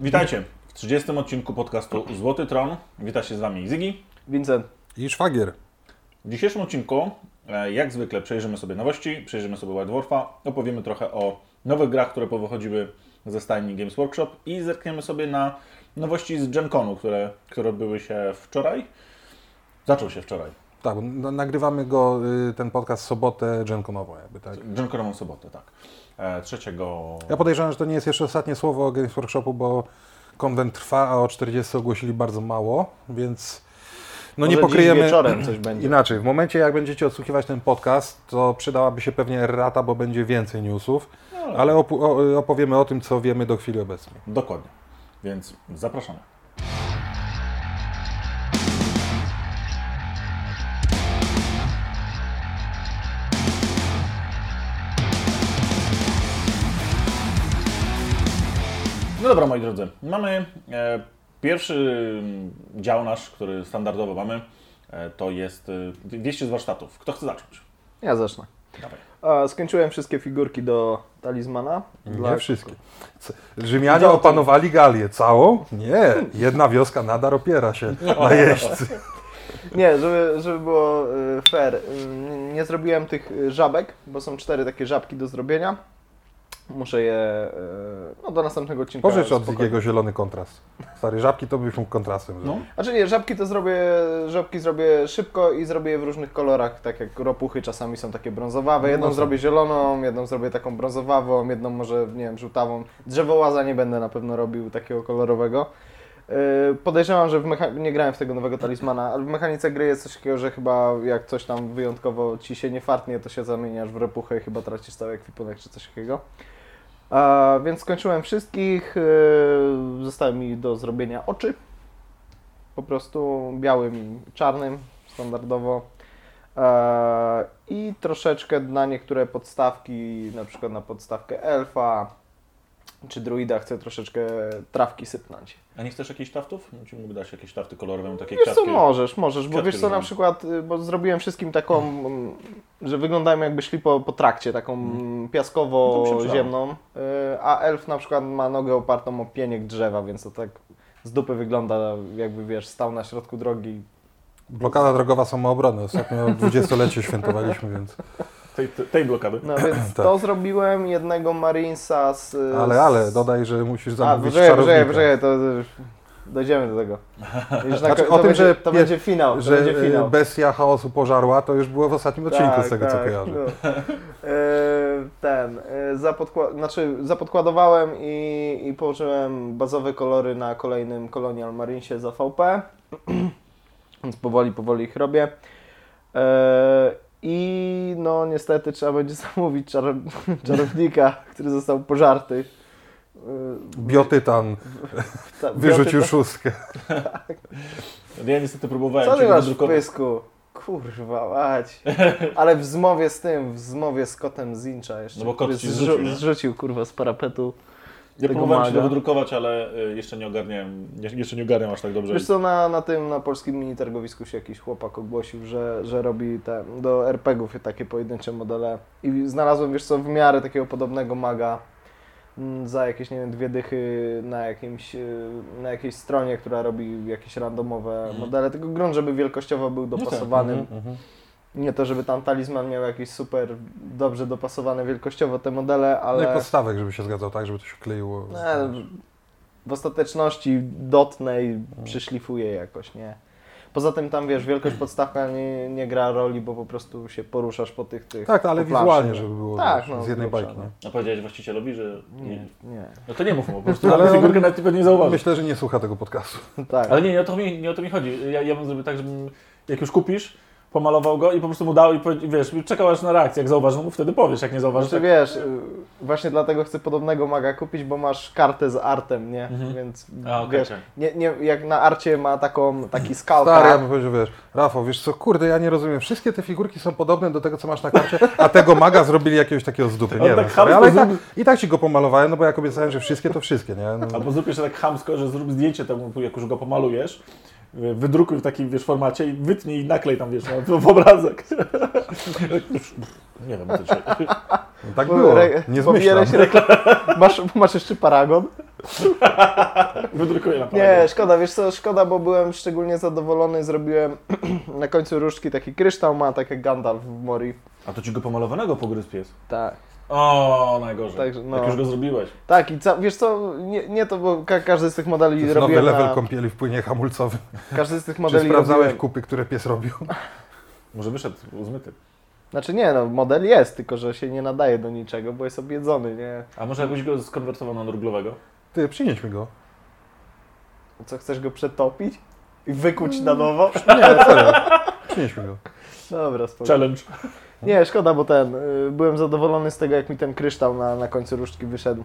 Witajcie w 30 odcinku podcastu Złoty Tron. Wita się z Wami Zygi. Vincent. I szwagier. W dzisiejszym odcinku, e, jak zwykle, przejrzymy sobie nowości, przejrzymy sobie White Dwarfa, opowiemy trochę o nowych grach, które powychodziły ze stajni Games Workshop i zerkniemy sobie na nowości z Gen Conu, które, które odbyły się wczoraj. Zaczął się wczoraj. Tak, na- nagrywamy go, y, ten podcast w sobotę dżenkonowo jakby, tak. Gen Conową sobotę, tak. E, Trzeciego... Ja podejrzewam, że to nie jest jeszcze ostatnie słowo o Games Workshopu, bo konwent trwa, a o 40 ogłosili bardzo mało, więc no nie Może dziś pokryjemy... wieczorem coś będzie. Inaczej, w momencie jak będziecie odsłuchiwać ten podcast, to przydałaby się pewnie errata, bo będzie więcej newsów, ale opu- o, opowiemy o tym, co wiemy do chwili obecnej. Dokładnie. Więc zapraszamy. No dobra, moi drodzy. Mamy e, pierwszy mm, dział nasz, który standardowo mamy. E, to jest e, wieści z warsztatów. Kto chce zacząć? Ja zacznę. Dawaj. A, skończyłem wszystkie figurki do talizmana. Nie wszystkie. C- Rzymianie No opanowali Galię. Całą? Nie. Jedna wioska nadal opiera się na jeźdźcy. Nie, żeby, żeby było y, fair. y, Nie zrobiłem tych żabek, bo są cztery takie żabki do zrobienia. Muszę je y, no, do następnego odcinka. Pożycz od. Zigiego zielony kontrast. Stary, żabki to byś mógł kontrastem No. zrobić. Znaczy nie, żabki to zrobię, żabki zrobię szybko i zrobię je w różnych kolorach, tak jak ropuchy czasami są takie brązowawe. Jedną No są. zrobię zieloną, jedną zrobię taką brązowawą, jedną może, nie wiem, żółtawą. Drzewołaza nie będę na pewno robił takiego kolorowego. Yy, podejrzewam, że w mecha- nie grałem w tego nowego talizmana, ale w mechanice gry jest coś takiego, że chyba jak coś tam wyjątkowo ci się nie fartnie, to się zamieniasz w ropuchę i chyba tracisz cały ekwipunek czy coś takiego. A, więc skończyłem wszystkich. Yy, zostały mi do zrobienia oczy. Po prostu białym i czarnym, standardowo. E, I troszeczkę na niektóre podstawki, na przykład na podstawkę elfa czy druida chcę troszeczkę trawki sypnąć. A nie chcesz jakichś taftów? No, ci mógł dać jakieś tafty kolorowe, takie Wiesz co, kwiatki. możesz, możesz, bo wiesz co, na przykład, y, bo zrobiłem wszystkim taką, mm, że wyglądają jakby szli po, po trakcie, taką Mhm. No piaskowo-ziemną, y, a elf na przykład ma nogę opartą o pieniek drzewa, więc to tak z dupy wygląda, jakby wiesz, stał na środku drogi. Blokada drogowa samoobrony. Ostatnio 20-lecie świętowaliśmy, więc... Tej, tej, blokady. No więc Tak. to zrobiłem, jednego Marinesa z... Ale, ale, dodaj, że musisz A, zamówić poczekaj, poczekaj, czarownika. to dojdziemy do tego. Już na, Znaczy, to o tym, będzie, że to będzie finał, to Że będzie finał. e, bestia chaosu pożarła, to już było w ostatnim odcinku, z tego co kojarzę. No. E, Ten, e, zapodkła- znaczy zapodkładowałem i, i położyłem bazowe kolory na kolejnym Colonial Marinesie za VP, więc powoli, powoli ich robię. I no niestety trzeba będzie zamówić czar- czarownika, który został pożarty. E, Biotytan ta- wyrzucił szóstkę. Ja niestety próbowałem Co ty masz w pysku? Kurwa, mać. Ale w zmowie z tym, w zmowie z kotem Zincha jeszcze. No bo kot zrzu- zrzucił, nie? zrzucił kurwa z parapetu. Ja próbowałem się wydrukować, ale y, jeszcze nie ogarniałem, jeszcze nie ogarniam aż tak dobrze. Wiesz co, na, na tym, na polskim mini targowisku się jakiś chłopak ogłosił, że, że robi te, do RPGów takie pojedyncze modele i znalazłem, wiesz co, w miarę takiego podobnego maga mm, za jakieś, nie wiem, dwie dychy na, jakimś, y, na jakiejś stronie, która robi jakieś randomowe Mhm. modele, tylko grunt, żeby wielkościowo był tak, dopasowany. Mhm, mhm. Nie to, żeby tam talizman miał jakieś super dobrze dopasowane wielkościowo te modele, No i ale podstawek, żeby się zgadzał tak, żeby to się kleiło. e, w ostateczności dotnę i przyszlifuję jakoś, nie? Poza tym tam, wiesz, wielkość podstawka nie, nie gra roli, bo po prostu się poruszasz po tych tych Tak, ale planszy, wizualnie, nie? żeby było Tak, no, z jednej grubsza, bajki. no. Nie? A powiedziałeś właścicielowi, że nie. Nie, nie. No to nie mów mu, po prostu Ale ale figurkę nawet pewnie nie zauważy. Myślę, że nie słucha tego podcastu. Tak. Ale nie, nie o, to mi, nie o to mi chodzi. Ja, ja bym zrobił tak, żebym jak już kupisz, pomalował go i po prostu mu dał i wiesz, czekał aż na reakcję. Jak zauważysz, no mu wtedy powiesz, jak nie zauważysz, Znaczy tak... wiesz, y, właśnie dlatego chcę podobnego maga kupić, bo masz kartę z artem, nie? Mhm. Więc A, okej, wiesz, nie, nie, jak na arcie ma taką, taki skalka. Stary, ja bym powiedział, wiesz, Rafał, wiesz co, kurde, ja nie rozumiem, wszystkie te figurki są podobne do tego, co masz na karcie, a tego maga zrobili jakiegoś takiego z dupy, nie tak wiem, chamsko ale i tak, i tak ci go pomalowałem, no bo jak obiecałem, że wszystkie, to wszystkie, nie? No, Albo zrób jeszcze tak chamsko, że zrób zdjęcie temu, jak już go pomalujesz, wydrukuj w takim, wiesz, formacie i wytnij i naklej tam, wiesz, no, w obrazek. Nie wiem, co dzisiaj. tak było, Re- nie zmyślam. reklam- masz, masz jeszcze paragon? Wydrukuję na Nie, paragon. szkoda, wiesz co, szkoda, bo byłem szczególnie zadowolony, zrobiłem na końcu różdżki taki kryształ, ma tak jak Gandalf w Mori. A to ci go pomalowanego pogryzł pies. Tak. O, najgorzej. Także, no. Jak już go zrobiłeś. Tak, i wiesz co, nie, nie to, bo ka- każdy z tych To modeli nowy robiłem level na, kąpieli w płynie hamulcowym. Każdy z tych Czy modeli sprawdzałeś robiłem, kupy, które pies robił? Może wyszedł uzmyty. Znaczy nie, no model jest, tylko że się nie nadaje do niczego, bo jest objedzony, nie? A może jakbyś go skonwertował na nurglowego? Ty, przynieś mi go. Co, chcesz go przetopić? I wykuć na nowo? Nie, serio. Przynieś mi go. Dobra, spoko. Challenge. Nie, szkoda, bo ten, y, byłem zadowolony z tego, jak mi ten kryształ na, na końcu różdżki wyszedł.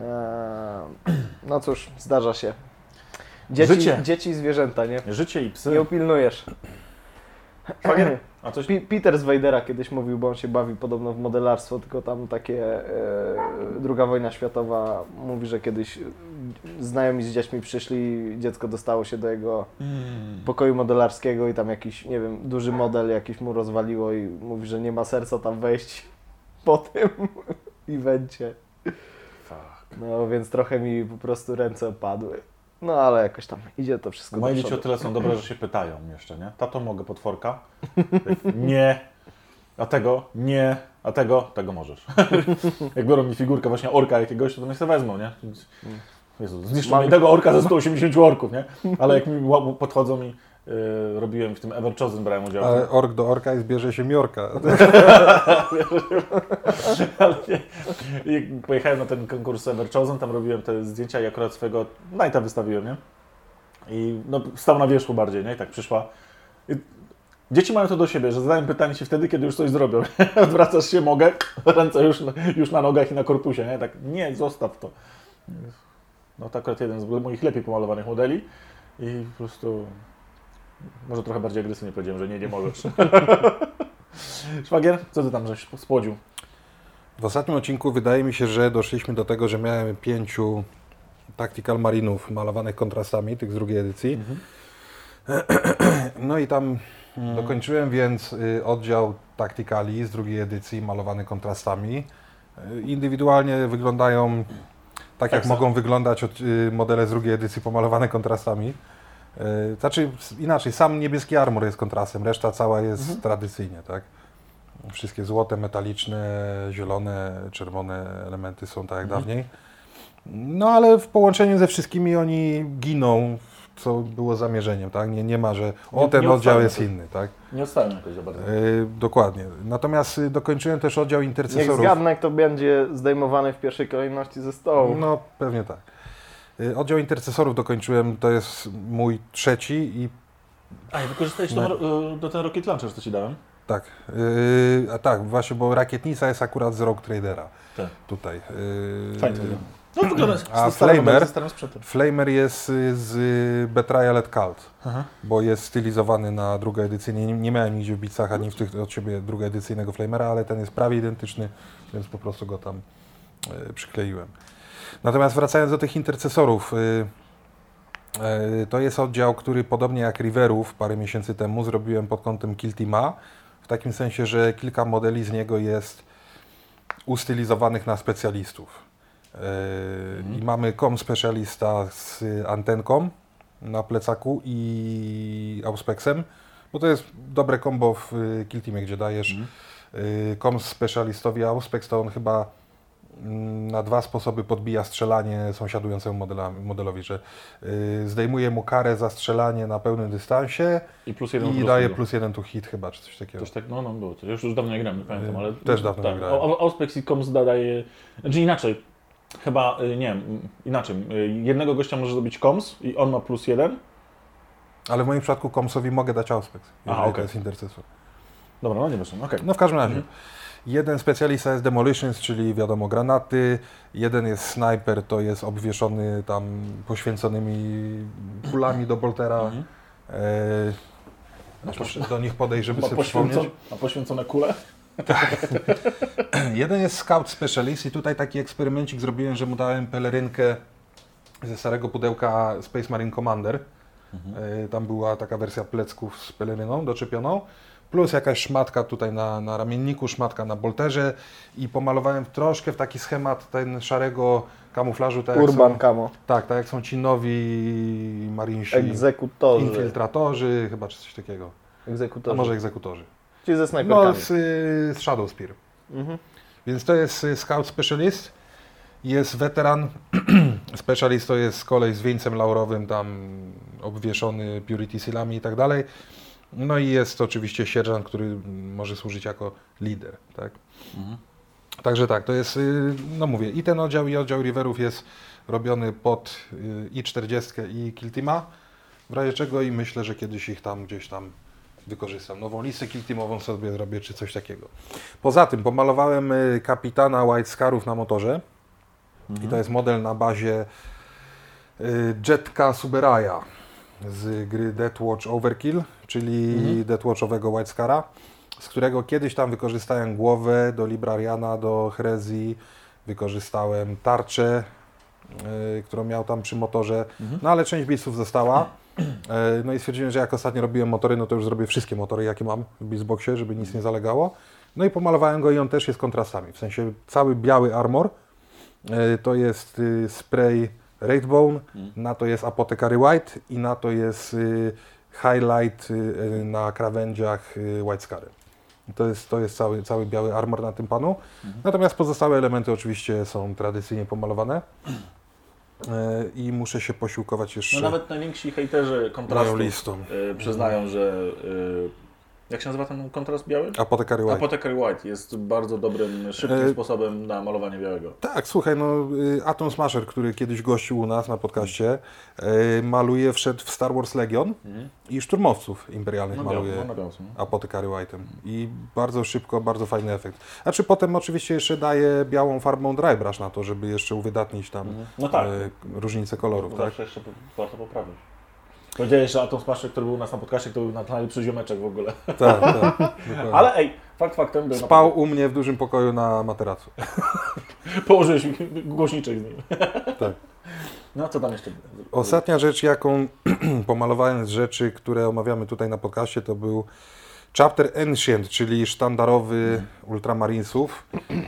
Eee, no cóż, zdarza się. Dzieci, Życie. dzieci i zwierzęta, nie? Życie i Nie psy. upilnujesz. Szwagier? A coś... Peter z Weidera kiedyś mówił, bo on się bawi podobno w modelarstwo, tylko tam takie e, druga wojna światowa mówi, że kiedyś znajomi z dziećmi przyszli, dziecko dostało się do jego Mm. pokoju modelarskiego i tam jakiś, nie wiem, duży model jakiś mu rozwaliło i mówi, że nie ma serca tam wejść po tym evencie. Fuck. No więc trochę mi po prostu ręce opadły. No ale jakoś tam idzie to wszystko Moje dzieci o tyle są dobre, że się pytają jeszcze, nie? Tato, mogę potworka? Tak, Nie. A tego? Nie. A tego? Tego możesz. Jak biorą mi figurkę właśnie orka jakiegoś, to mnie sobie wezmą, nie? Więc- Jezu, zniszczą Mam- mi tego orka ze 180 orków, nie? Ale jak mi podchodzą i robiłem w tym Ever Chosen, brałem udział. Ale ork do orka i zbierze się miorka. Ale nie. I pojechałem na ten konkurs Ever Chosen, tam robiłem te zdjęcia i akurat swojego Knighta wystawiłem, nie? I no, stał na wierzchu bardziej, nie? I tak przyszła. I dzieci mają to do siebie, że zadają pytanie się wtedy, kiedy już coś zrobią. Odwracasz się, mogę, ręce już, na- już na nogach i na korpusie, nie? Tak, nie, zostaw to. No to akurat jeden z moich lepiej pomalowanych modeli i po prostu może trochę bardziej agresywnie powiedziałem, że nie, nie możesz. Szwagier, co ty tam żeś spłodził? W ostatnim odcinku wydaje mi się, że doszliśmy do tego, że miałem pięciu Tactical Marinów malowanych kontrastami, tych z drugiej edycji. No i tam dokończyłem więc y, oddział Tacticali z drugiej edycji malowany kontrastami. Y, Indywidualnie wyglądają tak, jak samo. mogą wyglądać y, modele z drugiej edycji pomalowane kontrastami. Y, Znaczy inaczej, sam niebieski armor jest kontrastem, reszta cała jest tradycyjnie, tak? Wszystkie złote, metaliczne, zielone, czerwone elementy są tak jak dawniej. No ale w połączeniu ze wszystkimi oni giną, co było zamierzeniem, tak? Nie, nie ma, że o Nie- ten nie oddział jest to. inny, tak? Nie odstałem jakoś za bardzo. Yy, dokładnie. Natomiast y, dokończyłem też oddział Niech intercesorów. zgadnę, kto będzie zdejmowany w pierwszej kolejności ze stołu. No pewnie tak. Y, Oddział intercesorów dokończyłem, to jest mój trzeci i A, i wykorzystałeś No. to, do ten Rocket Launcher, co ci dałem? tak, yy, a tak, właśnie, bo rakietnica jest akurat z Rogue Tradera. Tak. Tutaj. Yy, Fajnie wygląda. No wygląda A Flamer? Flamer jest y, z y, Betrayal at Cult, Aha. bo jest stylizowany na drugą edycję. Nie, nie miałem nigdzie w bicach ani w tych od siebie drugoedycyjnego Flamera, ale ten jest prawie identyczny, więc po prostu go tam y, przykleiłem. Natomiast wracając do tych intercesorów, y, y, to jest oddział, który podobnie jak Riverów parę miesięcy temu zrobiłem pod kątem Kill Teama, w takim sensie, że kilka modeli z niego jest ustylizowanych na specjalistów. Yy, I mamy kom specjalista z antenką na plecaku i auspexem, bo to jest dobre kombo w y, Kill Teamie, gdzie dajesz. Y, kom specjalistowi auspex, to on chyba na dwa sposoby podbija strzelanie sąsiadującemu modela, modelowi, że y, zdejmuje mu karę za strzelanie na pełnym dystansie I plus jeden i daje plus jeden to hit chyba, czy coś takiego. Coś tak, no, no było to. Już, już dawno nie grałem, nie pamiętam, Y, ale... też dawno nie tak, grałem. O- o- Auspex i Coms daje... Znaczy inaczej. Chyba, y, nie wiem, inaczej. Y, Jednego gościa może zrobić Coms i on ma plus jeden. Ale w moim przypadku komsowi mogę dać auspex, jeżeli okej. to jest intercesor. Dobra, no nie wiem, okej. No w każdym razie. Mhm. Jeden specjalista jest demolitions, czyli wiadomo granaty, jeden jest sniper, to jest obwieszony tam poświęconymi kulami do boltera. Mhm. E, muszę do nich podejść, żeby sobie przypomnieć. poświęcone, ma poświęcone kule? Jeden jest scout specialist i tutaj taki eksperymencik zrobiłem, że mu dałem pelerynkę ze starego pudełka Space Marine Commander. Mhm. E, Tam była taka wersja plecków z peleryną doczepioną. Plus jakaś szmatka tutaj na, na ramienniku, szmatka na bolterze i pomalowałem troszkę w taki schemat ten szarego kamuflażu. Tak Urban są, Camo. Tak, tak jak są ci nowi marinsi, Egzekutorzy. infiltratorzy, chyba czy coś takiego. A Egzekutorzy. może egzekutorzy. Ci ze snajperkami. No, z, z Shadow Spear. Mhm. Więc to jest y, Scout Specialist, jest weteran, Specialist to jest kolej z wieńcem laurowym, tam obwieszony Purity Sealami i tak dalej. No i jest oczywiście sierżant, który może służyć jako lider, tak? Także tak, to jest, y, no mówię, i ten oddział, i oddział Riverów jest robiony pod y, i 40 i Kiltima, w razie czego i myślę, że kiedyś ich tam gdzieś tam wykorzystam. Nową listę Kiltimową sobie zrobię, czy coś takiego. Poza tym pomalowałem y, kapitana White Scarów na motorze i to jest model na bazie Jetka Suberaya z gry Deathwatch Overkill, czyli Deathwatchowego White Scara, z którego kiedyś tam wykorzystałem głowę do Librariana, do Herezji, wykorzystałem tarczę, y, którą miał tam przy motorze, no ale część bitsów została. E, No i stwierdziłem, że jak ostatnio robiłem motory, no to już zrobię wszystkie motory, jakie mam w Beatsboxie, żeby nic nie zalegało. No i pomalowałem go i on też jest kontrastami, w sensie cały biały armor, e, to jest y, spray Raidbone, na to jest Apothecary White i na to jest y, highlight y, y, na krawędziach y, White Scary. To jest, to jest cały, cały biały armor na tym panu. Natomiast pozostałe elementy oczywiście są tradycyjnie pomalowane. E, I muszę się posiłkować jeszcze No nawet najwięksi hejterzy kontrastu listą. przyznają, że jak się nazywa ten kontrast biały? Apothecary White. Apothecary White jest bardzo dobrym, szybkim E, sposobem na malowanie białego. Tak, słuchaj, no y, Atom Smasher, który kiedyś gościł u nas na podcaście, y, maluje, wszedł w Star Wars Legion i szturmowców imperialnych No maluje no, białce, no. Apothecary White'em. I bardzo szybko, bardzo fajny efekt. Znaczy potem oczywiście jeszcze daje białą farbą dry brush na to, żeby jeszcze uwydatnić tam No tak. y, różnice kolorów, tak? Zawsze jeszcze warto poprawić. Powiedziałeś, że Atom Smasher, który był u nas na podcaście, to był na najlepszy ziomeczek w ogóle. Tak, tak. Ale ej, fakt faktem był Spał u mnie w dużym pokoju na materacu. Położyłeś głośniczek z nim. Tak. No co tam jeszcze? Ostatnia rzecz, jaką pomalowałem z rzeczy, które omawiamy tutaj na podcaście, to był Chapter Ancient, czyli sztandarowy Ultramarinesów.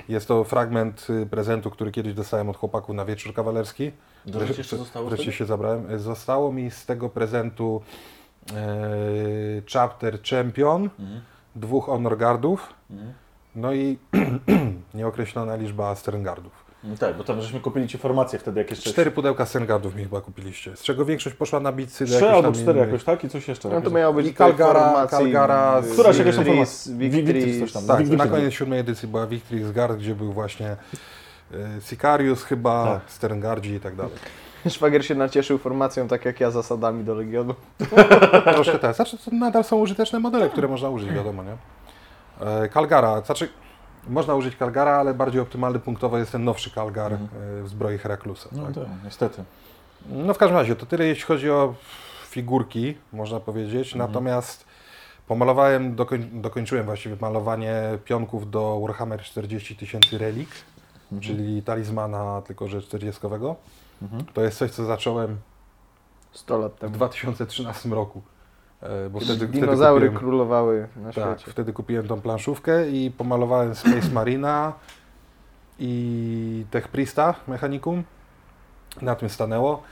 Jest to fragment y, prezentu, który kiedyś dostałem od chłopaków na wieczór kawalerski. Rzeczy jeszcze zostało Wreszcie się zabrałem. Zostało mi z tego prezentu e, Chapter Champion, Mhm. dwóch Honor Guardów, no i nieokreślona liczba Sterngardów. No Tak, bo tam żeśmy kupili Ci formacje wtedy, jak jeszcze... Cztery pudełka Sterngardów mi chyba kupiliście, z czego większość poszła na bitcy. do Trzy albo cztery innych. jakoś, tak? I coś jeszcze. No to jakieś- miało być I formacji, Kalgara z- y, Któraś jakaś informacja. Victrix. Tam. Tak, Victrix. na koniec siódmej edycji była Victrix Guard, gdzie był właśnie e, Sicarius chyba, Tak. Sternguardzi i tak dalej. Szwagier się nacieszył formacją, tak jak ja zasadami do Legionu. Troszkę tak. Znaczy, to nadal są użyteczne modele, które można użyć, wiadomo, nie? E, Kalgara, znaczy można użyć Kalgara, ale bardziej optymalny punktowo jest ten nowszy Kalgar e, w zbroi Heraklusa. No tak? niestety. No w każdym razie, to tyle jeśli chodzi o figurki, można powiedzieć. Mhm. Natomiast pomalowałem, dokoń, dokończyłem właściwie malowanie pionków do Warhammer 40 tysięcy relik, Mhm. czyli talizmana tylko że 40 To jest coś, co zacząłem 100 lat w temu. 2013 roku. E, Bo wtedy, wtedy Dinozaury kupiłem, królowały na tak, świecie. wtedy kupiłem tą planszówkę i pomalowałem Space Marina i Tech Priesta Mechanicum. Na tym stanęło.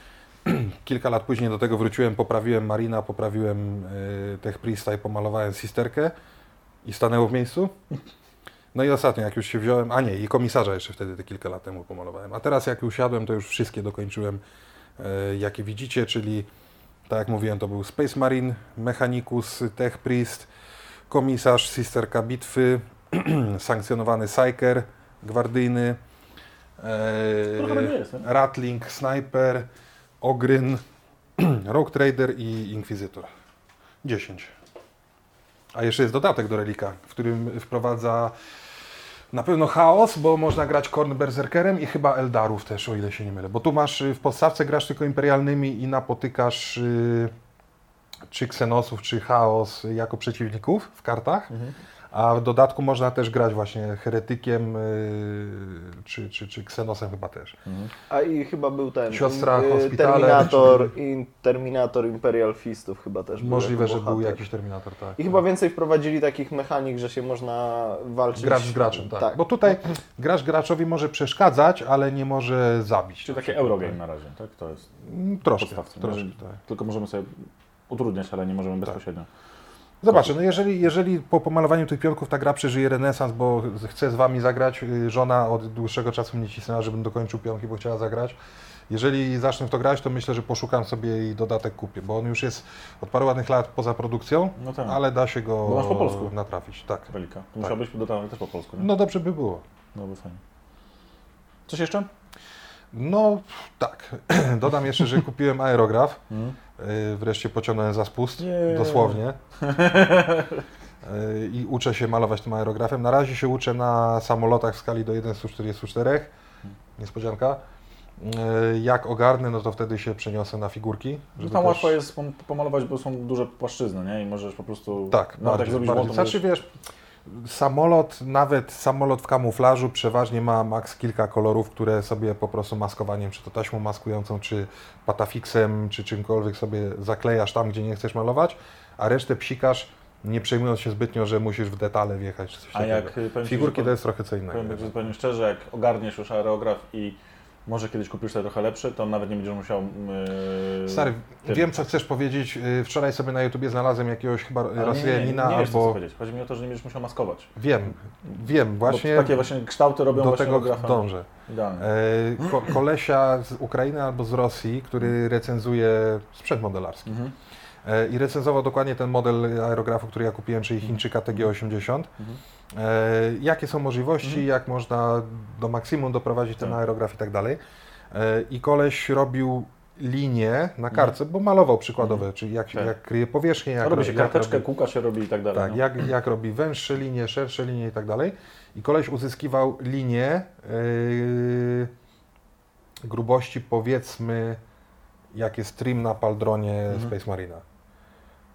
Kilka lat później do tego wróciłem, poprawiłem Marina, poprawiłem y, Tech Priesta i pomalowałem Sisterkę i stanęło w miejscu. No i ostatnio, jak już się wziąłem, a nie, i komisarza jeszcze wtedy te kilka lat temu pomalowałem. A teraz jak usiadłem, to już wszystkie dokończyłem, y, jakie widzicie, czyli tak jak mówiłem, to był Space Marine, Mechanicus, Tech Priest, komisarz, Sisterka Bitwy, sankcjonowany Psyker, gwardyjny, e? Ratling, Sniper, Ogryn, Rogue Trader i Inkwizytor. 10. A jeszcze jest dodatek do Relika, w którym wprowadza na pewno chaos, bo można grać Korn Berserkerem i chyba Eldarów też, o ile się nie mylę. Bo tu masz y, w podstawce grasz tylko imperialnymi i napotykasz y, czy Ksenosów, czy Chaos jako przeciwników w kartach. A w dodatku można też grać właśnie heretykiem yy, czy, czy, czy ksenosem chyba też. A i chyba był ten. Siostra y, Hospitale, Terminator, in, Terminator Imperial Fistów chyba też był Możliwe, jako że był bohater. jakiś Terminator, tak. I chyba więcej wprowadzili takich mechanik, że się można walczyć. Gracz z graczem, tak. Bo tutaj gracz graczowi może przeszkadzać, ale nie może zabić. Czyli takie Eurogame na razie, tak? To jest Mm, Troszkę, troszkę, tak. Tylko możemy sobie utrudniać, ale nie możemy bezpośrednio. Zobaczę, no jeżeli, jeżeli po pomalowaniu tych pionków ta gra przeżyje renesans, bo chce z Wami zagrać, y, żona od dłuższego czasu mnie cisnęła, żebym dokończył pionki, bo chciała zagrać. Jeżeli zacznę w to grać, to myślę, że poszukam sobie i dodatek kupię, bo on już jest od paru ładnych lat poza produkcją, No tak. ale da się go Bo masz po polsku. natrafić. Tak. Relika. To musiałbyś dodać też po polsku, nie? No dobrze by było. No by fajnie. Coś jeszcze? No tak. Dodam jeszcze, że kupiłem aerograf. Y, Wreszcie pociągnąłem za spust, Nie. dosłownie. Y, I uczę się malować tym aerografem. Na razie się uczę na samolotach w skali do 1 144. Niespodzianka. Y, Jak ogarnę, no to wtedy się przeniosę na figurki. No żeby tam też- łatwo jest pom- pomalować, bo są duże płaszczyzny, nie? I możesz po prostu... Tak, no, tak bardziej, zrobić bardziej. młotem, Znaczy wiesz, samolot, nawet samolot w kamuflażu przeważnie ma maks kilka kolorów, które sobie po prostu maskowaniem, czy to taśmą maskującą, czy patafixem, czy czymkolwiek sobie zaklejasz tam, gdzie nie chcesz malować, a resztę psikasz, nie przejmując się zbytnio, że musisz w detale wjechać, coś A takiego. jak powiem ci, Figurki to jest trochę co innego. Powiem zupełnie szczerze, jak ogarniesz już aerograf i może kiedyś kupisz sobie trochę lepszy, to nawet nie będziesz musiał... Yy, Stary, tym. wiem co chcesz powiedzieć. Y, Wczoraj sobie na YouTubie znalazłem jakiegoś chyba Ale nie, nie, Rosjanina nie, nie wiesz, co albo... powiedzieć. Chodzi mi o to, że nie będziesz musiał maskować. Wiem, wiem, właśnie Bo takie właśnie kształty robią do tego dążę. Idealnie. E, ko kolesia z Ukrainy albo z Rosji, który recenzuje sprzęt modelarski. Mhm. E, I recenzował dokładnie ten model aerografu, który ja kupiłem, czyli Chińczyka TG80. Mhm. E, jakie są możliwości, Mhm. jak można do maksimum doprowadzić ten Tak. aerograf i tak dalej. E, I koleś robił linię na kartce, bo malował przykładowe, czyli jak, Mhm. Tak. jak kryje powierzchnię, jak, robi się jak karteczkę, robi- kółka się robi i tak dalej. tak, no. jak, jak robi węższe linie, szersze linie i tak dalej. I koleś uzyskiwał linię yy, grubości powiedzmy jak jest trim na paldronie Mhm. Space Marina.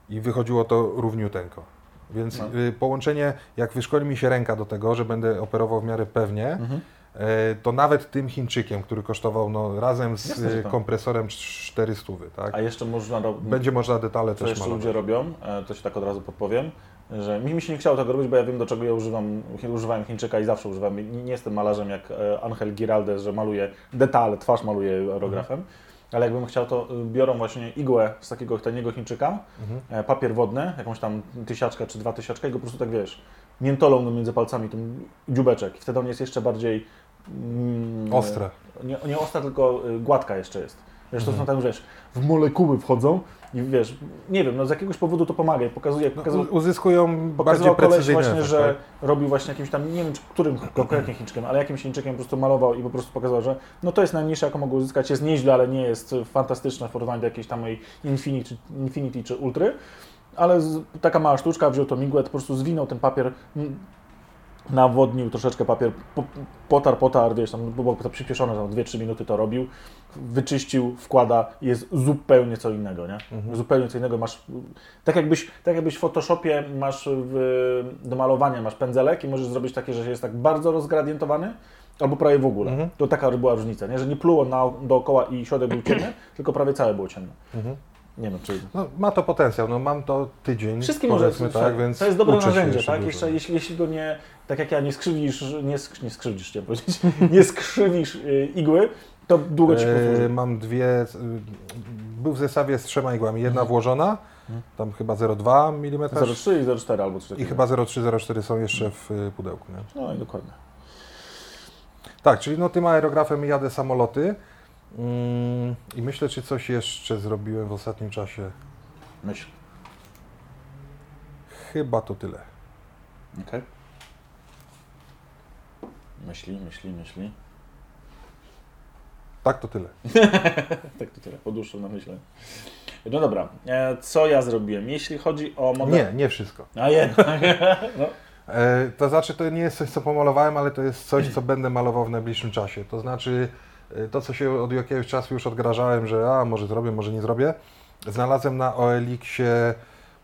I wychodziło to równiuteńko. Więc No. yy, połączenie, jak wyszkoli mi się ręka do tego, że będę operował w miarę pewnie, Mhm. yy, to nawet tym Chińczykiem, który kosztował no, razem z Jasne, yy, tak. kompresorem 400, tak? A jeszcze można robić... Będzie można detale Co też jeszcze malować. ludzie robią, e, to się tak od razu podpowiem, że mi, mi się nie chciało tego robić, bo ja wiem do czego ja używam, używałem Chińczyka i zawsze używam. Nie, nie jestem malarzem jak e, Angel Giraldes, że maluje detale, twarz maluje aerografem. Ale jakbym chciał, to y, biorą właśnie igłę z takiego taniego Chińczyka, Mhm. e, papier wodny, jakąś tam tysiaczkę czy dwa tysiaczkę i go po prostu tak wiesz, miętolą między palcami, ten dziubeczek. Wtedy on jest jeszcze bardziej... mm, Ostre. Nie, nie ostra, tylko y, gładka jeszcze jest. Wiesz, to Mhm. są tam, wiesz, w molekuły wchodzą i wiesz, nie wiem, no z jakiegoś powodu to pomaga. I Pokazuje, No, pokazywał, u- uzyskują pokazywał koleś właśnie, że tak? robił właśnie jakimś tam, nie wiem czy którym konkretnie Chińczykiem, ale jakimś Chińczykiem po prostu malował i po prostu pokazał, że no to jest najmniejsza, jaką mogę uzyskać, jest nieźle, ale nie jest fantastyczna w porównaniu do jakiejś tam Infinity, Infinity czy Ultry. Ale z, taka mała sztuczka, wziął to migłę, po prostu zwinął ten papier, nawodnił troszeczkę papier, po, potar, potar, wiesz, tam było to przyspieszone, tam 2-3 minuty to robił, wyczyścił, wkłada i jest zupełnie co innego, nie? Mhm. Zupełnie co innego masz, tak jakbyś, tak jakbyś w Photoshopie masz w, do malowania masz pędzelek i możesz zrobić takie, że jest tak bardzo rozgradientowany, albo prawie w ogóle. Mhm. To taka była różnica, nie? Że nie pluło na, dookoła i środek był ciemny, tylko prawie całe było ciemne. Mhm. Nie wiem, czy... No, ma to potencjał, no mam to tydzień, Wszystkim może, powiedzmy tak, więc to jest dobre narzędzie, tak? Jeszcze, jeśli, jeśli go nie, tak jak ja, nie skrzywisz, nie, sk, nie skrzywdzisz, chciałem powiedzieć, nie skrzywisz y, igły, to długo Ci E, posłuży. mam dwie, y, był w zestawie z trzema igłami, jedna Mhm. włożona, tam chyba 0,2 mm 0,3 i 0,4 albo coś i chyba 0,3-0,4 są jeszcze w y, pudełku. Nie? No i dokładnie. Tak, czyli no tym aerografem jadę samoloty mm, i myślę, czy coś jeszcze zrobiłem w ostatnim czasie. Myśl. Chyba to tyle. Okej. Myśli, myśli, myśli. Tak, to tyle. Tak to tyle, po dłuższym namyśle. No dobra, e, co ja zrobiłem? Jeśli chodzi o model... Nie, nie wszystko. A jednak. no. E, to znaczy, to nie jest coś, co pomalowałem, ale to jest coś, co będę malował w najbliższym czasie. To znaczy, e, to, co się od jakiegoś czasu już odgrażałem, że a, może zrobię, może nie zrobię. Znalazłem na OLX-ie,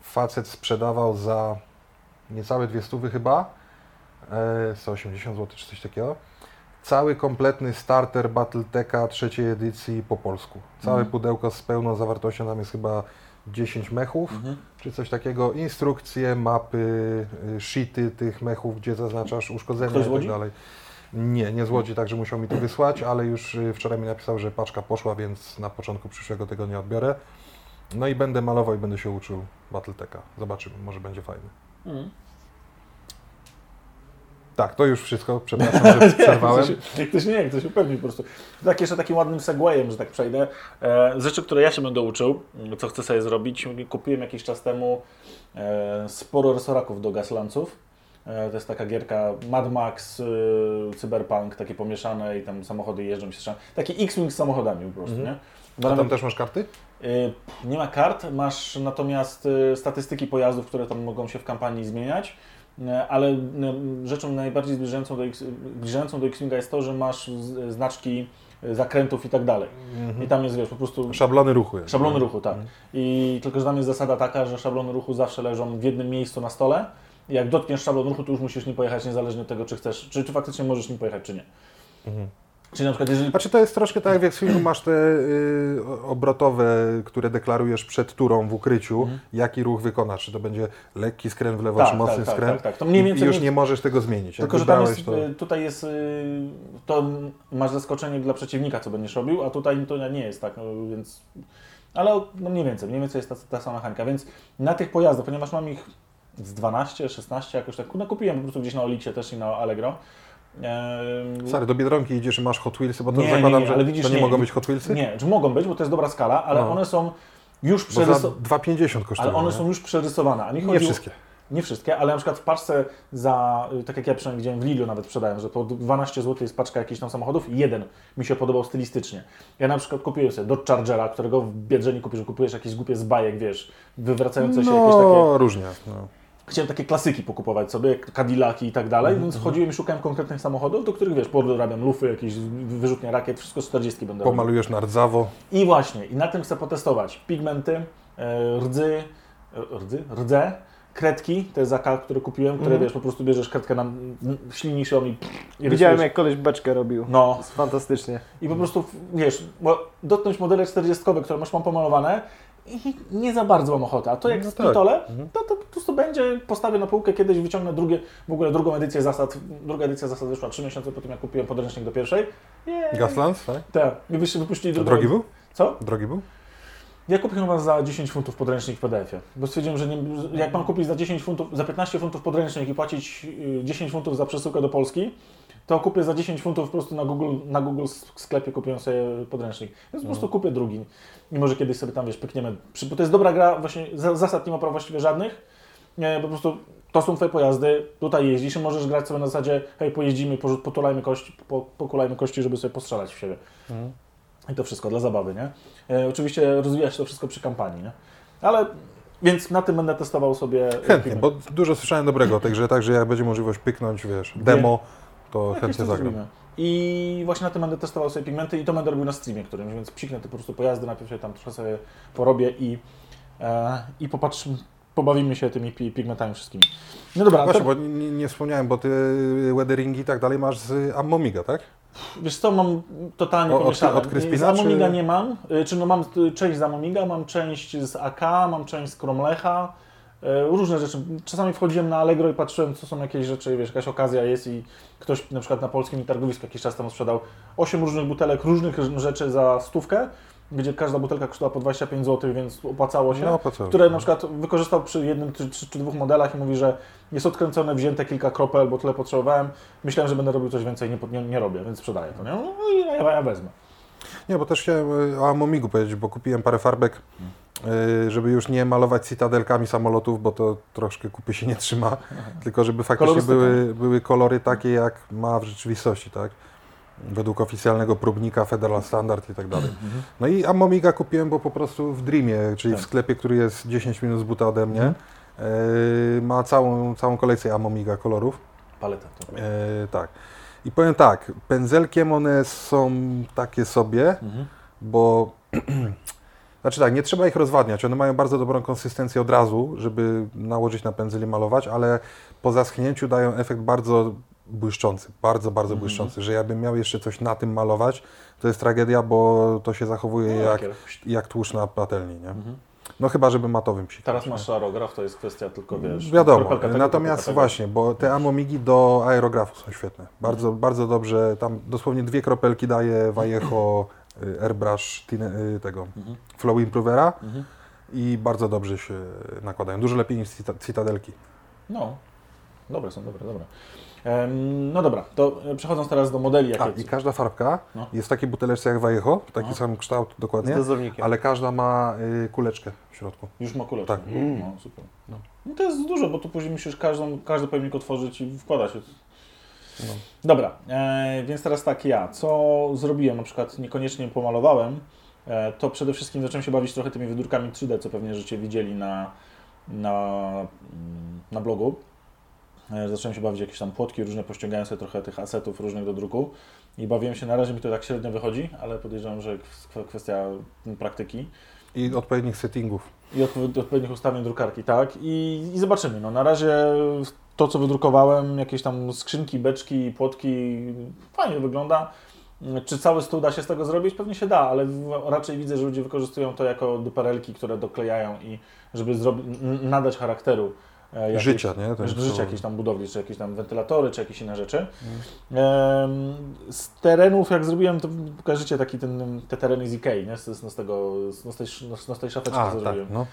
facet sprzedawał za niecałe dwie stówy chyba, 180 zł czy coś takiego. Cały kompletny starter Battletecha trzeciej edycji po polsku. Całe Mhm. pudełko z pełną zawartością, tam jest chyba 10 mechów, czy coś takiego, instrukcje, mapy, y, sheety tych mechów, gdzie zaznaczasz uszkodzenia Ktoś i tak dalej. Nie, nie z Łodzi, także musiał mi to wysłać, ale już y, wczoraj mi napisał, że paczka poszła, więc na początku przyszłego tygodnia odbiorę. No i będę malował i będę się uczył Battletecha. Zobaczymy, może będzie fajny. Mhm. Tak, to już wszystko, przepraszam, że przerwałem. Ktoś, nie, ktoś upewni po prostu. Tak jeszcze takim ładnym segwayem, że tak przejdę. E, z rzeczy, które ja się będę uczył, co chcę sobie zrobić, kupiłem jakiś czas temu e, sporo resoraków do Gaslanców. E, to jest taka gierka Mad Max, Cyberpunk, takie pomieszane i tam samochody jeżdżą strzelają. Taki X-Wing z samochodami po prostu, Mhm. nie? A tam też masz karty? Nie ma kart, masz natomiast statystyki pojazdów, które tam mogą się w kampanii zmieniać, ale rzeczą najbardziej zbliżającą do, X, zbliżającą do X-Winga jest to, że masz znaczki y, zakrętów i tak dalej. I tam jest, wiesz, po prostu Szablony ruchu jest. szablony ruchu, tak. I tylko, że tam jest zasada taka, że szablony ruchu zawsze leżą w jednym miejscu na stole. I jak dotkniesz szablon ruchu, to już musisz nim pojechać, niezależnie od tego, czy chcesz, czy, czy faktycznie możesz nim pojechać, czy nie. Mhm. Czyli na przykład, jeżeli Znaczy to jest troszkę tak jak w X-Wingu masz te y, obrotowe, które deklarujesz przed turą w ukryciu, jaki ruch wykonasz. Czy to będzie lekki skręt w lewo, Mhm. Tak, czy mocny tak, tak, skręt. tak, tak. I- więcej już nie- możesz tego zmienić. Jak Tylko, że tam jest, to... y, tutaj jest, y, to masz zaskoczenie dla przeciwnika, co będziesz robił, a tutaj to nie jest tak, no, więc... Ale no mniej więcej, mniej więcej jest ta, ta sama mechanika, więc na tych pojazdach, ponieważ mam ich z 12, 16 jakoś tak, no kupiłem po prostu gdzieś na Olicie też i na Allegro. Stary, do Biedronki idziesz i masz Hot Wheelsy, bo to Nie, nie, zakładam, nie, że ale widzisz, to nie, nie, mogą nie. być Hot Wheelsy? Nie, czy mogą być, bo to jest dobra skala, ale No. one są już przerysowane. 2,50 kosztują. Ale one nie? są już przerysowane, a Nie chodziło... wszystkie. Nie wszystkie, ale na przykład w paczce za, y, tak jak ja przynajmniej widziałem w Lidlu nawet sprzedają, że po 12 zł jest paczka jakichś tam samochodów jeden mi się podobał stylistycznie. Ja na przykład kupiłem sobie Dodge Chargera, którego w Biedrze nie kupisz, że kupujesz jakieś głupie z bajek, wiesz, wywracające się no, jakieś takie... różnie. No. Chciałem takie klasyki pokupować sobie, Cadillaki i tak dalej, więc chodziłem i szukałem konkretnych samochodów, do których, wiesz, podrabiam lufy, jakieś wyrzutnie rakiet, wszystko z 40 będę robił. Pomalujesz na rdzawo. I właśnie, i na tym chcę potestować pigmenty, e, rdzy, e, rdzy, rdze, kredki, te zaka, które kupiłem, które Mhm. wiesz, po prostu bierzesz kredkę na ślinisz ją i, i Widziałem rysujesz. jak koleś beczkę robił. No Jest fantastycznie. i po prostu, wiesz, bo dotknąć modele 40, które masz mam pomalowane i nie za bardzo mam ochotę, a to jak No z tak. pitole, Mhm. to, to po prostu będzie, postawię na półkę, kiedyś wyciągnę drugie, w ogóle drugą edycję zasad, druga edycja zasad wyszła 3 miesiące po tym, jak kupiłem podręcznik do pierwszej. Jej. Gaslands, tak? Tak, wypuścili drugą drogi był? Co? Drogi był? Ja kupiłem chyba za 10 funtów podręcznik w PDF-ie, bo stwierdziłem, że nie, jak mam kupić za 10 funtów, za 15 funtów podręcznik i płacić y, 10 funtów za przesyłkę do Polski, to kupię za 10 funtów po prostu na Google, na Google sklepie kupiłem sobie podręcznik. Więc po prostu kupię drugi. I może kiedyś sobie tam, wiesz, pykniemy. Bo to jest dobra gra, właśnie za- zasad nie ma prawa właściwie żadnych. Nie, po prostu to są Twoje pojazdy, tutaj jeździsz i możesz grać sobie na zasadzie, hej, pojeździmy, potulajmy kości, po, pokulajmy kości, żeby sobie postrzelać w siebie. I to wszystko dla zabawy, nie? E, oczywiście rozwija się to wszystko przy kampanii, nie? Ale, więc na tym będę testował sobie... Chętnie, bo dużo słyszałem dobrego grze, także jak będzie możliwość pyknąć, wiesz, demo, to Jakieś chętnie zagram. zrobimy. I właśnie na tym będę testował sobie pigmenty i to będę robił na streamie którymś, więc psiknę te po prostu pojazdy, najpierw się tam trochę sobie porobię i, e, i popatrz, pobawimy się tymi pi- pigmentami wszystkimi. No dobra, Właśnie, to, bo nie, nie wspomniałem, bo ty weatheringi i tak dalej masz z Ammomiga, tak? wiesz co, mam totalnie O- od- pomieszane. od Crispina, z Amomiga czy- nie mam, y, czy no mam y, część z Amomiga, mam część z AK, mam część z Kromlecha, różne rzeczy. Czasami wchodziłem na Allegro i patrzyłem, co są jakieś rzeczy, wiesz, jakaś okazja jest i ktoś na przykład na polskim targowisku jakiś czas temu sprzedał 8 różnych butelek różnych rzeczy za stówkę, gdzie każda butelka kosztowała po 25 zł, więc opłacało się. No, co? które na przykład wykorzystał przy jednym czy, czy, czy dwóch modelach i mówi, że jest odkręcone, wzięte kilka kropel, bo tyle potrzebowałem. Myślałem, że będę robił coś więcej, nie, nie, nie robię, więc sprzedaję to. Nie? No i ja, ja wezmę. Nie, bo też chciałem y, o Ammomigu powiedzieć, bo kupiłem parę farbek, y, żeby już nie malować cytadelkami samolotów, bo to troszkę kupy się nie trzyma, tylko żeby faktycznie były, były kolory takie, jak ma w rzeczywistości, tak? Według oficjalnego próbnika Federal Standard i tak dalej. No i Ammomiga kupiłem, bo po prostu w Dreamie, czyli w Tak. sklepie, który jest 10 minut z buta ode mnie, y, ma całą, całą kolekcję Ammomiga kolorów. Paletę. To. E, tak. I powiem tak, pędzelkiem one są takie sobie, Mhm. bo Znaczy tak, nie trzeba ich rozwadniać. One mają bardzo dobrą konsystencję od razu, żeby nałożyć na pędzel i malować, ale po zaschnięciu dają efekt bardzo błyszczący, bardzo, bardzo Mhm. błyszczący, że jakbym miał jeszcze coś na tym malować, to jest tragedia, bo to się zachowuje No, jak, jak tłuszcz na patelni, nie? No chyba, żeby matowym psikać. Teraz nie? masz szarograf, to jest kwestia tylko, wiesz... Wiadomo, kropelka tego, natomiast tego. właśnie, bo te amomigi do aerografu są świetne. Bardzo, bardzo dobrze, tam dosłownie dwie kropelki daje Vallejo Airbrush tine, y, tego Flow Improvera Mhm. i bardzo dobrze się nakładają. Dużo lepiej niż cita, Citadelki. No, dobre są, dobre, dobre. No dobra, to e, przechodząc teraz do modeli, jakie... A, i każda farbka No. jest w takiej buteleczce jak Vallejo, taki No. sam kształt dokładnie, ale każda ma y, kuleczkę w środku. Już ma kuleczkę. Tak. No, super. No. to jest dużo, bo tu później musisz każdą, każdy pojemnik otworzyć i wkładać. No. Dobra, e, więc teraz tak ja. Co zrobiłem? Na przykład niekoniecznie pomalowałem, e, to przede wszystkim zacząłem się bawić trochę tymi wydrukami 3D, co pewnie żeście widzieli na, na, mm, na blogu. E, Zacząłem się bawić jakieś tam płotki różne, pościągałem sobie trochę tych asetów różnych do druku i bawiłem się, na razie mi to tak średnio wychodzi, ale podejrzewam, że kwestia praktyki. I odpowiednich settingów. I odpo- odpowiednich ustawień drukarki, tak. I, I zobaczymy. No, na razie to, co wydrukowałem, jakieś tam skrzynki, beczki, płotki, fajnie wygląda. Czy cały stół da się z tego zrobić? Pewnie się da, ale raczej widzę, że ludzie wykorzystują to jako duperelki, które doklejają i żeby nadać charakteru e, jakiejś- Życia, nie? Ten życia stół. jakiejś tam budowli, czy jakieś tam wentylatory, czy jakieś inne rzeczy. Em, Z terenów, jak zrobiłem, to pokażecie taki ten, te tereny z Ikei, nie? Z, z, z, tego, z, tej, z tej szafeczki, A, co tak, zrobiłem. no.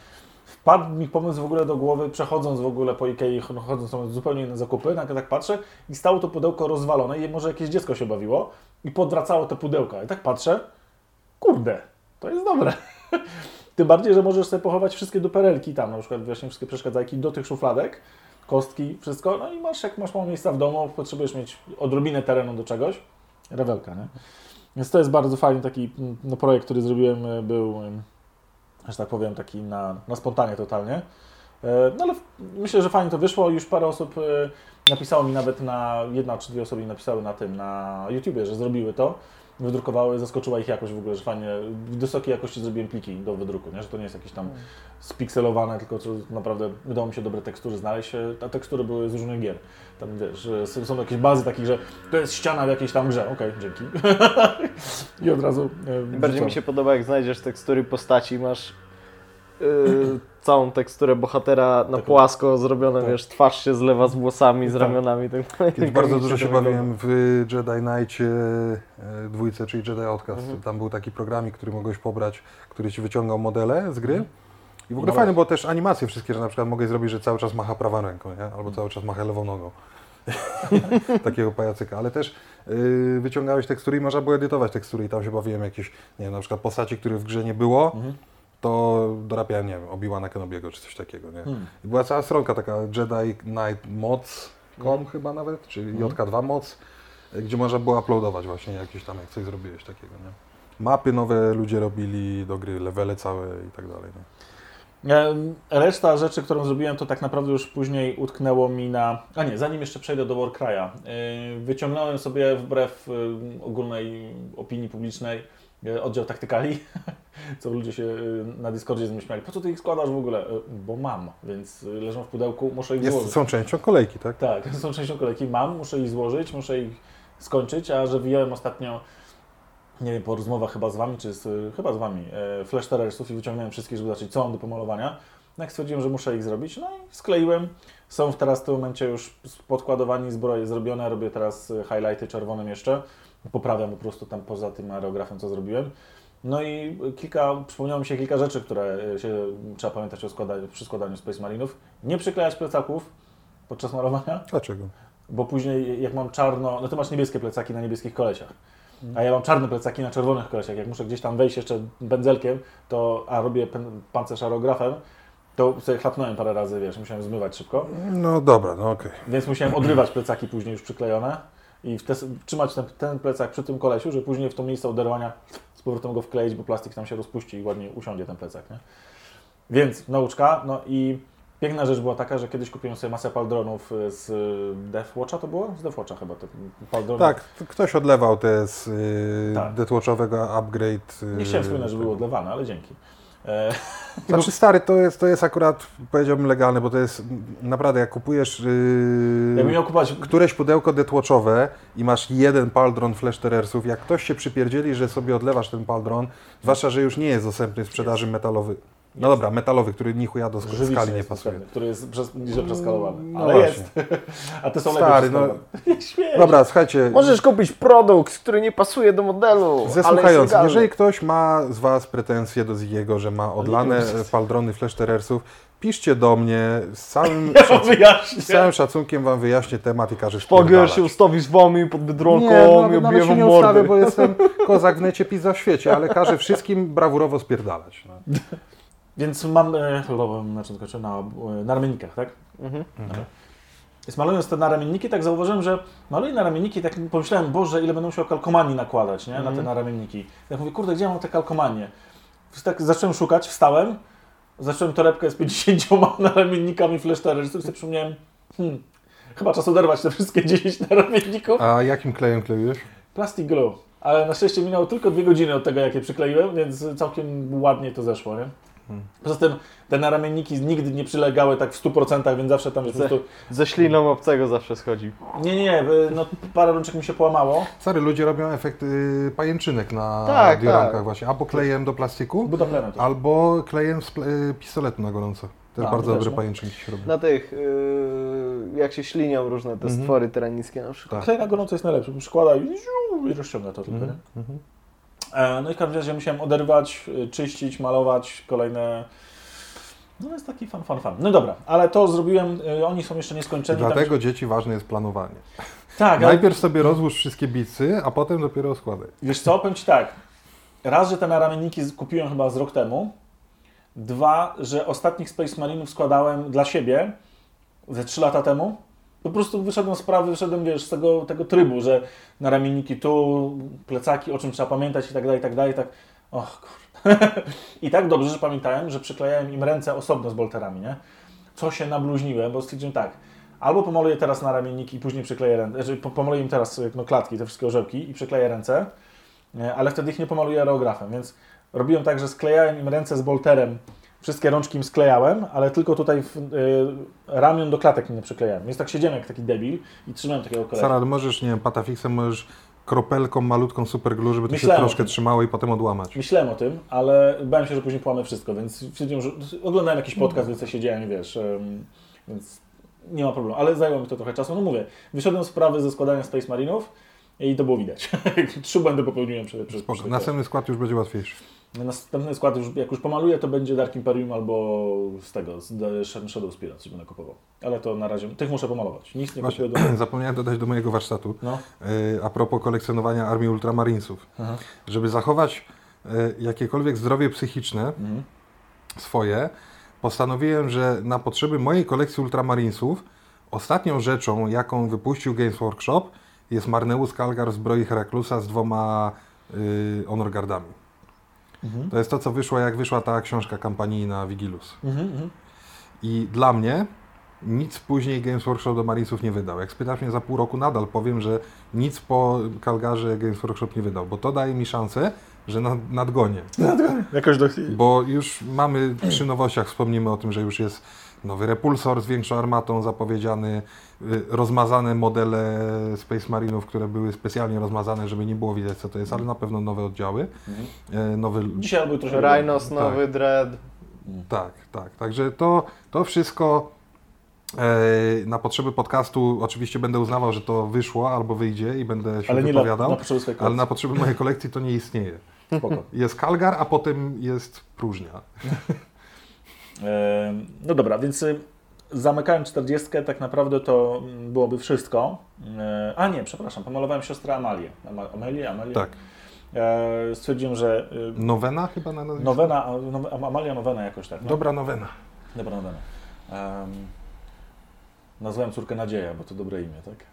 Wpadł mi pomysł w ogóle do głowy, przechodząc w ogóle po Ikei, ch- chodząc tam zupełnie inne zakupy, nagle tak patrzę i stało to pudełko rozwalone i może jakieś dziecko się bawiło i podwracało te pudełka. I tak patrzę, kurde, to jest dobre. Tym bardziej, że możesz sobie pochować wszystkie duperelki tam, na przykład właśnie wszystkie przeszkadzajki do tych szufladek, kostki, wszystko, no i masz, jak masz mało miejsca w domu, potrzebujesz mieć odrobinę terenu do czegoś, rewelka, nie? Więc to jest bardzo fajny taki mm, no, projekt, który zrobiłem, e, był, że tak powiem, taki na, na spontanie totalnie. E, No ale myślę, że fajnie to wyszło. Już parę osób e, napisało mi nawet na, jedna czy dwie osoby napisały na tym, na YouTubie, że zrobiły to. Wydrukowały, zaskoczyła ich jakość w ogóle, że fajnie, w wysokiej jakości zrobiłem pliki do wydruku, nie? że to nie jest jakieś tam spikselowane, tylko co naprawdę udało mi się dobre tekstury znaleźć, e, a tekstury były z różnych gier. Tam wiesz, że są jakieś bazy takich, że to jest ściana w jakiejś tam grze, okej, dzięki. I od razu e, Bardziej mi się podoba, jak znajdziesz tekstury postaci, masz yy, całą teksturę bohatera na Tak. płasko zrobione, Tak. wiesz, twarz się zlewa z włosami, z Tak. ramionami. Tak, Kiedyś bardzo dużo się bawiłem w Jedi Knightie e, dwójce, czyli Jedi Outcast. Mhm. Tam był taki programik, który mogłeś pobrać, który ci wyciągał modele z gry. I w ogóle No fajne było też animacje wszystkie, że na przykład mogę zrobić, że cały czas macha prawą ręką, nie? albo cały czas macha lewą nogą. Takiego pajacyka, ale też yy, wyciągałeś tekstury i można było edytować tekstury i tam się bawiłem jakieś, nie wiem, na przykład postaci, których w grze nie było, Mhm. To dorabiałem, nie wiem, Obi-Wana Kenobiego czy coś takiego, nie? Hmm. I była cała stronka taka Jedi Knight Mods.com chyba nawet, czy Mhm. JK2 Mods, y, gdzie można było uploadować właśnie jakieś tam, jak coś zrobiłeś takiego, nie? Mapy nowe ludzie robili do gry, levele całe i tak dalej, nie? Em, Reszta rzeczy, którą zrobiłem, to tak naprawdę już później utknęło mi na. A nie, zanim jeszcze przejdę do Warcry'a, yy, wyciągnąłem sobie wbrew yy, ogólnej opinii publicznej oddział taktykali, co ludzie się yy, na Discordzie z mnie śmiali. Po co ty ich składasz w ogóle? Yy, Bo mam, więc yy, leżą w pudełku, muszę ich Jest, złożyć. są częścią kolejki, tak? Tak, są częścią kolejki. Mam, muszę ich złożyć, muszę ich skończyć, a że wyjąłem ostatnio, nie wiem, po rozmowach chyba z Wami, czy z, chyba z Wami, e, Flash Terrorsów i wyciągnąłem wszystkie, żeby zobaczyć, co mam do pomalowania. No jak stwierdziłem, że muszę ich zrobić, no i skleiłem. Są teraz w tym momencie już podkładowani, zbroje zrobione, robię teraz e, highlighty czerwonym jeszcze. Poprawiam po prostu tam poza tym aerografem, co zrobiłem. No i kilka, przypomniało mi się kilka rzeczy, które e, się, trzeba pamiętać o składaniu, przy składaniu Space Marinów. Nie przyklejać plecaków podczas malowania, Dlaczego? bo później jak mam czarno, no to masz niebieskie plecaki na niebieskich kolesiach. A ja mam czarne plecaki na czerwonych kolesiach. Jak muszę gdzieś tam wejść jeszcze pędzelkiem, to a robię pancerz aerografem, to sobie chlapnąłem parę razy, wiesz, musiałem zmywać szybko. No dobra, no okej. Więc musiałem odrywać plecaki później już przyklejone i te, trzymać ten, ten plecak przy tym kolesiu, żeby później w to miejsce oderwania z powrotem go wkleić, bo plastik tam się rozpuści i ładnie usiądzie ten plecak, nie? Więc nauczka, no i piękna rzecz była taka, że kiedyś kupiłem sobie masę paldronów z Deathwatcha to było? Z Deathwatcha chyba te paldrony. Tak, ktoś odlewał te z y, Tak. Deathwatchowego upgrade. y, Nie chciałem wspominać, że były odlewane, ale dzięki. E, Znaczy stary, to jest, to jest akurat, powiedziałbym, legalne, bo to jest naprawdę, jak kupujesz yy, miał kupować któreś pudełko detłoczowe i masz jeden paldron flash jak ktoś się przypierdzieli, że sobie odlewasz ten paldron, zwłaszcza, że już nie jest dostępny w sprzedaży metalowy. No dobra, metalowy, który ni chuja do skali nie jest pasuje. dostępny, który jest przez, niżej przeskalowany. No Ale właśnie. jest. A te są Stary, no-. Śmiech. Dobra, słuchajcie, Możesz kupić produkt, który nie pasuje do modelu. ze ale jest słuchających, legalny. jeżeli ktoś ma z Was pretensje do Zigiego, że ma odlane flash terrersów, piszcie do mnie, z całym, Ja szac- z całym szacunkiem Wam wyjaśnię temat i każę wpierdalać. się ustawi z wami pod Biedronką Nie, no, i nawet obije się nie ustawię, bo jestem kozak w necie, pizza w świecie, ale każę wszystkim brawurowo spierdalać. No. Więc mam, e, na czym skończę, na, na ramionnikach, tak? Mhm. Więc malując te naramienniki, tak zauważyłem, że maluję naramienniki, tak pomyślałem, Boże, ile będę musiał kalkomanii nakładać, nie? Na te Mhm. naramienniki. Tak mówię, kurde, gdzie ja mam te kalkomanie? Więc tak zacząłem szukać, wstałem, zacząłem torebkę z 50 naramiennikami flash terrorystów i sobie przypomniałem, hmm, chyba czas oderwać te wszystkie 10 naramienników. A jakim klejem klejujesz? Plastic glue. Ale na szczęście minęło tylko dwie godziny od tego, jak je przykleiłem, więc całkiem ładnie to zeszło, nie? Hmm. Poza tym te naramienniki nigdy nie przylegały tak w 100%, więc zawsze tam jest po Ze- prostu... Ze śliną obcego zawsze schodzi. Nie, nie, nie, y, no parę rączek mi się połamało. Stary, ludzie robią efekt y, pajęczynek na Tak, diorankach tak. właśnie. Albo klejem do plastiku, to. albo klejem z y, pistoletu na gorąco. Też A, bardzo to też, dobre no. pajęczynki się robią. Na tych, yy, jak się ślinią różne te Mhm. stwory tyranickie na przykład. Tak. Klej na gorąco jest najlepszy, bo przykłada i, i rozciąga to tylko, Mhm, nie? E, no i w każdym razie musiałem oderwać, y, czyścić, malować kolejne... No jest taki fan, fan, fan. No dobra, ale to zrobiłem, y, oni są jeszcze nieskończeni. tam- dlatego dzieci ważne jest planowanie. Tak, ale Najpierw sobie rozłóż wszystkie bicy, a potem dopiero składaj. Wiesz co, powiem Ci tak. Raz, że te naramienniki kupiłem chyba z rok temu. Dwa, że ostatnich Space Marinów składałem dla siebie ze trzy lata temu. Po prostu wyszedłem z sprawy, wyszedłem, wiesz, z tego, tego trybu, że naramienniki tu, plecaki, o czym trzeba pamiętać i tak dalej, i tak dalej, tak, och kurde. I tak dobrze, że pamiętałem, że przyklejałem im ręce osobno z bolterami, nie? Co się nabluźniłem, bo stwierdziłem tak, albo pomaluję teraz naramienniki i później przykleję ręce, znaczy po- pomaluję im teraz no, klatki, te wszystkie orzełki i przykleję ręce, ale wtedy ich nie pomaluję aerografem, więc robiłem tak, że sklejałem im ręce z bolterem, wszystkie rączki im sklejałem, ale tylko tutaj w, y, ramion do klatek nie przyklejałem. Więc tak siedziałem jak taki debil i trzymałem takiego kolesia. Sara, ale możesz, nie wiem, patafixem możesz kropelką malutką superglue, żeby to się troszkę trzymało i potem odłamać. Myślałem o tym, ale bałem się, że później połamę wszystko, więc stwierdziłem, że oglądałem jakiś podcast, więc ja siedziałem wiesz, więc nie ma problemu, ale zajęło mi to trochę czasu. No mówię, wyszedłem z sprawy ze składania Space Marinów i to było widać. Trzy błędy popełniłem przed, przed, Spoko. Następny skład już będzie łatwiejszy. Następny skład, już, jak już pomaluję, to będzie Dark Imperium albo z tego, z Shadow Spirit, coś będę kupował. Ale to na razie, tych muszę pomalować. Nic nie Właśnie, do... zapomniałem dodać do mojego warsztatu, No. yy, a propos kolekcjonowania Armii Ultramarinesów. Aha. Żeby zachować yy, jakiekolwiek zdrowie psychiczne Mhm. swoje, postanowiłem, że na potrzeby mojej kolekcji Ultramarinesów ostatnią rzeczą, jaką wypuścił Games Workshop jest Marneus Kalgar zbroi Heraklusa z dwoma yy, Honor Guardami. Mhm. To jest to, co wyszło, jak wyszła ta książka kampanijna Vigilus. Mhm, mhm. I dla mnie nic później Games Workshop do Marinesów nie wydał. Jak spytasz mnie za pół roku, nadal powiem, że nic po Kalgarze Games Workshop nie wydał, bo to daje mi szansę, że nad, nadgonię. Jakoś do... Bo już mamy przy nowościach, wspomnimy o tym, że już jest nowy repulsor z większą armatą zapowiedziany, y, rozmazane modele Space Marinów, które były specjalnie rozmazane, żeby nie było widać co to jest, ale na pewno nowe oddziały. Mhm. y, Nowy, Dzisiaj albo troszkę... Rhinos nowy, Dread. tak, tak. Także to, to wszystko e, na potrzeby podcastu oczywiście będę uznawał, że to wyszło albo wyjdzie i będę się Ale nie na, wypowiadał, na potrzeby swojej ale na potrzeby mojej kolekcji to nie istnieje. Spoko. Jest Kalgar, a potem jest próżnia. No dobra, więc y, zamykając 40, tak naprawdę to mm, byłoby wszystko. E, A nie, przepraszam, pomalowałem siostrę Amalię. Ama- Amelię, Amelię. Tak. E, Stwierdziłem, że y, Nowena chyba na nazwisku? nowena, Am- Amalia Nowena jakoś tak. No? Dobra nowena. Dobra nowena. Um, nazwałem córkę Nadzieja, bo to dobre imię, tak?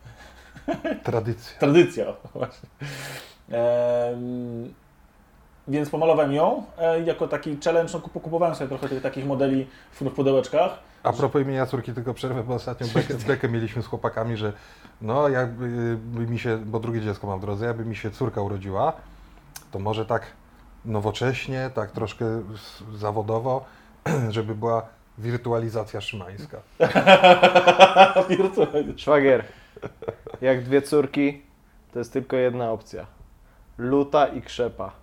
Tradycja. Tradycja, właśnie. Em, więc pomalowałem ją e, jako taki challenge, no, kup- kupowałem sobie trochę tych takich modeli w, w pudełeczkach. A propos imienia córki, tylko przerwę, bo ostatnio bekę, bekę mieliśmy z chłopakami, że no jakby by mi się, bo drugie dziecko mam w drodze, jakby mi się córka urodziła, to może tak nowocześnie, tak troszkę zawodowo, żeby była wirtualizacja szymańska. Szwagier, jak dwie córki, to jest tylko jedna opcja. Luta i krzepa.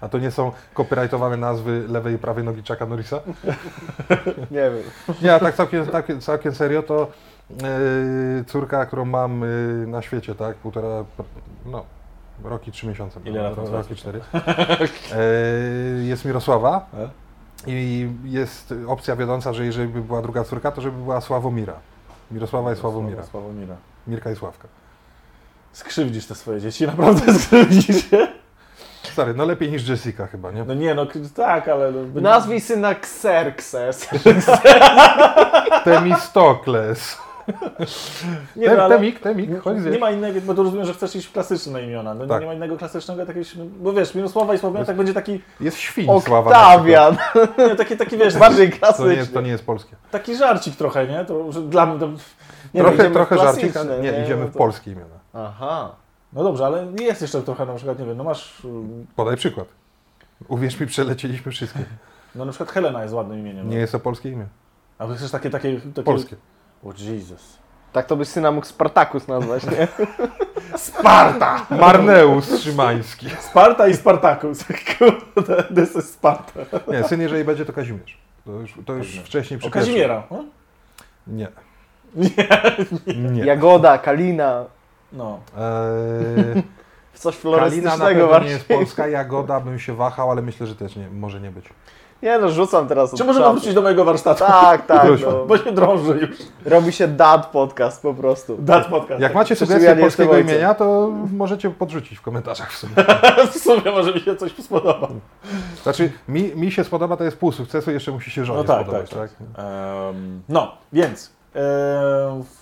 A to nie są copyrightowane nazwy lewej i prawej nogi Chucka Norrisa? Nie wiem. Nie, a tak całkiem, całkiem, całkiem serio, to yy, córka, którą mam yy, na świecie, tak, półtora, no, roki, trzy miesiące. Ile lat? Roki, cztery. Yy, jest Mirosława i jest opcja wiodąca, że jeżeli by była druga córka, to żeby była Sławomira. Mirosława i Sławomira. Sławomira. Mirka i Sławka. Skrzywdzisz te swoje dzieci, naprawdę skrzywdzisz je. Stary, no lepiej niż Jessica chyba, nie? No nie, no tak, ale... No, Nazwij syna Xerxes. Temistokles. nie, Tem, no, ale temik, temik, chodź nie ma innego, bo to rozumiem, że chcesz iść w klasyczne imiona. No Tak. nie ma innego klasycznego, takiego, bo wiesz, Mirosława i Sławomira tak będzie taki, Jest świń Sława Oktawian. nie, taki, taki wiesz, Bardziej przykład. To nie, klasyczny. jest, to nie jest polskie. taki żarcik trochę, nie? To, że dla mnie to... Nie, no, trochę w trochę żarcik, nie, nie? idziemy No w polskie imiona. Aha. No dobrze, ale jest jeszcze trochę na przykład, nie wiem, no masz... ym, Podaj przykład. Uwierz mi, przelecieliśmy wszystkie. No na przykład Helena jest ładnym imieniem. Nie no. jest to polskie imię. A wy chcesz takie, takie... takie... Polskie. O Jesus. Tak to byś syna mógł Spartakus nazwać, nie? Sparta! Marneus Szymański. Sparta i Spartacus. Kurde, this is Sparta. Nie, syn jeżeli będzie, to Kazimierz. To już, to już Kazimierz. wcześniej O przy Kazimiera. no? Nie. Nie. Nie. Jagoda, Kalina. No. Eee, Coś Kalina na florystycznego pewno nie jest polska, Jagoda bym się wahał, ale myślę, że też nie, może nie być. Nie no, rzucam teraz Czy możemy wrócić do mojego warsztatu? Tak, tak. No. Bo się drąży już. Robi się dad podcast po prostu. Dat podcast. Jak macie Przy czym sugestie ja polskiego ojcem. imienia, to możecie podrzucić w komentarzach w sumie. w sumie może mi się coś spodoba. Znaczy, mi, mi się spodoba, to jest pół sukcesu, jeszcze musi się żonie No tak, spodobać, tak, tak? Em, no, więc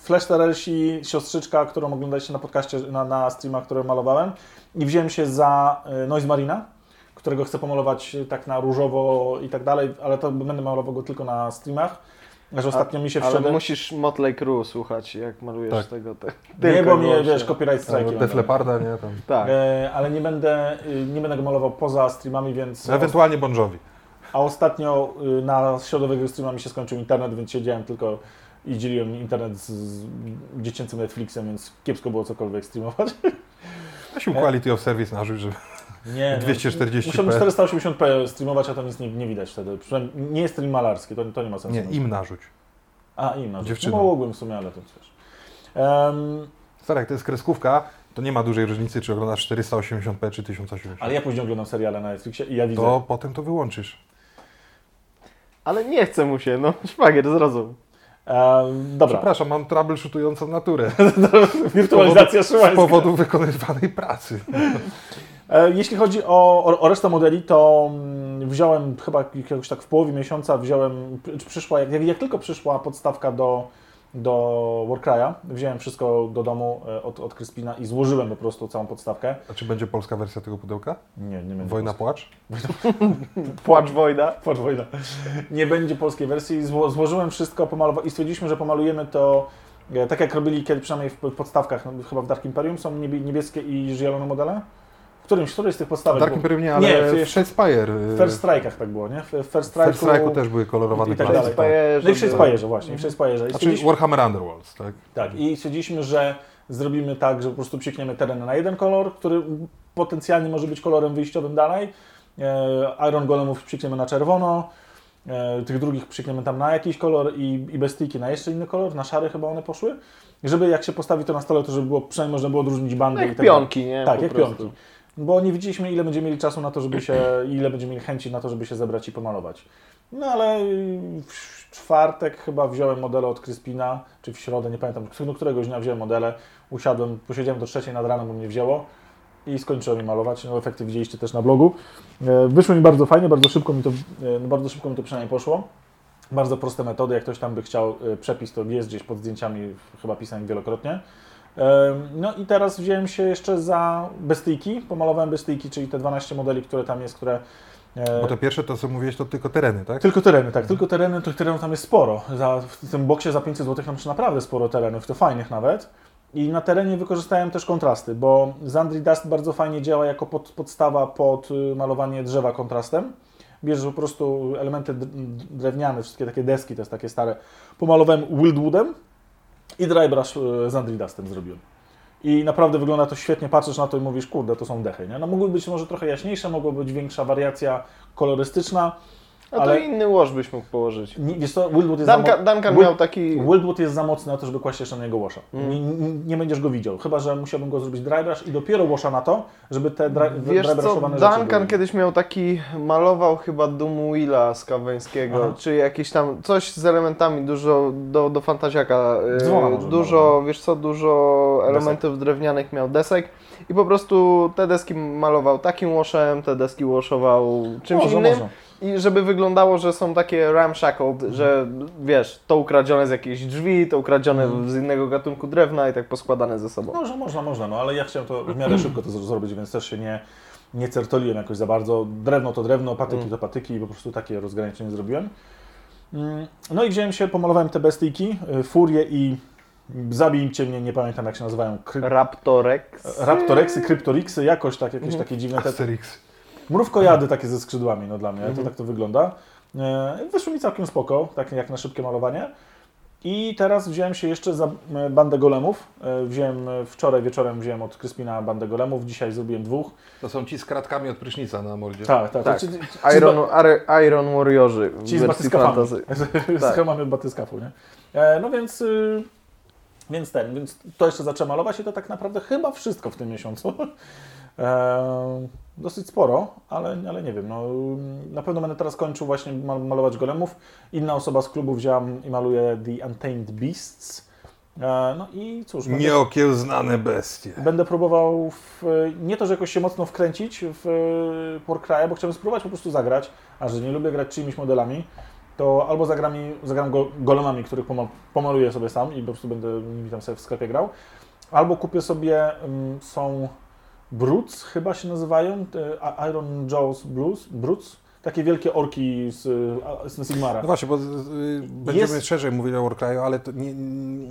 Flash Terelsi, siostrzyczka, którą oglądaliście na podcaście, na, na streamach, które malowałem i wziąłem się za e, Noise Marina, którego chcę pomalować e, tak na różowo i tak dalej, ale to będę malował go tylko na streamach, że ostatnio mi się Ale wszedł... musisz Motley Crue słuchać, jak malujesz Tak. tego. Te, Nie, tylko bo mnie, wiesz, copyright strike. Albo Def Leparda, nie? Tam. Tak. E, ale nie będę, y, nie będę go malował poza streamami, więc... Ewentualnie Bon Jovi. A ostatnio y, na środowego streama mi się skończył internet, więc siedziałem tylko i dzieliłem internet z, z dziecięcym Netflixem, więc kiepsko było cokolwiek streamować. Weź im quality of service narzuć, żeby Nie, 240p. Musiałbym 480p streamować, a to nic nie, nie widać wtedy. Przynajmniej nie jest stream malarski, to, to nie ma sensu. Nie, im narzuć. A, im na Dziewczynom. No mogłem w sumie, ale to wiesz. Um, Stary, jak to jest kreskówka, to nie ma dużej różnicy, czy oglądasz 480p, czy 1080. ale ja później oglądam seriale na Netflixie i ja widzę. To potem to wyłączysz. Ale nie chce mu się, no. Szwagier, zrozum. Um, dobra, Przepraszam, mam troubleshootującą naturę. wirtualizacja Z szymańska. powodu wykonywanej pracy. E, Jeśli chodzi o, o, o resztę modeli, to mm, wziąłem chyba jakoś tak w połowie miesiąca, wziąłem, czy przyszła, jak, jak tylko przyszła podstawka do, do Warcry'a, wziąłem wszystko do domu e, od, od Crispina i złożyłem po prostu całą podstawkę. A czy będzie polska wersja tego pudełka? Nie, nie będzie Wojna płacz? Płacz Wojna. Płacz wojna. Nie będzie polskiej wersji. Zło, złożyłem wszystko pomalowa- i stwierdziliśmy, że pomalujemy to e, tak jak robili kiedy przynajmniej w podstawkach, no, chyba w Dark Imperium są niebie, niebieskie i zielone modele. W którymś, której z tych W podstawek? Dark było? Imperium nie, ale Nie, w Shadespire. W First Strike'ach tak było, nie? W w First Strike'u... First Strike'u też były kolorowane i tak dalej. Spajerze No i w były. Shadespire'ze właśnie, i w Shadespire'ze. I Znaczy stwierdziliśmy, Warhammer Underworlds, tak? tak, i stwierdziliśmy, że zrobimy tak, że po prostu psikniemy teren na jeden kolor, który potencjalnie może być kolorem wyjściowym dalej. E, Iron Golemów psikniemy na czerwono, e, tych drugich psikniemy tam na jakiś kolor i, i Bestiki na jeszcze inny kolor, na szary chyba one poszły. Żeby jak się postawi to na stole, to żeby było, przynajmniej można było odróżnić bandy No i jak tak dalej. pionki, nie? Tak, Po jak prostu. pionki. Bo nie widzieliśmy, ile będziemy mieli czasu na to, żeby się, ile będziemy mieli chęci na to, żeby się zebrać i pomalować. No ale w czwartek chyba wziąłem modele od Crispina, czy w środę, nie pamiętam, no, któregoś dnia wziąłem modele, usiadłem, posiedziałem do trzeciej nad ranem, bo mnie wzięło i skończyłem je malować. No efekty widzieliście też na blogu. E, Wyszło mi bardzo fajnie, bardzo szybko mi to, e, no, bardzo szybko mi to przynajmniej poszło. Bardzo proste metody, jak ktoś tam by chciał e, przepis, to jest gdzieś pod zdjęciami, chyba pisałem wielokrotnie. No i teraz wziąłem się jeszcze za bestyjki, pomalowałem bestyjki, czyli te 12 modeli, które tam jest, które... e, Bo te pierwsze to, co mówiłeś, to tylko tereny, tak? Tylko tereny, tak, tylko tereny, tych terenów tam jest sporo. Za, w tym boksie za 500 zł tam masz naprawdę sporo terenów, to fajnych nawet. I na terenie wykorzystałem też kontrasty, bo Zandri Dust bardzo fajnie działa jako pod, podstawa pod y, malowanie drzewa kontrastem. Bierzesz po prostu elementy drewniane, wszystkie takie deski, to jest takie stare. Pomalowałem Wildwoodem i dry brush y, Zandri Dustem zrobiłem. I naprawdę wygląda to świetnie, patrzysz na to i mówisz, kurde, to są dechy. Nie? No mogły być może trochę jaśniejsze, mogła być większa wariacja kolorystyczna, A to ale inny łoż byś mógł położyć. nie, wiesz co, Wildwood jest za Duncan, mo- Duncan miał taki... Wildwood jest za mocny na to, żeby kłaść jeszcze na niego washa. Mm. Nie, nie, będziesz go widział, chyba że musiałbym go zrobić dry brush i dopiero washa na to, żeby te dry, Wiesz co, Duncan były. kiedyś miał taki, malował chyba Doom Willa z Kaweńskiego, Aha. czy jakiś tam, coś z elementami dużo do, do fantaziaka, Dzwona może dużo, malował. wiesz co, dużo elementów drewnianych miał desek i po prostu te deski malował takim łoshem, te deski łoszował czymś Może, innym może. i żeby wyglądało, że są takie ramshackled, że wiesz, to ukradzione z jakiejś drzwi, to ukradzione Mhm. z innego gatunku drewna i tak poskładane ze sobą. Może, można, można, no ale ja chciałem to w miarę szybko to zro- zrobić, więc też się nie, nie certoliłem jakoś za bardzo. Drewno to drewno, patyki Mm. to patyki i po prostu takie rozgraniczenie zrobiłem. Mm, No i wziąłem się, pomalowałem te bestyjki, y, Furię i zabijcie mnie, nie pamiętam jak się nazywają, kry... Raptorex. Raptoreksy, Kryptorixy, jakoś tak, jakieś Mhm. takie dziwne te, Asterix. Mrówkojady takie ze skrzydłami, no dla mnie, to Mhm. tak to wygląda. E, Wyszło mi całkiem spoko, tak jak na szybkie malowanie. I teraz wziąłem się jeszcze za e, bandę golemów. E, Wziąłem wczoraj wieczorem wziąłem od Kryspina bandę golemów, dzisiaj zrobiłem dwóch. To są ci z kratkami od prysznica na mordzie. Tak, tak. Tak. Ci, ci, Iron, Are- Iron Warriorzy ci z batyskafami. z Tak. od batyskafu, nie? E, No więc, y, więc ten, więc to jeszcze zacząłem malować i to tak naprawdę chyba wszystko w tym miesiącu. E, dosyć sporo, ale, ale nie wiem, no, na pewno będę teraz kończył właśnie mal- malować golemów. Inna osoba z klubu wzięła i maluje The Untamed Beasts. E, No i cóż, będę, Nieokiełznane bestie. będę próbował w, nie to, że jakoś się mocno wkręcić w Warcry'a, bo chciałbym spróbować po prostu zagrać, a że nie lubię grać czyimiś modelami, to albo zagram, zagram go, golemami, których poma- pomaluję sobie sam i po prostu będę nimi tam sobie w sklepie grał, albo kupię sobie, ym, są Brutes chyba się nazywają, Iron Jaws Blues, Brutes, takie wielkie orki z, z Sigmara. No właśnie, bo y, będziemy Jest- szerzej mówili o Warcryu, ale to nie,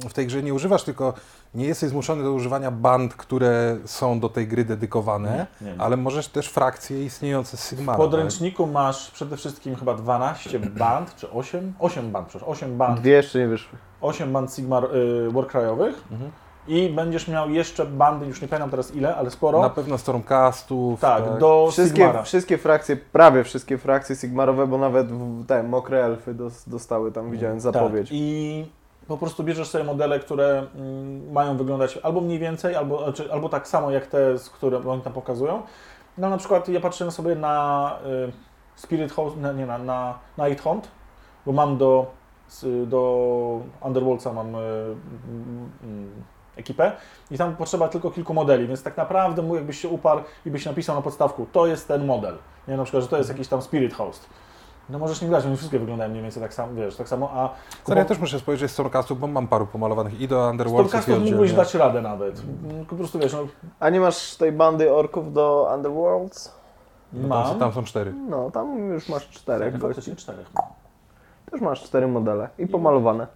w tej grze nie używasz tylko, nie jesteś zmuszony do używania band, które są do tej gry dedykowane, Nie, nie, nie. ale możesz też frakcje istniejące z W Sigmara. podręczniku masz przede wszystkim chyba 12 band, czy 8? 8 band, przecież 8 band Dwie jeszcze nie wyszły. 8 band Sigmar y, Warcryowych Mhm. I będziesz miał jeszcze bandy, już nie pamiętam teraz ile, ale sporo. Na pewno Stormcastów. tak, do Wszystkie, Sigmara. wszystkie frakcje, prawie wszystkie frakcje Sigmarowe, bo nawet te mokre elfy dos, dostały tam, widziałem zapowiedź. Tak. I po prostu bierzesz sobie modele, które mm, mają wyglądać albo mniej więcej, albo, znaczy, albo tak samo jak te, z które oni tam pokazują. No na przykład ja patrzyłem sobie na y, Spirit Host, nie, nie na, na Night Hunt, bo mam do, do Underworldsa mam y, mm, ekipę i tam potrzeba tylko kilku modeli, więc tak naprawdę mógł jakbyś się uparł i byś napisał na podstawku, to jest ten model. Nie, na przykład, że to jest jakiś tam Spirit Host. No możesz nie grać, one wszystkie wyglądają mniej więcej tak samo, wiesz, tak samo, a Sorry, ja też muszę spojrzeć z Stormcastów, bo mam paru pomalowanych i do Underworldsów i Stormcastów mógłbyś dać radę nawet. Po prostu wiesz, no, A nie masz tej bandy orków do Underworlds? No tam, mam. są- tam są cztery. No, tam już masz czterech gości. Faktycznie czterech. Też masz cztery modele i pomalowane.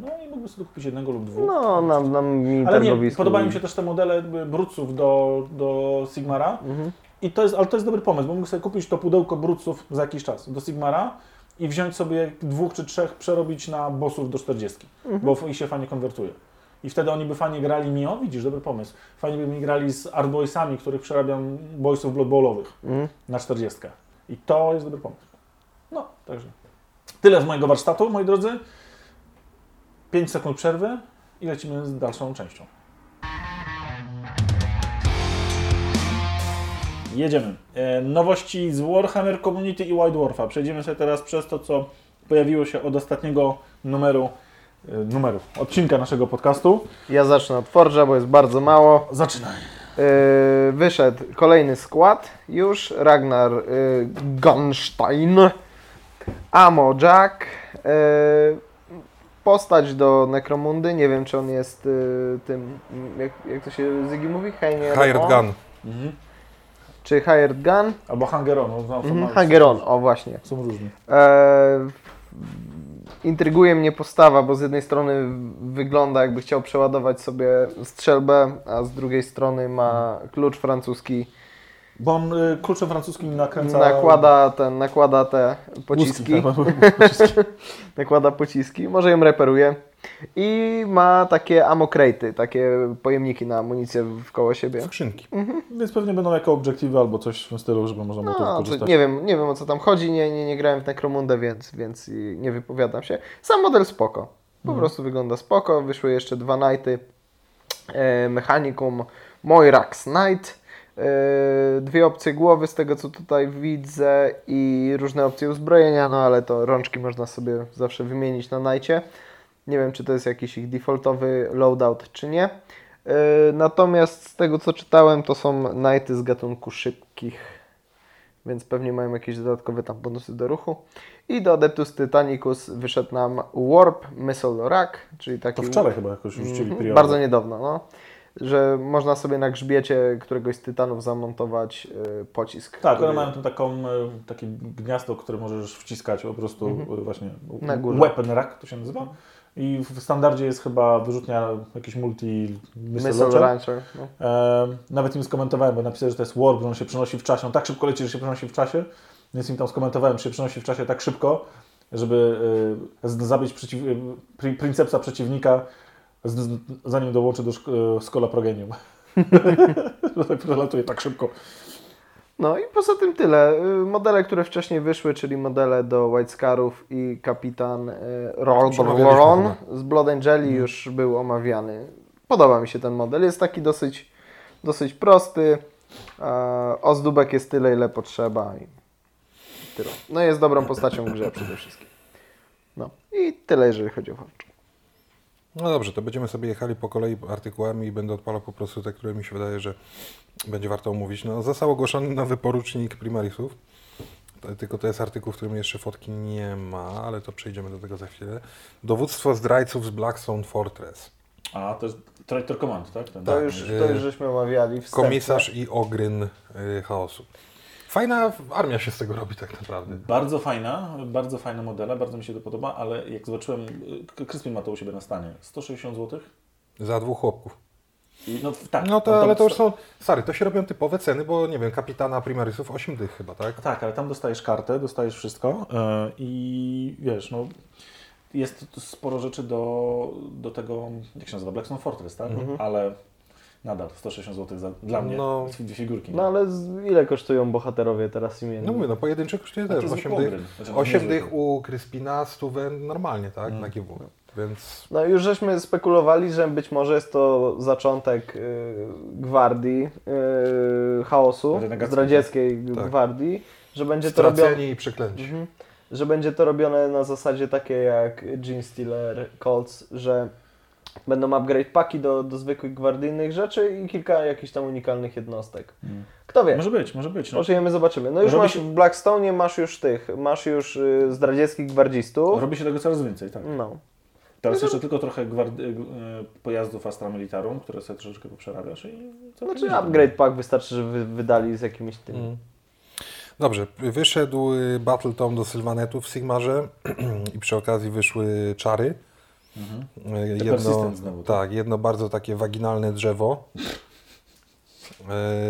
No i mógłbyś sobie kupić jednego lub dwóch. No, na, na mi Ale nie, podobają mi się też te modele bruców do, do Sigmara. Mhm. I to jest, ale to jest dobry pomysł, bo mógł sobie kupić to pudełko bruców za jakiś czas do Sigmara i wziąć sobie dwóch czy trzech, przerobić na bossów do 40, Mhm. bo i się fajnie konwertuje. I wtedy oni by fajnie grali mi, o widzisz, dobry pomysł, fajnie by mi grali z Artboysami, których przerabiam boysów Blood Bowlowych. Mhm. na 40. I to jest dobry pomysł. No, także. Tyle z mojego warsztatu, moi drodzy. 5 sekund przerwy i lecimy z dalszą częścią. Jedziemy. E, nowości z Warhammer Community i White Dwarfa. Przejdziemy sobie teraz przez to, co pojawiło się od ostatniego numeru, e, numeru, odcinka naszego podcastu. Ja zacznę od Forge'a, bo jest bardzo mało. Zaczynaj. Yy, wyszedł kolejny skład już. Ragnar yy, Gunstein, Amo Jack, yy, postać do Necromundy. Nie wiem, czy on jest yy, tym, jak, jak to się Zygi mówi? Heiner Hired on? Gun. Mhm. Czy Hired Gun? Albo Hangeron. No, Mhm, Hangeron, o właśnie. Są różni. E, intryguje mnie postawa, bo z jednej strony wygląda jakby chciał przeładować sobie strzelbę, a z drugiej strony ma klucz francuski. Bo on y, kluczem francuskim nakręca... Nakłada, ten, nakłada te pociski. Tak, pociski. nakłada pociski, może ją reperuje. I ma takie amokraty, takie pojemniki na amunicję wkoło siebie. Skrzynki. Więc pewnie będą jako obiektywy albo coś w tym stylu, żeby można było No, to wykorzystać. nie wiem, nie wiem o co tam chodzi, nie, nie, nie grałem w Necromundę, więc, więc nie wypowiadam się. Sam model spoko. Po prostu wygląda spoko. Wyszły jeszcze dwa Knighty. E, Mechanicum Moirax Knight. E, dwie opcje głowy z tego co tutaj widzę i różne opcje uzbrojenia, no ale to rączki można sobie zawsze wymienić na Knightie. Nie wiem, czy to jest jakiś ich defaultowy loadout, czy nie. E, Natomiast z tego co czytałem, to są Knighty z gatunku szybkich więc pewnie mają jakieś dodatkowe tam bonusy do ruchu. I do Adeptus Titanicus wyszedł nam Warp Missile Rack, czyli taki... To wczoraj chyba jakoś rzucili periody. Bardzo niedawno, no. Że można sobie na grzbiecie któregoś z tytanów zamontować y, pocisk. Tak, który- one mają tu taką, e, takie gniazdo, które możesz wciskać po prostu e, właśnie Mhm. Na górze. weapon rack to się nazywa. I w standardzie jest chyba wyrzutnia jakiś multi Missile missile launcher. No. E, nawet im skomentowałem, bo napisałem, że to jest warp, że on się przenosi w czasie. On tak szybko leci, że się przenosi w czasie. Więc im tam skomentowałem, że się przenosi w czasie tak szybko, żeby z- zabić przeciw, pri, Princepsa przeciwnika, z, zanim dołączy do szk- e, Skola Progenium. że tak prelatuje tak szybko. no i poza tym tyle. Y, Modele, które wcześniej wyszły, czyli modele do White Scarów i kapitan y, z Blood Angeli Mhm. już był omawiany. Podoba mi się ten model. Jest taki dosyć, dosyć prosty. E, Ozdóbek jest tyle, ile potrzeba i tyle. No jest dobrą postacią w grze przede wszystkim. No i tyle, jeżeli chodzi o Forge. No dobrze, to będziemy sobie jechali po kolei artykułami i będę odpalał po prostu te, które mi się wydaje, że będzie warto omówić. No, został ogłoszony nowy porucznik Primarisów. Tylko to jest artykuł, w którym jeszcze fotki nie ma, ale to przejdziemy do tego za chwilę. Dowództwo zdrajców z Blackstone Fortress. A, to jest Traitor Command, tak? Ten, To tak. już, to już żeśmy omawiali w Komisarz i ogryn y, chaosu. Fajna armia się z tego robi tak naprawdę. Bardzo fajna, bardzo fajne modele, bardzo mi się to podoba, ale jak zobaczyłem, y, Crispin ma to u siebie na stanie, 160 zł. Za dwóch chłopków. No tak. No to, ale to już są, stary, to się robią typowe ceny, bo nie wiem, kapitana Primarisów 8 dych chyba, tak? Tak, ale tam dostajesz kartę, dostajesz wszystko yy, i wiesz, no jest sporo rzeczy do, do tego, jak się nazywa, Blackstone Fortress, tak? Ale nadal 160 zł za, dla mnie, No. dwie figurki. No ale z, ile kosztują bohaterowie teraz imienni? No mówię, no pojedyncze kosztuje też 8 zwykły dych. ogryn. Znaczy, no, 8 niezwykły. dych u Kryspina, stówę normalnie, tak? Na GW. Więc No już żeśmy spekulowali, że być może jest to zaczątek y, gwardii, y, chaosu, zdradzieckiej Tak. gwardii, że będzie to robione... straceni i przeklęci. Mhm. Że będzie to robione na zasadzie takiej jak Gene Stealer Colts, że będą upgrade paki do, do zwykłych gwardyjnych rzeczy i kilka jakichś tam unikalnych jednostek. Mm. Kto wie? Może być, może być. No. Pożyjemy, zobaczymy. No już Robi masz się- w Blackstone masz już tych, masz już y, zdradzieckich gwardzistów. Robi się tego coraz więcej, tak. No. Teraz jeszcze tylko trochę gward- y, pojazdów Astra Militarum, które sobie troszeczkę poprzerabiasz i Znaczy upgrade pack wystarczy, że wy, wydali z jakimiś tymi. Mm. Dobrze, wyszedł y, Battle Tom do Sylvanetu w Sigmarze i przy okazji wyszły czary. Mhm. Znowu, tak? tak, jedno bardzo takie waginalne drzewo.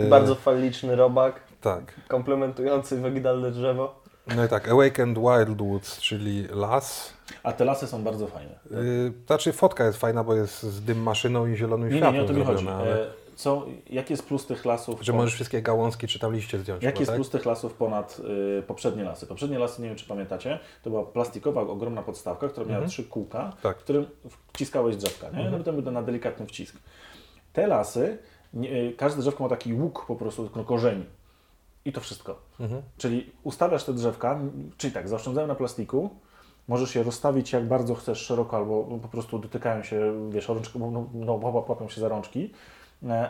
Y, Bardzo faliczny robak, Tak. komplementujący waginalne drzewo. No i tak, Awakened Wildwoods, czyli las. A te lasy są bardzo fajne. Yy, znaczy fotka jest fajna, bo jest z dym maszyną i zielonym Nie, nie, światłem nie o to mi chodzi. ale E, Co, jaki jest plus tych lasów? że możesz wszystkie gałązki czy tam liście zdjąć. Jaki jest tak? plus tych lasów ponad y, poprzednie lasy? Poprzednie lasy, nie wiem czy pamiętacie, to była plastikowa, ogromna podstawka, która miała Mhm. trzy kółka, Tak. w którym wciskałeś drzewka, nie? Mhm. No to był na delikatny wcisk. Te lasy, nie, y, każde drzewko ma taki łuk po prostu no, korzeni. I to wszystko. Mhm. Czyli ustawiasz te drzewka, czyli tak, zaoszczędzałem na plastiku, możesz je rozstawić jak bardzo chcesz szeroko, albo po prostu dotykają się, wiesz, rączki, no, no, no, łapią się za rączki,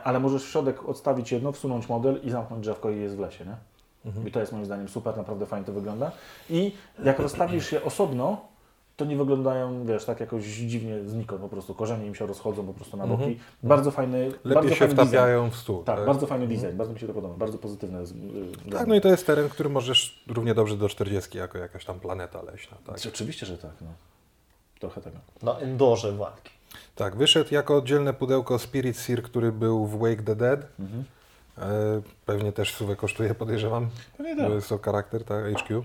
ale możesz w środek odstawić jedno, wsunąć model i zamknąć drzewko i jest w lesie, nie? Mhm. I to jest moim zdaniem super, naprawdę fajnie to wygląda. I jak rozstawisz je osobno, to nie wyglądają, wiesz, tak jakoś dziwnie znikąd, po prostu korzenie im się rozchodzą po prostu na boki. Mhm. Bardzo fajny, Lepiej bardzo się fajny design. wtapiają w stół. Tak, bardzo fajny design, bardzo mi się to podoba, bardzo pozytywne. jest, y, Tak, no i to jest teren, który możesz równie dobrze do 40 jako jakaś tam planeta leśna. Tak. Oczywiście, że tak. No. trochę tego. Na Endorze walki. Tak, wyszedł jako oddzielne pudełko Spirit Seer, który był w Wake the Dead. Mhm. E, pewnie też suwę kosztuje, podejrzewam, Pewnie tak. jest to charakter, tak, HQ.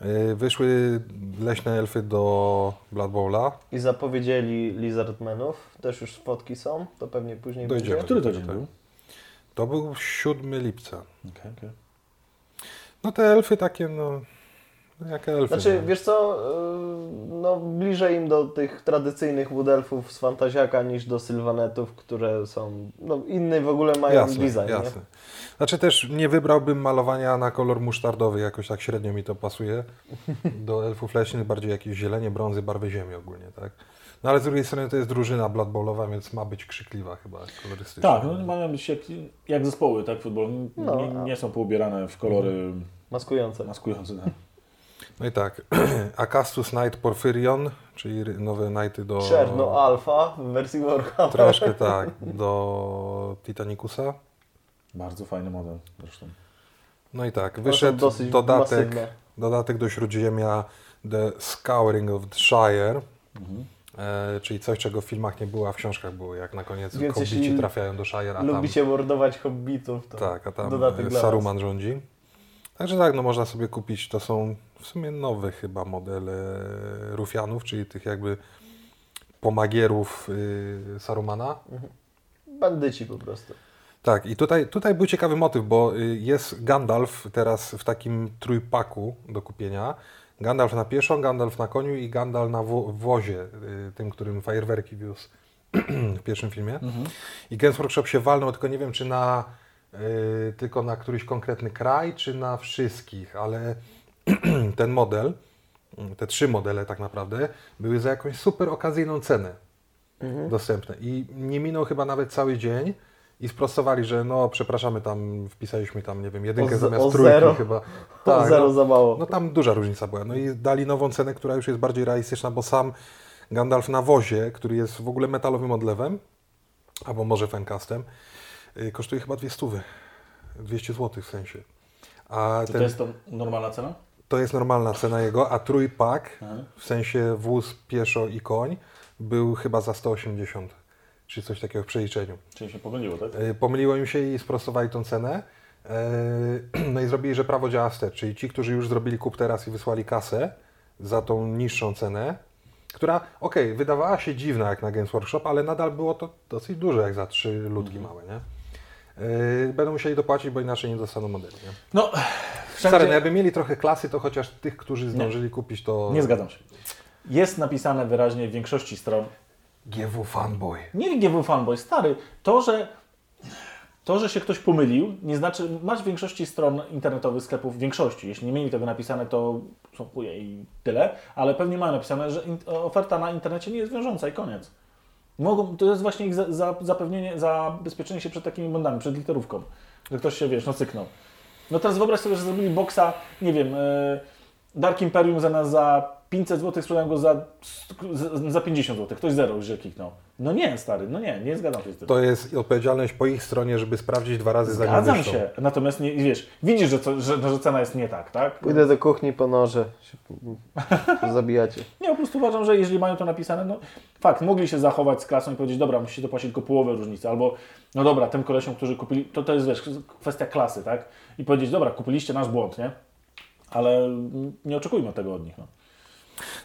E, wyszły leśne elfy do Blood Bowla. I zapowiedzieli Lizardmenów. Też już fotki są, to pewnie później Dojdziemy. będzie. Który to dzień Tak. był? To był 7 lipca. Okej, okej. No te elfy takie, no, jak elfy. Znaczy, no. wiesz co, yy, no bliżej im do tych tradycyjnych Woodelfów z Fantaziaka niż do Sylwanetów, które są, no inny w ogóle mają jasne, design, jasne. Znaczy też nie wybrałbym malowania na kolor musztardowy, jakoś tak średnio mi to pasuje. Do elfów leśnych bardziej jakieś zielenie, brązy, barwy ziemi ogólnie, tak? No ale z drugiej strony to jest drużyna Blood Bowlowa, więc ma być krzykliwa chyba kolorystycznie. Tak, no, mają być jak, jak zespoły, tak, futbol. Nie, No, nie, nie są poubierane w kolory Maskujące. maskujące. Tak. No i tak, Acastus Knight Porphyrion, czyli nowe Knighty do... Czerno Alfa w wersji Warhammer. Troszkę tak, do Titanicusa. Bardzo fajny model zresztą. No i tak, wyszedł dodatek, masywne. dodatek do Śródziemia The Scouring of the Shire, Mhm. e, czyli coś, czego w filmach nie było, a w książkach było, jak na koniec Więc hobbici trafiają do Shire, a tam, Lubicie mordować hobbitów, to tak, a tam e, Saruman rządzi. Także tak, no można sobie kupić, to są w sumie nowe chyba modele Rufianów, czyli tych jakby pomagierów y, Sarumana. was. Bandyci po prostu. Tak, i tutaj, tutaj był ciekawy motyw, bo y, jest Gandalf teraz w takim trójpaku do kupienia. Gandalf na pieszo, Gandalf na koniu i Gandalf na wo- wozie, y, tym, którym fajerwerki wiózł w pierwszym filmie. I Games Workshop się walnął, tylko nie wiem, czy na y, tylko na któryś konkretny kraj, czy na wszystkich, ale ten model, te trzy modele tak naprawdę, były za jakąś super okazyjną cenę dostępne. I nie minął chyba nawet cały dzień i sprostowali, że no przepraszamy, tam wpisaliśmy tam, nie wiem, jedynkę O zamiast o trójki zero. chyba. o zero no, za mało. no tam duża różnica była. No i dali nową cenę, która już jest bardziej realistyczna, bo sam Gandalf na wozie, który jest w ogóle metalowym odlewem, albo może fencastem, y, kosztuje chyba dwie stówy. 200 zł w sensie. A To, ten, to jest to normalna cena? To jest normalna cena jego, a trójpak, Mhm. w sensie wóz, pieszo i koń, był chyba za 180, czy coś takiego w przeliczeniu. Czyli się pomyliło, tak? Y, Pomyliło im się i sprostowali tą cenę. Y, No i zrobili, że prawo działa wstecz, czyli ci, którzy już zrobili kup teraz i wysłali kasę za tą niższą cenę, która, okej, wydawała się dziwna jak na Games Workshop, ale nadal było to dosyć duże jak za trzy ludki małe, nie? Y, Będą musieli dopłacić, bo inaczej nie dostaną modeli, nie? No, Stary, no wszędzie... jakby mieli trochę klasy, to chociaż tych, którzy zdążyli kupić, to... Nie zgadzam się. Jest napisane wyraźnie w większości stron. GW Fanboy. Nie GW Fanboy, stary. To, że to, że się ktoś pomylił, nie znaczy, masz w większości stron internetowych sklepów, w większości, jeśli nie mieli tego napisane, to są i tyle, ale pewnie mają napisane, że oferta na internecie nie jest wiążąca i koniec. Mogą, to jest właśnie ich za, za, zapewnienie, zabezpieczenie się przed takimi błędami, przed literówką, że ktoś się, wiesz, no cyknął. No teraz wyobraź sobie, że zrobili boksa, nie wiem, e, Dark Imperium za nas za 500 zł, sprzedają go za, za, za 50 zł. Ktoś zero już kliknął. No nie, stary, no nie, nie zgadzam się z tym. To jest odpowiedzialność po ich stronie, żeby sprawdzić dwa razy zanim Zgadzam się, natomiast nie, wiesz, widzisz, że, co, że, że cena jest nie tak, tak? Pójdę do kuchni po noże. Się zabijacie. Nie, po prostu uważam, że jeżeli mają to napisane, no fakt, mogli się zachować z klasą i powiedzieć, dobra, musicie dopłacić tylko połowę różnicy, albo no dobra, tym kolesiom, którzy kupili, to to jest, wiesz, kwestia klasy, tak? I powiedzieć, dobra, kupiliście nasz błąd, nie? Ale nie oczekujmy tego od nich, no.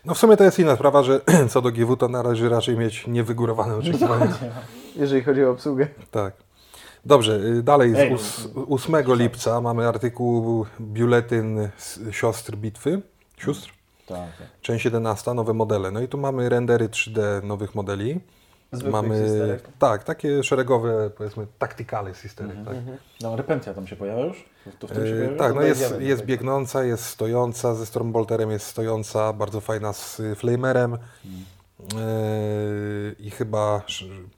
No w sumie to jest inna sprawa, że co do GW to należy raczej mieć niewygórowane oczekiwania. Jeżeli chodzi o obsługę. tak. Dobrze, y, dalej z Ej, ós- 8 lipca mamy artykuł Biuletyn Siostr Bitwy. Sióstr? Tak, tak. Część 11, nowe modele. No i tu mamy rendery 3D nowych modeli. Zwykłych mamy sisterek. tak, takie szeregowe, powiedzmy, taktykale sisterek. Tak, No, repentia tam się pojawia już? Się E, pojawia? tak, no To jest, do jest tego. biegnąca, jest stojąca, ze Stormbolterem jest stojąca, bardzo fajna z y, Flamerem Mm. E, i chyba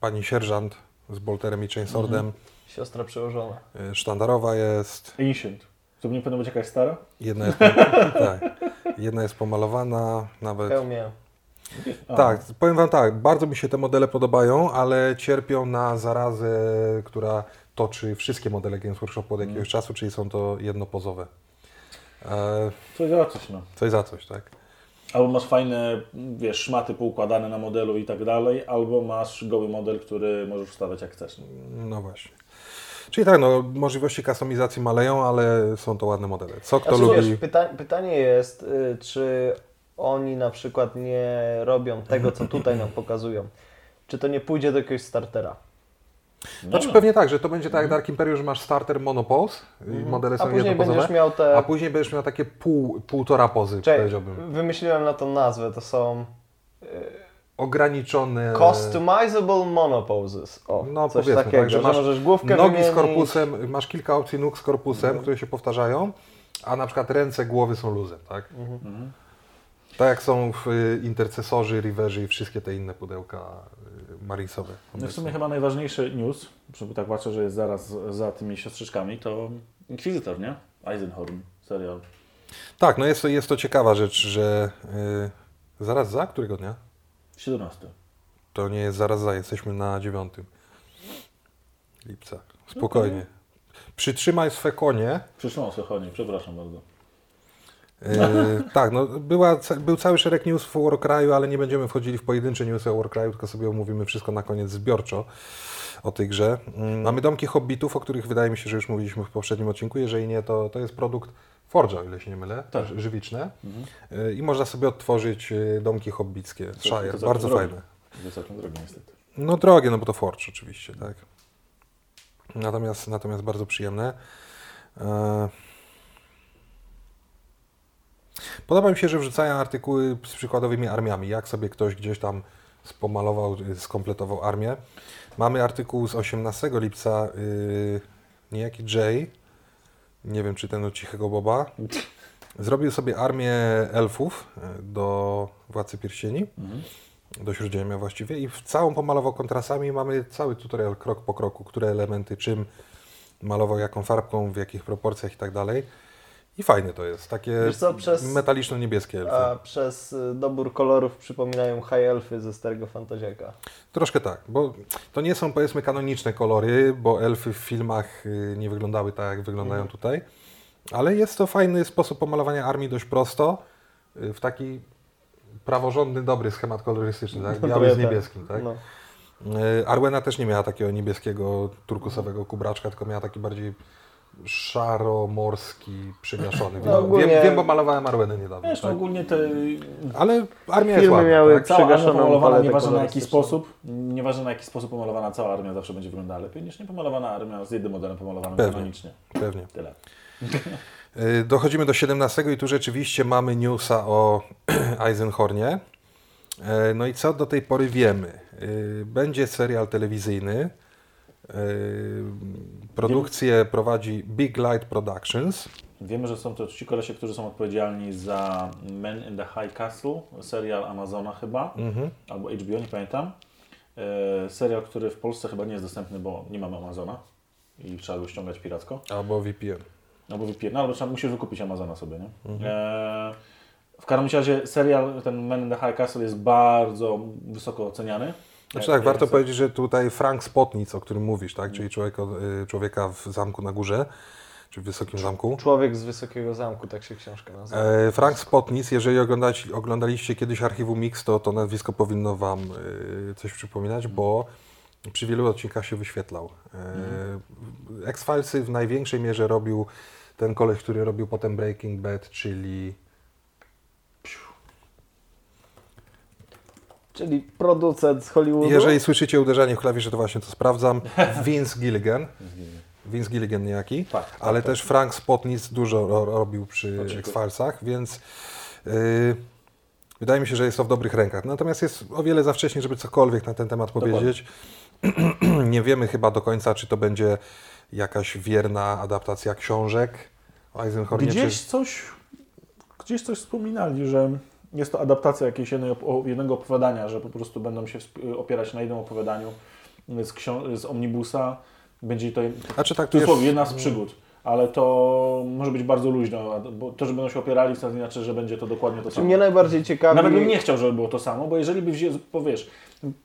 pani sierżant z Bolterem i Chainswordem, Mhm. Siostra przełożona. e, sztandarowa jest, Ancient. To nie powinno być jakaś stara? jedna jest, tak, jedna jest pomalowana, nawet... Pełmię. Tak, powiem Wam tak, bardzo mi się te modele podobają, ale cierpią na zarazę, która toczy wszystkie modele Games Workshopu od jakiegoś czasu, czyli są to jednopozowe. E, Coś za coś, no. coś za coś, tak? Albo masz fajne, wiesz, szmaty poukładane na modelu i tak dalej, albo masz goły model, który możesz wstawiać jak chcesz. No właśnie. Czyli tak, no, możliwości kustomizacji maleją, ale są to ładne modele. Co kto Znaczy, lubi. wiesz, pyta pytanie jest, y, czy oni na przykład nie robią tego, co tutaj nam pokazują. Czy to nie pójdzie do jakiegoś startera? Znaczy pewnie tak, że to będzie tak jak Dark Imperium, że masz starter monopose i modele Mhm. A są później jednopozowe, będziesz miał te... a później będziesz miał takie pół, półtora pozy, Czekaj, powiedziałbym. wymyśliłem na tą nazwę, to są Ograniczone... Customizable Monoposes. O, No coś powiedzmy, takiego, tak, że że masz możesz główkę nogi wymienić. z korpusem, masz kilka opcji nóg z korpusem, które się powtarzają, a na przykład ręce, głowy są luzem, tak? Mhm. Tak jak są w y, intercesorzy, riverzy i wszystkie te inne pudełka y, marisowe. No w sumie chyba najważniejszy news, żeby tak patrzę, że jest zaraz za tymi siostrzyczkami, to Inquisitor, nie? Eisenhorn, serial. Tak, no jest to, jest to ciekawa rzecz, że y, zaraz za którego dnia? 17. To nie jest zaraz za, jesteśmy na 9 lipca. Spokojnie. Przytrzymaj swe konie. Przyszłam Sochonie, przepraszam bardzo. E, tak, no była, był cały szereg newsów o Warcryu, ale nie będziemy wchodzili w pojedyncze newsy o Warcryu, tylko sobie omówimy wszystko na koniec zbiorczo o tej grze. Mm, Mamy domki hobbitów, o których wydaje mi się, że już mówiliśmy w poprzednim odcinku. Jeżeli nie, to, to jest produkt Forge'a, o ile się nie mylę, Tak. ży- żywiczne. E, I można sobie odtworzyć e, domki hobbickie. Shire, to całkiem bardzo drogie. fajne. To całkiem drogie niestety. No drogie, no bo to Forge oczywiście, tak. Natomiast, natomiast bardzo przyjemne. E, Podoba mi się, że wrzucają artykuły z przykładowymi armiami, jak sobie ktoś gdzieś tam spomalował, y, skompletował armię. Mamy artykuł z 18 lipca, yy, niejaki Jay, nie wiem czy ten od Cichego Boba, zrobił sobie armię elfów y, do Władcy Pierścieni do Śródziemia właściwie i w całą pomalował kontrastami. Mamy cały tutorial krok po kroku, które elementy, czym malował, jaką farbką, w jakich proporcjach i tak dalej. I fajne to jest, takie co, przez- metaliczno-niebieskie elfy. A przez y, dobór kolorów przypominają high elfy ze Starego Fantaziaka. Troszkę tak, bo to nie są powiedzmy kanoniczne kolory, bo elfy w filmach y, nie wyglądały tak, jak wyglądają Mhm. tutaj, ale jest to fajny sposób pomalowania armii dość prosto, y, w taki praworządny, dobry schemat kolorystyczny, tak? biały z Trochę niebieskim. Tak? No. Arwena też nie miała takiego niebieskiego, turkusowego kubraczka, tylko miała taki bardziej szaro-morski, przymieszony. Wiem, ogólnie- wiem, wiem, bo malowałem Arwenę niedawno. Wiesz, no Tak? ogólnie te Ale armia jest ładna, miały tak? cała armia pomalowana, nieważne na jaki sposób, nieważne na jaki sposób pomalowana cała armia zawsze będzie wyglądała lepiej niż niepomalowana armia z jednym modelem pomalowanym Pewnie. kanonicznie. Pewnie. Tyle. Y, Dochodzimy do 17 i tu rzeczywiście mamy newsa o Eisenhornie. E, No i co do tej pory wiemy? Y, Będzie serial telewizyjny. Y, Produkcję prowadzi Big Light Productions. Wiemy, że są to ci kolesie, którzy są odpowiedzialni za Men in the High Castle, serial Amazona chyba, Mhm. albo HBO, nie pamiętam. E, serial, który w Polsce chyba nie jest dostępny, bo nie mamy Amazona i trzeba go ściągać piracko. Albo VPN. Albo wypier... no, albo trzeba, musisz wykupić Amazona sobie, nie? E, w każdym razie serial, ten Men in the High Castle jest bardzo wysoko oceniany. Znaczy Jak- tak, warto powiedzieć, że tutaj Frank Spotnic, o którym mówisz, tak? czyli człowieka, y, człowieka w zamku na górze, czy w wysokim zamku. Człowiek z Wysokiego Zamku, tak się książka nazywa. E, Frank Spotnic, jeżeli oglądać, oglądaliście kiedyś archiwum Mix, to to nazwisko powinno Wam e, coś przypominać, bo przy wielu odcinkach się wyświetlał. E, X-Filesy w największej mierze robił ten koleś, który robił potem Breaking Bad, czyli Czyli producent z Hollywoodu. jeżeli słyszycie uderzanie w klawisze, to właśnie to sprawdzam. Vince Gilligan. Vince Gilligan niejaki, Tak, tak, ale tak. też Frank Spotnic dużo ro, robił przy. X-Filesach, więc yy, wydaje mi się, że jest to w dobrych rękach. Natomiast jest o wiele za wcześnie, żeby cokolwiek na ten temat powiedzieć. Nie wiemy chyba do końca, czy to będzie jakaś wierna adaptacja książek o Eisenhornie. Gdzieś Czy... coś, gdzieś coś wspominali, że jest to adaptacja jakiejś jednej, op- o- jednego opowiadania, że po prostu będą się wsp- opierać na jednym opowiadaniu z, z omnibusa. Będzie to Znaczy tak, to jest, jedna z przygód, ale to może być bardzo luźno, bo to, że będą się opierali, nie znaczy, że będzie to dokładnie to Czy samo. mnie najbardziej ciekawi... Nawet bym nie chciał, żeby było to samo, bo jeżeli by wzięli, powiesz,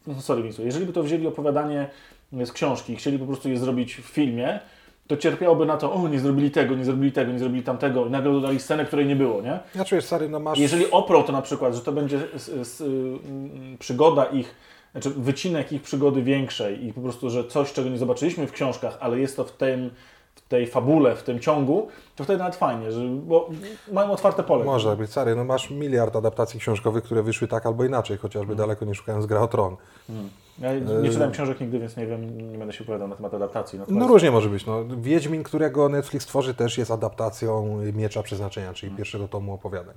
no sorry Vincu, jeżeli by to wzięli opowiadanie z książki i chcieli po prostu je zrobić w filmie, to cierpiałoby na to, o nie zrobili tego, nie zrobili tego, nie zrobili tamtego i nagle dodali scenę, której nie było, nie? Ja czuję, stary, no masz... Jeżeli oprą to na przykład, że to będzie s, s, mm, przygoda ich, znaczy wycinek ich przygody większej i po prostu, że coś, czego nie zobaczyliśmy w książkach, ale jest to w tym, tej fabule, w tym ciągu, to wtedy nawet fajnie, że, bo mają otwarte pole. Może być, stary, no masz miliard adaptacji książkowych, które wyszły tak albo inaczej, chociażby daleko nie szukając Gra o Tron. Ja nie czytałem książek nigdy, więc nie wiem, nie będę się opowiadał na temat adaptacji. No Natomiast różnie może być. No. Wiedźmin, którego Netflix tworzy, też jest adaptacją Miecza Przeznaczenia, czyli pierwszego tomu opowiadań.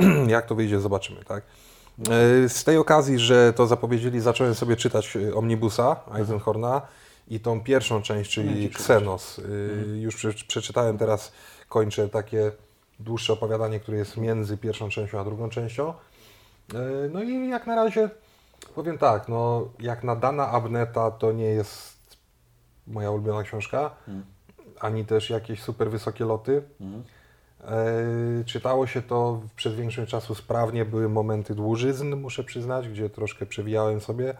E, Jak to wyjdzie, zobaczymy, tak? E, Z tej okazji, że to zapowiedzieli, zacząłem sobie czytać e, Omnibusa Eisenhorna i tą pierwszą część, czyli ci Xenos. E, Już prze- przeczytałem teraz, kończę takie dłuższe opowiadanie, które jest między pierwszą częścią a drugą częścią. E, No i jak na razie powiem tak, no jak na Dana Abneta to nie jest moja ulubiona książka, ani też jakieś super wysokie loty. E, czytało się to przez większość czasu sprawnie, były momenty dłużyzn, muszę przyznać, gdzie troszkę przewijałem sobie.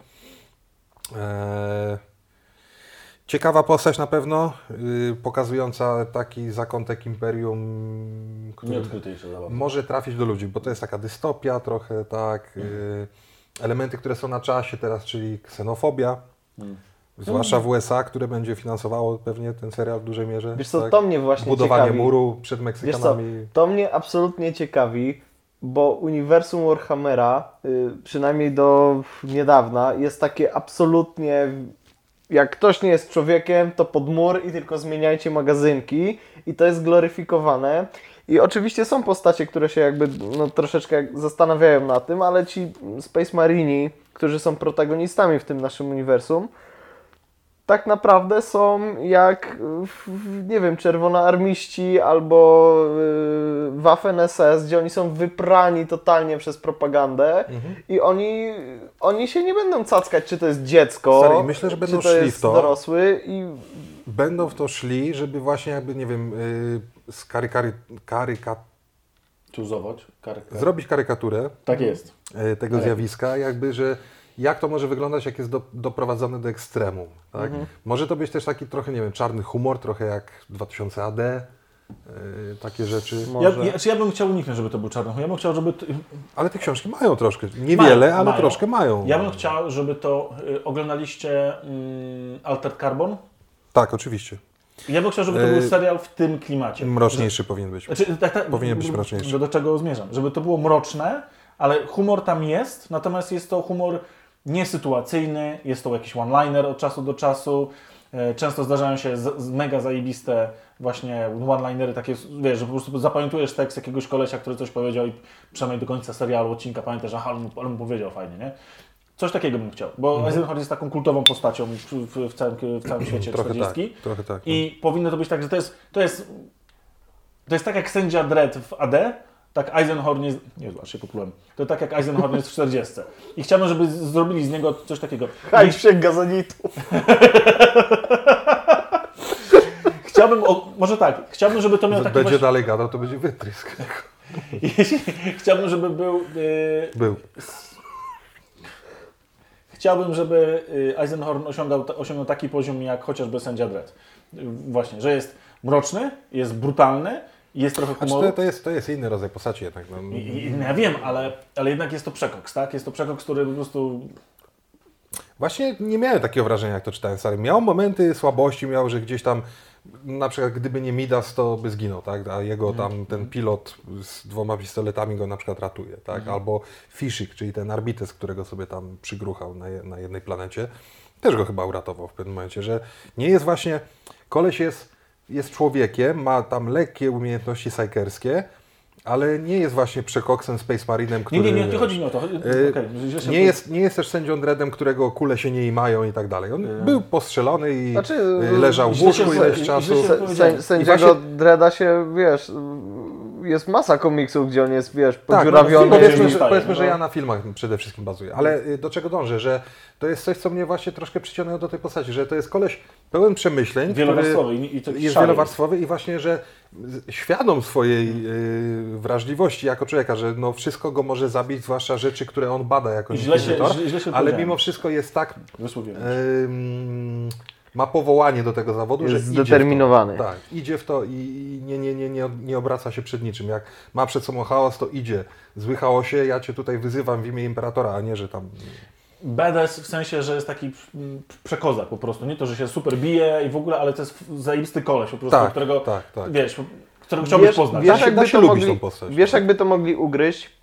E, ciekawa postać na pewno, y, pokazująca taki zakątek imperium, który może trafić do ludzi, bo to jest taka dystopia trochę, tak. y, Elementy, które są na czasie teraz, czyli ksenofobia, Mm. zwłaszcza w USA, które będzie finansowało pewnie ten serial w dużej mierze. Wiesz co, tak? to mnie właśnie Budowanie ciekawi. muru przed Wiesz co, Meksykanami. to mnie absolutnie ciekawi, bo uniwersum Warhammera, y, przynajmniej do niedawna, jest takie absolutnie. Jak ktoś nie jest człowiekiem, to pod mur i tylko zmieniajcie magazynki, i to jest gloryfikowane. I oczywiście są postacie, które się jakby no, troszeczkę zastanawiają na tym, ale ci Space Marini, którzy są protagonistami w tym naszym uniwersum, tak naprawdę są jak, w- w- nie wiem, czerwonoarmiści albo y, Waffen SS, gdzie oni są wyprani totalnie przez propagandę i oni, oni się nie będą cackać, czy to jest dziecko, Stary, myślę, że będą czy to szli w jest to. dorosły i Będą w to szli, żeby właśnie jakby, nie wiem, y, skarykary, karyka, Tuzować, kar, kar. zrobić karykaturę Tak jest. e, tego Tak. zjawiska, jakby, że jak to może wyglądać, jak jest do, doprowadzone do ekstremum. Tak? Mhm. Może to być też taki trochę, nie wiem, czarny humor, trochę jak 2000 AD, e, takie rzeczy. Ja, ja, czy ja bym chciał uniknąć, żeby to był czarny humor. Ja bym chciał, żeby... t- Ale te książki mają troszkę, niewiele, Mają, ale mają. troszkę mają. Ja bym chciał, żeby to... Y, oglądaliście mm, Altered Carbon? Tak, oczywiście. Ja bym chciał, żeby to był Y, serial w tym klimacie. Mroczniejszy powinien być. Znaczy, tak, tak, Powinien być mroczniejszy. Do, do czego zmierzam? Żeby to było mroczne, ale humor tam jest, natomiast jest to humor niesytuacyjny, jest to jakiś one-liner od czasu do czasu. E, Często zdarzają się z, z mega zajebiste właśnie one-linery, takie, wiesz, że po prostu zapamiętujesz tekst jakiegoś kolesia, który coś powiedział i przynajmniej do końca serialu, odcinka pamiętasz, aha, ale mu, ale mu powiedział fajnie, nie? Coś takiego bym chciał, bo Eisenhower jest taką kultową postacią w, w, całym, w całym świecie Trochę tak, 40. trochę tak. I powinno to być tak, że to jest, to jest, to jest tak jak sędzia Dredd w AD, tak Eisenhorn jest, nie aż się poplułem, to tak jak Eisenhorn jest w 40. I chciałbym, żeby zrobili z niego coś takiego. Haj, sięga za nitu. Chciałbym, o, może tak, chciałbym, żeby to miał taki Będzie właśnie, dalej gadał, to będzie wytrysk. chciałbym, żeby był, yy, Był. chciałbym, żeby yy, Eisenhorn osiągał, osiągnął taki poziom jak chociażby sędzia Dredd. Właśnie, że jest mroczny, jest brutalny, jest trochę Znaczy, humoru. to, to, jest, to jest inny rodzaj postaci jednak. No. Ja wiem, ale, ale jednak jest to przekoks, tak? Jest to przekoks, który po prostu Właśnie nie miałem takiego wrażenia, jak to czytałem stary. Miał momenty słabości, miał, że gdzieś tam, na przykład gdyby nie Midas, to by zginął, tak? A jego tam ten pilot z dwoma pistoletami go na przykład ratuje, tak? Albo Fiszyk, czyli ten arbites, którego sobie tam przygruchał na, na jednej planecie, też go chyba uratował w pewnym momencie, że nie jest właśnie, koleś jest, jest człowiekiem, ma tam lekkie umiejętności sajkerskie, ale nie jest właśnie przekoksem Space Marinem, który... Nie, nie, nie, nie chodzi mi o to. Chodzi, Yy, się- nie, jest, nie jest też sędzią Dreddem, którego kule się nie imają i tak dalej. On był postrzelony i Znaczy, y, leżał w łóżku ileś czasu. sędziego właśnie- Dreda się, wiesz, jest masa komiksów, gdzie on jest, wiesz, Tak, no, podziurawiony. powiedzmy, że, powiedzmy no. że ja na filmach przede wszystkim bazuję. Ale y, do czego dążę? Że to jest coś, co mnie właśnie troszkę przyciągnęło do tej postaci, że to jest koleś pełen przemyśleń, Wielowarstwowy który i, to jest wielowarstwowy i właśnie, że świadom swojej y, wrażliwości jako człowieka, że no wszystko go może zabić, zwłaszcza rzeczy, które on bada jako źle się- źle- źle się ale mimo wszystko jest tak Wysłowiłem. Ym, ma powołanie do tego zawodu, Jest że idzie w to. zdeterminowany. Tak, idzie w to i nie, nie, nie, nie, nie obraca się przed niczym. Jak ma przed sobą chaos, to idzie. Zły chaosie, ja cię tutaj wyzywam w imię imperatora, a nie, że tam... Badass w sensie, że jest taki przekozak po prostu. Nie to, że się super bije i w ogóle, ale to jest zajebisty koleś po prostu, Tak, którego, tak, tak. wiesz, którego chciałbyś wiesz, poznać. Wiesz, się- jakby się to mogli, tą postać, wiesz, tak. jakby to mogli ugryźć?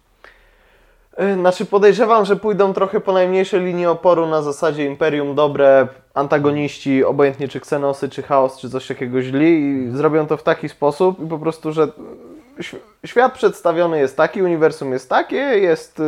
Yy, Znaczy podejrzewam, że pójdą trochę po najmniejszej linii oporu na zasadzie Imperium dobre, antagoniści, obojętnie czy Xenosy, czy Chaos, czy coś takiego źli i zrobią to w taki sposób i po prostu, że ś- świat przedstawiony jest taki, uniwersum jest takie, jest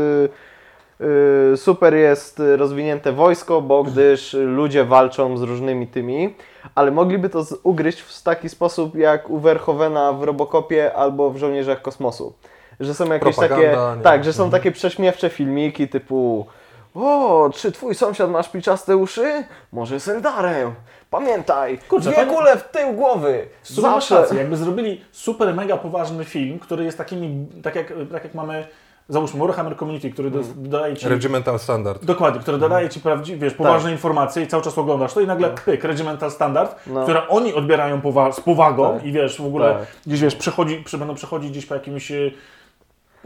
yy, super jest rozwinięte wojsko, bo gdyż ludzie walczą z różnymi tymi, ale mogliby to ugryźć w taki sposób jak u Verhovena w Robocopie albo w Żołnierzach Kosmosu. Że są jakieś takie, Propaganda, nie? tak, że są takie prześmiewcze filmiki typu o, czy twój sąsiad ma szpiczaste uszy? Może jest Eldarem. Pamiętaj, Kurczę, dwie kule w tył głowy. Zawsze. rację, jakby zrobili super mega poważny film, który jest takimi, tak jak, tak jak mamy, załóżmy Warhammer Community, który dos- Mhm. dodaje Ci... Regimental standard. Dokładnie, który dodaje Ci prawdziwie, wiesz, poważne informacje i cały czas oglądasz to i nagle pyk, Regimental Standard, No. które oni odbierają powa- z powagą Tak. i wiesz, w ogóle Tak. gdzieś wiesz, przechodzi, przy, będą przechodzić gdzieś po jakimś, e,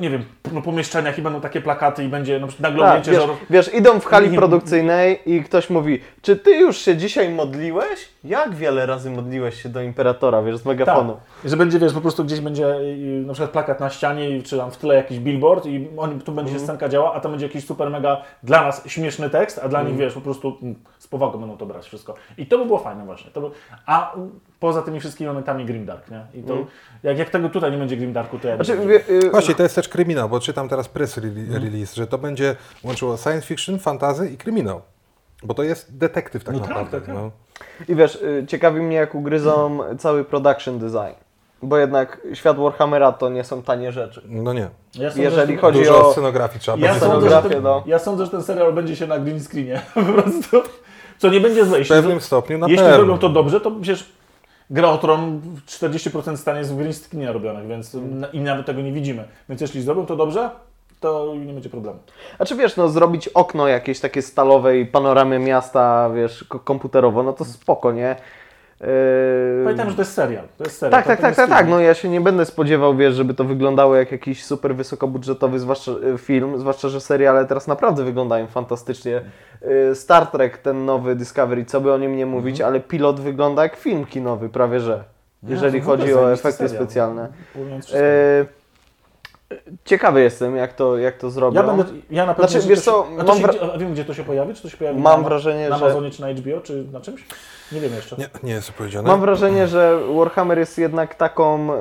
nie wiem, no, pomieszczeniach i będą takie plakaty i będzie no, nagle Tak, wiesz, że... wiesz, idą w hali produkcyjnej i ktoś mówi, czy ty już się dzisiaj modliłeś? Jak wiele razy modliłeś się do Imperatora, wiesz, z Tak, megafonu? że będzie, wiesz, po prostu gdzieś będzie y, na przykład plakat na ścianie, i- czy tam w tle jakiś billboard i oni, tu będzie się scenka działa, a tam będzie jakiś super mega dla nas śmieszny tekst, a dla nich, wiesz, po prostu mm, z powagą będą to brać wszystko. I to by było fajne właśnie. To by, a poza tymi wszystkimi momentami Grimdark, nie? I to, jak, jak tego tutaj nie będzie Grimdarku, to ja Znaczy, nie y, Właśnie, to jest też kryminał, bo czytam teraz press rele- release, że to będzie łączyło science fiction, fantazy i kryminał. Bo to jest detektyw tak No tak, naprawdę. tak, tak. No. I wiesz, y, ciekawi mnie jak ugryzą cały production design. Bo jednak świat Warhammera to nie są tanie rzeczy. no nie. Ja sądzę, Jeżeli że- chodzi Dużo o... scenografii trzeba ja sądzę, ten, no. ja sądzę, że ten serial będzie się na green screenie. po prostu. Co nie będzie złe. W Jeśli, pewnym stopniu na jeśli pewno. zrobią to dobrze, to przecież Gra o Tron 40% stanie jest w green robionych, więc i nawet tego nie widzimy. Więc jeśli zrobią to dobrze, to nie będzie problemu. Znaczy wiesz, no zrobić okno jakieś takie stalowe i panoramy miasta, wiesz, ko- komputerowo, no to spoko, nie? Yy... Pamiętam, że to jest serial. To jest serial. Tak, tak, tak, tak, jest tak. film. No ja się nie będę spodziewał, wiesz, żeby to wyglądało jak jakiś super wysokobudżetowy, zwłaszcza y, film, zwłaszcza, że seriale teraz naprawdę wyglądają fantastycznie. Y, Star Trek, ten nowy Discovery, co by o nim nie mówić, Mhm. ale pilot wygląda jak film kinowy, prawie że. Jeżeli ogóle chodzi o efekty serial. specjalne. Mówiąc wszystko. Y, Ciekawy jestem, jak to, jak to zrobią. Ja będę, ja na pewno... Znaczy, że wiesz co, się, mam się, a wiem, gdzie to się pojawi? Czy to się pojawi Mam na, wrażenie, na że- Amazonie, czy na HBO, czy na czymś? Nie wiem jeszcze. Nie, nie jest powiedziane. Mam wrażenie, że Warhammer jest jednak taką y,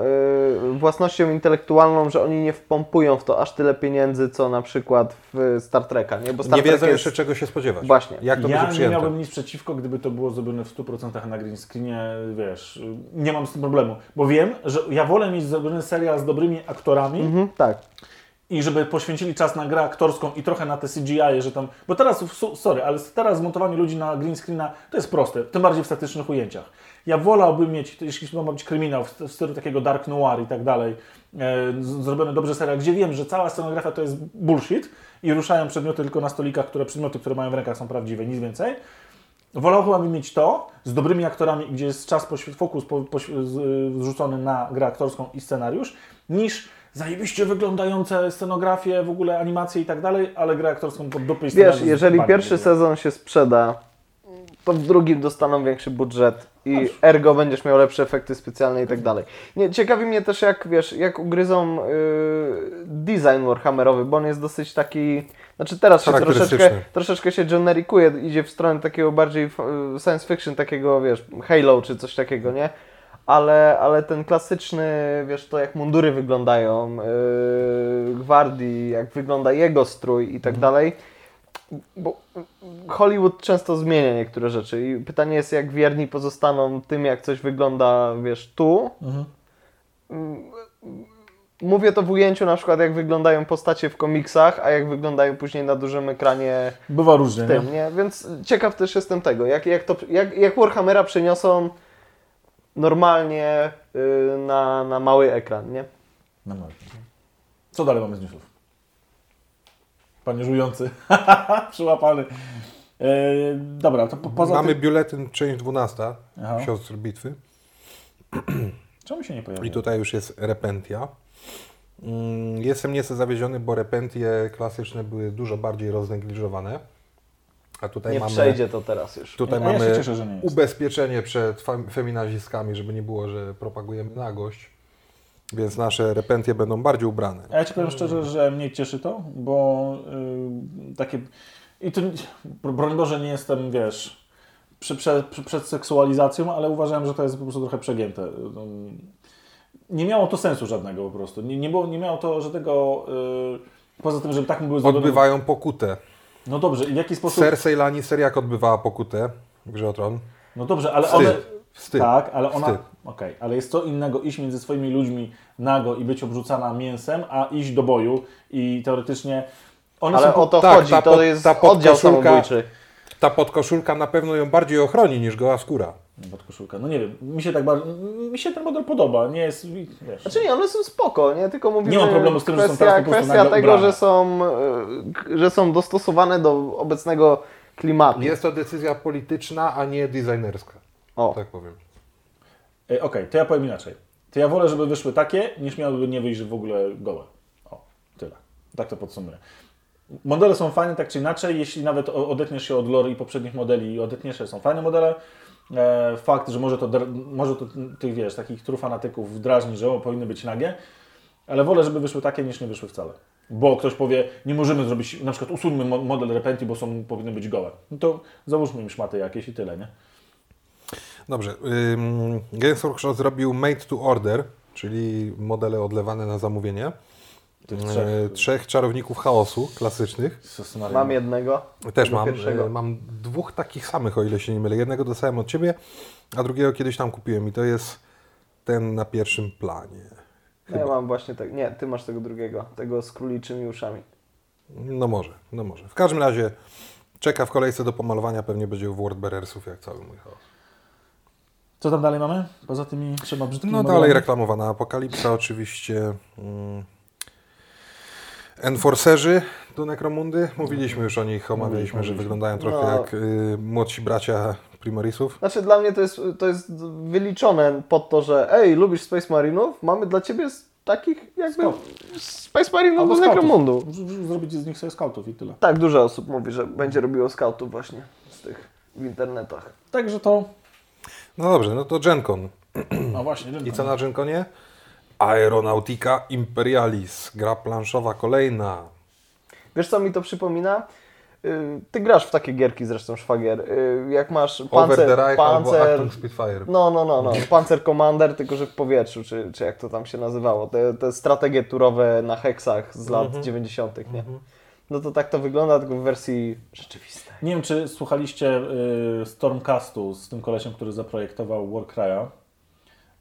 własnością intelektualną, że oni nie wpompują w to aż tyle pieniędzy, co na przykład w Star Treka, nie? Bo Star nie Trek wiedzą jest... jeszcze czego się spodziewać. Właśnie. Jak to ja będzie nie przyjęte. miałbym nic przeciwko, gdyby to było zrobione w 100% na green screenie, wiesz, nie mam z tym problemu, bo wiem, że ja wolę mieć zrobiony serial z dobrymi aktorami Mhm, tak. I żeby poświęcili czas na grę aktorską i trochę na te CGI, że tam, bo teraz, sorry, ale teraz zmontowanie ludzi na green screena to jest proste, tym bardziej w statycznych ujęciach. Ja wolałbym mieć, jeśli to ma być kryminał w, stylu takiego dark noir i tak dalej, e, zrobiony dobrze serial, gdzie wiem, że cała scenografia to jest bullshit i ruszają przedmioty tylko na stolikach, które przedmioty, które mają w rękach są prawdziwe, nic więcej. Wolałbym mieć to z dobrymi aktorami, gdzie jest czas, fokus zrzucony na grę aktorską i scenariusz, niż zajebiście wyglądające scenografie, w ogóle animacje i tak dalej, ale grę aktorską pod dupy i Wiesz, jeżeli pierwszy sezon się sprzeda, to w drugim dostaną większy budżet i ergo będziesz miał lepsze efekty specjalne i tak dalej. Nie, ciekawi mnie też jak, wiesz, jak ugryzą y, design Warhammerowy, bo on jest dosyć taki, znaczy teraz się troszeczkę, troszeczkę się generikuje, idzie w stronę takiego bardziej y, science fiction, takiego, wiesz, Halo czy coś takiego, nie? Ale, ale ten klasyczny, wiesz, to jak mundury wyglądają, yy, gwardii, jak wygląda jego strój i tak dalej, bo Hollywood często zmienia niektóre rzeczy i pytanie jest, jak wierni pozostaną tym, jak coś wygląda, wiesz, tu. Mhm. Mówię to w ujęciu na przykład, jak wyglądają postacie w komiksach, a jak wyglądają później na dużym ekranie Bywa różnie, w nie? tym, nie? Więc ciekaw też jestem tego, jak, jak, to, jak, jak Warhammera przeniosą normalnie y, na, na mały ekran, nie? No może. Co dalej mamy z newsów? Panie żujący, przyłapany. E, dobra, to po, poza Mamy tym... biuletyn część 12, Aha. siostr bitwy. Czemu się nie pojawia? I tutaj już jest Repentia. Mm, Jestem nieco zawiedziony, bo Repentie klasyczne były dużo bardziej roznegliżowane. A tutaj Nie mamy, przejdzie to teraz już. tutaj ja się mamy cieszę, że nie jest. ubezpieczenie przed feminazistkami, żeby nie było, że propagujemy nagość. Więc nasze Repentie będą bardziej ubrane. A ja Ci powiem szczerze, że mnie cieszy to, bo y, takie... I to, broń Boże, nie jestem, wiesz, przy, prze, przy, przed seksualizacją, ale uważałem, że to jest po prostu trochę przegięte. No, Nie miało to sensu żadnego po prostu. Nie, nie, było, nie miało to żadnego... Y, poza tym, że tak były zrobione... Odbywają pokutę. No dobrze, i w jaki sposób... Cersei Lannister jak odbywała pokutę w Grze o Tron? No dobrze, ale Wstyd. one... Wstyd. Tak, ale ona. Wstyd. Okej, ale jest co innego iść między swoimi ludźmi nago i być obrzucana mięsem, a iść do boju i teoretycznie. One Ale są po- o to tak, chodzi, ta to pod- jest ta oddział podkoszulka- samobójczy. Ta podkoszulka na pewno ją bardziej ochroni niż goła skóra. Podkoszulka. No nie wiem, mi się tak bardzo. Mi się ten model podoba. Nie jest. Wiesz, Znaczy nie, one są spoko, nie? Tylko mówimy... Nie mam problemu z tym, że są kwestia, teraz po prostu Kwestia tego, ubrane. że są, e, że są dostosowane do obecnego klimatu. Jest to decyzja polityczna, a nie designerska. O, Tak powiem. Ej, Okej, to ja powiem inaczej. To ja wolę, żeby wyszły takie, niż miałyby nie wyjść w ogóle gołe. O, tyle. Tak to podsumuję. Modele są fajne tak czy inaczej, jeśli nawet odetniesz się od lore i poprzednich modeli i odetniesz się, są fajne modele. E, fakt, że może to, może to tych, wiesz, takich trufanatyków drażni, że o, powinny być nagie, ale wolę, żeby wyszły takie, niż nie wyszły wcale. Bo ktoś powie, nie możemy zrobić, na przykład usuńmy mo- model Repenti, bo są, powinny być gołe. No to załóżmy im szmaty jakieś i tyle, nie? Dobrze. Games Workshop zrobił Made to Order, czyli modele odlewane na zamówienie. Tych Trzech, trzech. trzech czarowników chaosu klasycznych. Mam jednego. Też mam. Pierwszego. y, Mam dwóch takich samych, o ile się nie mylę. Jednego dostałem od Ciebie, a drugiego kiedyś tam kupiłem i to jest ten na pierwszym planie. No ja mam właśnie tak. Nie, ty masz tego drugiego. Tego z króliczymi uszami. No może, no może. W każdym razie czeka w kolejce do pomalowania, pewnie będzie u Wordbearersów jak cały mój chaos. Co tam dalej mamy? Poza tymi trzema brzydkimi No modelami? dalej reklamowana Apokalipsa oczywiście. Mm. Enforcerzy do Necromundy. Mówiliśmy już o nich, omawialiśmy, że wyglądają trochę No. jak y, młodsi bracia Primorisów. Znaczy dla mnie to jest, to jest wyliczone pod to, że ej, lubisz Space Marinów? Mamy dla ciebie z takich jakby Scout. Space Marinów do. Necromundu. Zrobić z nich sobie skautów i tyle. Tak, dużo osób mówi, że będzie robiło scoutów właśnie z tych w internetach. Także to... No dobrze, no to GenCon. No właśnie. I co na GenConie? Aeronautica Imperialis. Gra planszowa kolejna. Wiesz co mi to przypomina? Y, Ty grasz w takie gierki zresztą, szwagier. Y, Jak masz Over the pancer, Reich albo pancer, Achtung Spitfire. no, no, no, no, Panzer Commander, tylko że w powietrzu, czy, czy jak to tam się nazywało. Te, te strategie turowe na heksach z lat 90., nie? No to tak to wygląda, tylko w wersji rzeczywistej. Nie wiem, czy słuchaliście y, Stormcastu z tym kolesiem, który zaprojektował Warcry'a.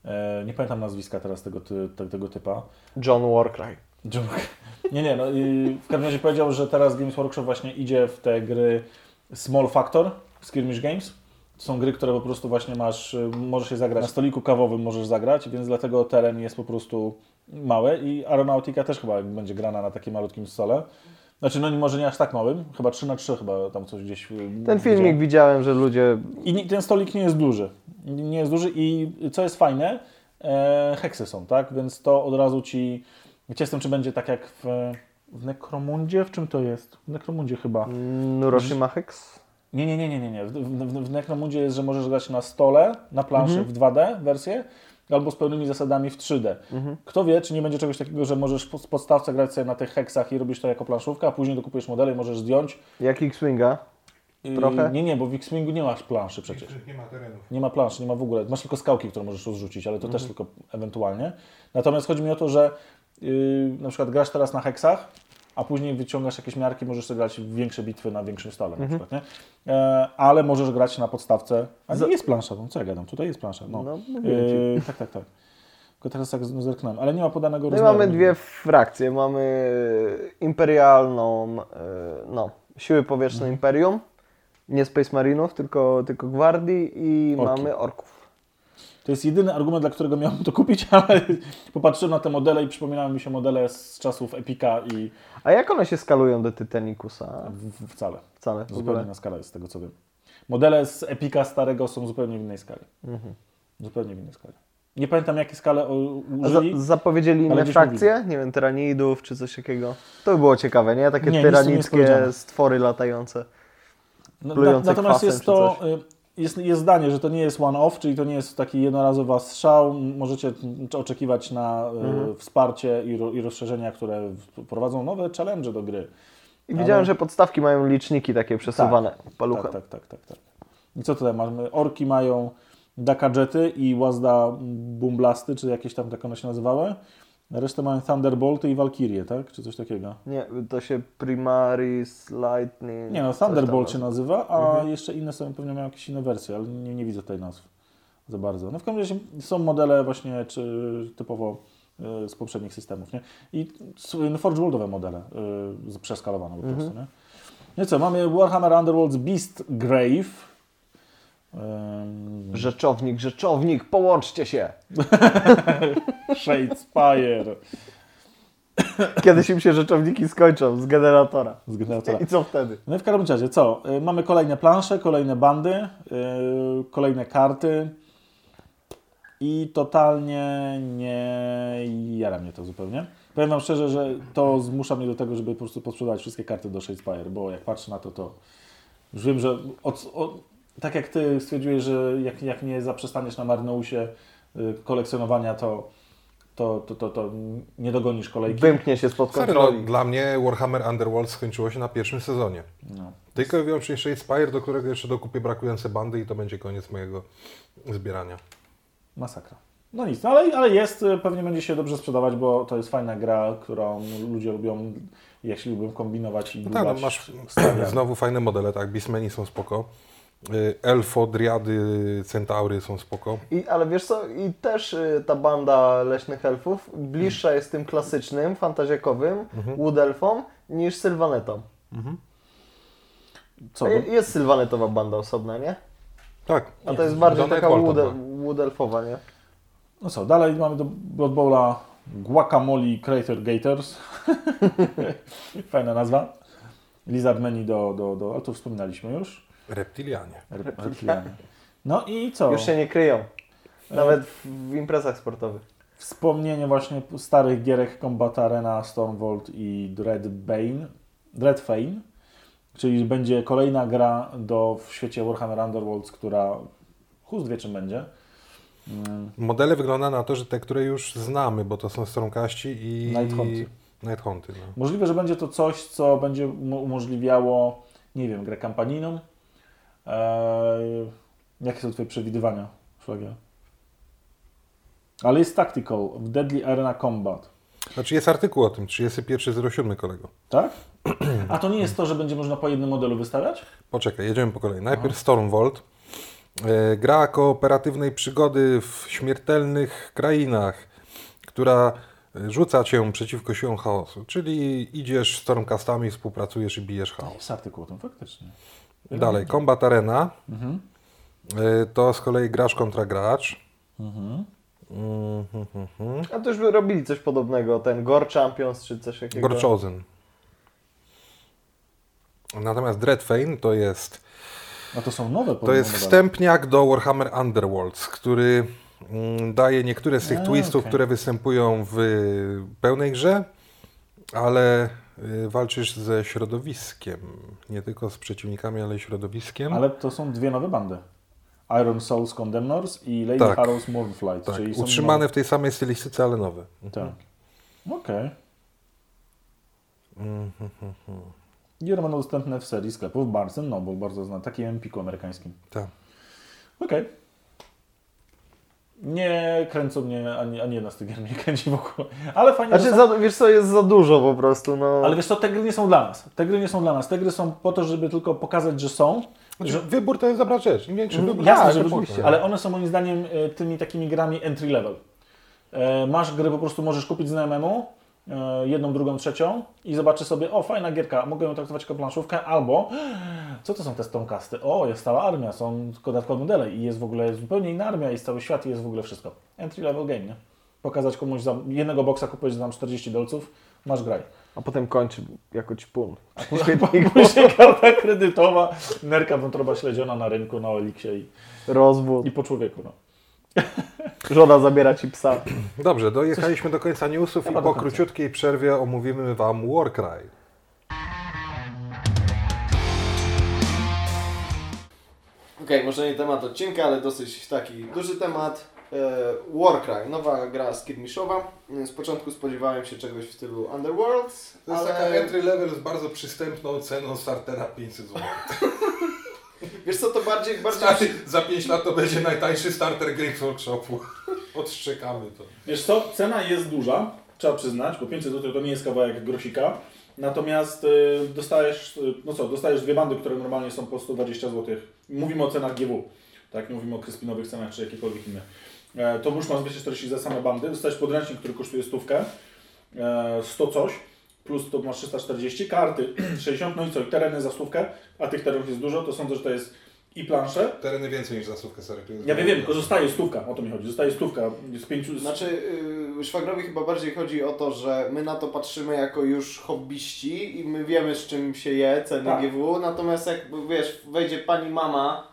E, nie pamiętam nazwiska teraz tego, tego typa. John Warcry. John- Nie, nie, no, w każdym razie powiedział, że teraz Games Workshop właśnie idzie w te gry Small Factor, Skirmish Games. To są gry, które po prostu właśnie masz, y, możesz je zagrać na stoliku kawowym, możesz zagrać, więc dlatego teren jest po prostu mały i Aeronautica też chyba będzie grana na takim malutkim stole. Znaczy, no może nie aż tak małym, chyba 3 na 3 chyba tam coś gdzieś. y, Ten filmik widziałem. widziałem, że ludzie... I nie- ten stolik nie jest duży. Nie jest duży i co jest fajne, e, heksy są, tak? Więc to od razu ci. Cię jestem, czy będzie tak jak w, w Necromundzie? W czym to jest? W Necromundzie chyba. Nuroshima Hex? Nie, nie, nie, nie, nie. nie. W, w, w Necromundzie jest, że możesz grać na stole, na planszy w 2D wersję, albo z pełnymi zasadami w 3D. Kto wie, czy nie będzie czegoś takiego, że możesz z podstawce grać sobie na tych heksach i robisz to jako planszówka, a później dokupujesz modele i możesz zdjąć. Jak X-Winga? I- Trochę? Nie, nie, bo w X-Wingu nie masz planszy przecież. Nie ma terenów. Nie ma planszy, nie ma w ogóle. Masz tylko skałki, które możesz rozrzucić, ale to też tylko ewentualnie. Natomiast chodzi mi o to, że yy, na przykład grasz teraz na heksach, a później wyciągasz jakieś miarki, możesz sobie grać w większe bitwy na większym stole na przykład, nie? E, ale możesz grać na podstawce. A nie jest plansza, no co ja gadam, tutaj jest plansza. No, No. Yy, tak, tak, tak. Tylko teraz tak zerknąłem, ale nie ma podanego No rozmiaru. mamy dwie frakcje. Mamy imperialną, e, no, siły powietrzne Mhm. Imperium. Nie Space Marinów, tylko, tylko Gwardii i Orki. mamy orków. To jest jedyny argument, dla którego miałem to kupić, ale popatrzyłem na te modele i przypominały mi się modele z czasów Epika i A jak one się skalują do Titanicusa? w, wcale. Wcale, Zupełnie inna skala jest z tego co wiem. Modele z Epika starego są zupełnie w innej skali. Mhm. Zupełnie w innej skali. Nie pamiętam jakie skale A za, użyli. zapowiedzieli inne frakcje? Nie wiem, tyranidów czy coś takiego. To by było ciekawe, nie? Takie Nie, nie tyranickie powiedziane. stwory latające. No, plujące natomiast jest to, y, jest, jest zdanie, że to nie jest one-off, czyli to nie jest taki jednorazowy strzał. Możecie oczekiwać na y, Mhm. wsparcie i, i rozszerzenia, które prowadzą nowe challenge do gry. I Ale- widziałem, że podstawki mają liczniki takie przesuwane paluchem. Tak, tak, tak, tak, tak. I co tutaj mamy? Orki mają Dakadżety i Łazda Bumblasty, czy jakieś tam tak one się nazywały. Resztę mają Thunderbolty i Valkyrie, tak? Czy coś takiego. Nie, to się Primaris, Lightning... Nie no, Thunderbolt się nazywa. a Mhm. jeszcze inne są, pewnie mają jakieś inne wersje, ale nie, nie widzę tutaj nazw za bardzo. No w każdym razie są modele właśnie czy typowo y, z poprzednich systemów, nie? I s- Forge Worldowe modele y, przeskalowane po prostu, nie? No i co, mamy Warhammer Underworld's Beast Grave. Rzeczownik, rzeczownik, połączcie się! Shadespire Kiedyś im się rzeczowniki skończą z generatora. z generatora. I co wtedy? No i w każdym razie, co? Y, Mamy kolejne plansze, kolejne bandy, y, kolejne karty i totalnie nie jara mnie to zupełnie. Powiem Wam szczerze, że to zmusza mnie do tego, żeby po prostu posprzedawać wszystkie karty do Shadespire, bo jak patrzę na to, to już wiem, że od, od, tak jak Ty stwierdziłeś, że jak, jak nie zaprzestaniesz na Marnousie y, kolekcjonowania, to, to, to, to, to nie dogonisz kolejki. Wymknie się spod Sorry, no, kontroli. dla mnie Warhammer Underworld skończyło się na pierwszym sezonie. No. Tylko i wyłącznie Shadespire, do którego jeszcze dokupię brakujące bandy i to będzie koniec mojego zbierania. Masakra. No nic, no ale, ale jest, y, pewnie będzie się dobrze sprzedawać, bo to jest fajna gra, którą ludzie lubią, jeśli lubią kombinować i No tak, no masz znowu fajne modele, tak, Beastmeni są spoko. Y, Elfo, Driady, Centaury są spoko. I, ale wiesz co, i też y, ta banda leśnych elfów bliższa jest tym klasycznym, fantazjakowym Mhm. Wood Elfom niż Sylvanetom. Co? A je- Jest Sylvanetowa banda osobna, nie? Tak. A to jest bardziej taka Wood, ma. Wood Elfowa, nie? No co, dalej mamy do Blood Bowla Guacamole Crater Gators. Fajna nazwa. Lizard Menu do, do, do, ale to wspominaliśmy już. Reptilianie. Rep- Reptilianie. No i co? Już się nie kryją. Nawet w, imprezach sportowych. Wspomnienie właśnie starych gierek Combat Arena, Stormvolt i Dreadbane, Dreadfane, czyli będzie kolejna gra do, w świecie Warhammer Underworlds, która chust wie czym będzie. Mm, Modele wygląda na to, że te, które już znamy, bo to są Stormcaści i... Nighthunty. Nighthunty, no. Możliwe, że będzie to coś, co będzie umożliwiało, nie wiem, grę kampanijną. Eee, jakie są Twoje przewidywania, Szwagier? Ale jest tactical, w Deadly Arena Combat. Znaczy jest artykuł o tym, 31.07 kolego. Tak? A to nie jest to, że będzie można po jednym modelu wystawiać? Poczekaj, jedziemy po kolei. Najpierw Stormvolt. E, gra kooperatywnej przygody w śmiertelnych krainach, która rzuca cię przeciwko siłom chaosu. Czyli idziesz Stormcastami, współpracujesz i bijesz chaos. Jest artykuł o tym, faktycznie. Dalej, Combat Arena. Mhm. E, To z kolei grasz kontra gracz. Mhm. Mhm. A to już by robili coś podobnego, ten Gore Champions czy coś takiego. Gorchosen. Natomiast Dreadfane to jest A to są nowe To jest modele. wstępniak do Warhammer Underworlds, który mm, daje niektóre z tych A, twistów, okej. które występują w pełnej grze, ale y, walczysz ze środowiskiem. Nie tylko z przeciwnikami, ale i środowiskiem. Ale to są dwie nowe bandy. Iron Souls Condemners i Lady Tak. Harrow's Mournflight. tak, czyli utrzymane w tej samej stylistyce, ale nowe. nowe. Tak. Okej. Mhm. I one będą dostępne w serii sklepów Barnes Noble, bardzo znane, takim empiku amerykańskim. Tak. Okej. Nie kręcą mnie, ani, ani jedna z tych gier mnie nie kręci w ogóle. Ale fajnie, Znaczy, są... za, wiesz co, jest za dużo po prostu, no. Ale wiesz co, te gry nie są dla nas. Te gry nie są dla nas. Te gry są po to, żeby tylko pokazać, że są. Znaczy, Że, Wybór to jest dobra rzecz. Im większy wybór, jasne, spoko. oczywiście. ale one są moim zdaniem e, tymi takimi grami entry level. E, Masz gry, po prostu możesz kupić znajomemu, jedną, drugą, trzecią i zobaczy sobie, o fajna gierka, mogę ją traktować jako planszówkę, albo co to są te Stormcasty? O, jest cała armia, są dodatkowe modele i jest w ogóle zupełnie inna armia, jest cały świat i jest w ogóle wszystko. Entry level game, nie? Pokazać komuś za jednego boksa kupić za tam 40 dolców, masz graj. A potem kończy jako ćpun. Później karta kredytowa, nerka wątroba śledziona na rynku, na Oliksie i, Rozwód. i po człowieku. No. Żona zabiera ci psa. Dobrze, dojechaliśmy do końca newsów i po króciutkiej przerwie omówimy Wam Warcry. Okej, może nie temat odcinka, ale dosyć taki duży temat. E, Warcry, nowa gra skirmiszowa. Z początku spodziewałem się czegoś w stylu Underworld, To jest ale taka entry level z bardzo przystępną ceną startera 500 zł. wiesz co, to bardziej, bardziej Stary, za 5 lat to będzie najtańszy starter Games Workshopu. Odszczekamy to. Wiesz co, cena jest duża, trzeba przyznać, bo 500 zł to nie jest kawałek grosika. Natomiast y, dostajesz, y, no co, dostajesz dwie bandy, które normalnie są po 120 zł. Mówimy o cenach GW, tak? Nie mówimy o kryspinowych cenach czy jakichkolwiek innych. E, to już masz 240 za same bandy, dostajesz podręcznik, który kosztuje stówkę, e, 100 coś, plus to masz 340, karty 60, no i co, i tereny za stówkę, a tych terenów jest dużo, to sądzę, że to jest i plansze. Tereny więcej niż zasówkę, sorry. tu jest Ja wiem, wiem, tylko zostaje stówka, o to mi chodzi, zostaje stówka z pięciu... Znaczy, yy, szwagrowi chyba bardziej chodzi o to, że my na to patrzymy jako już hobbyści i my wiemy z czym się je ceny Tak. GW, natomiast jak wiesz, wejdzie pani mama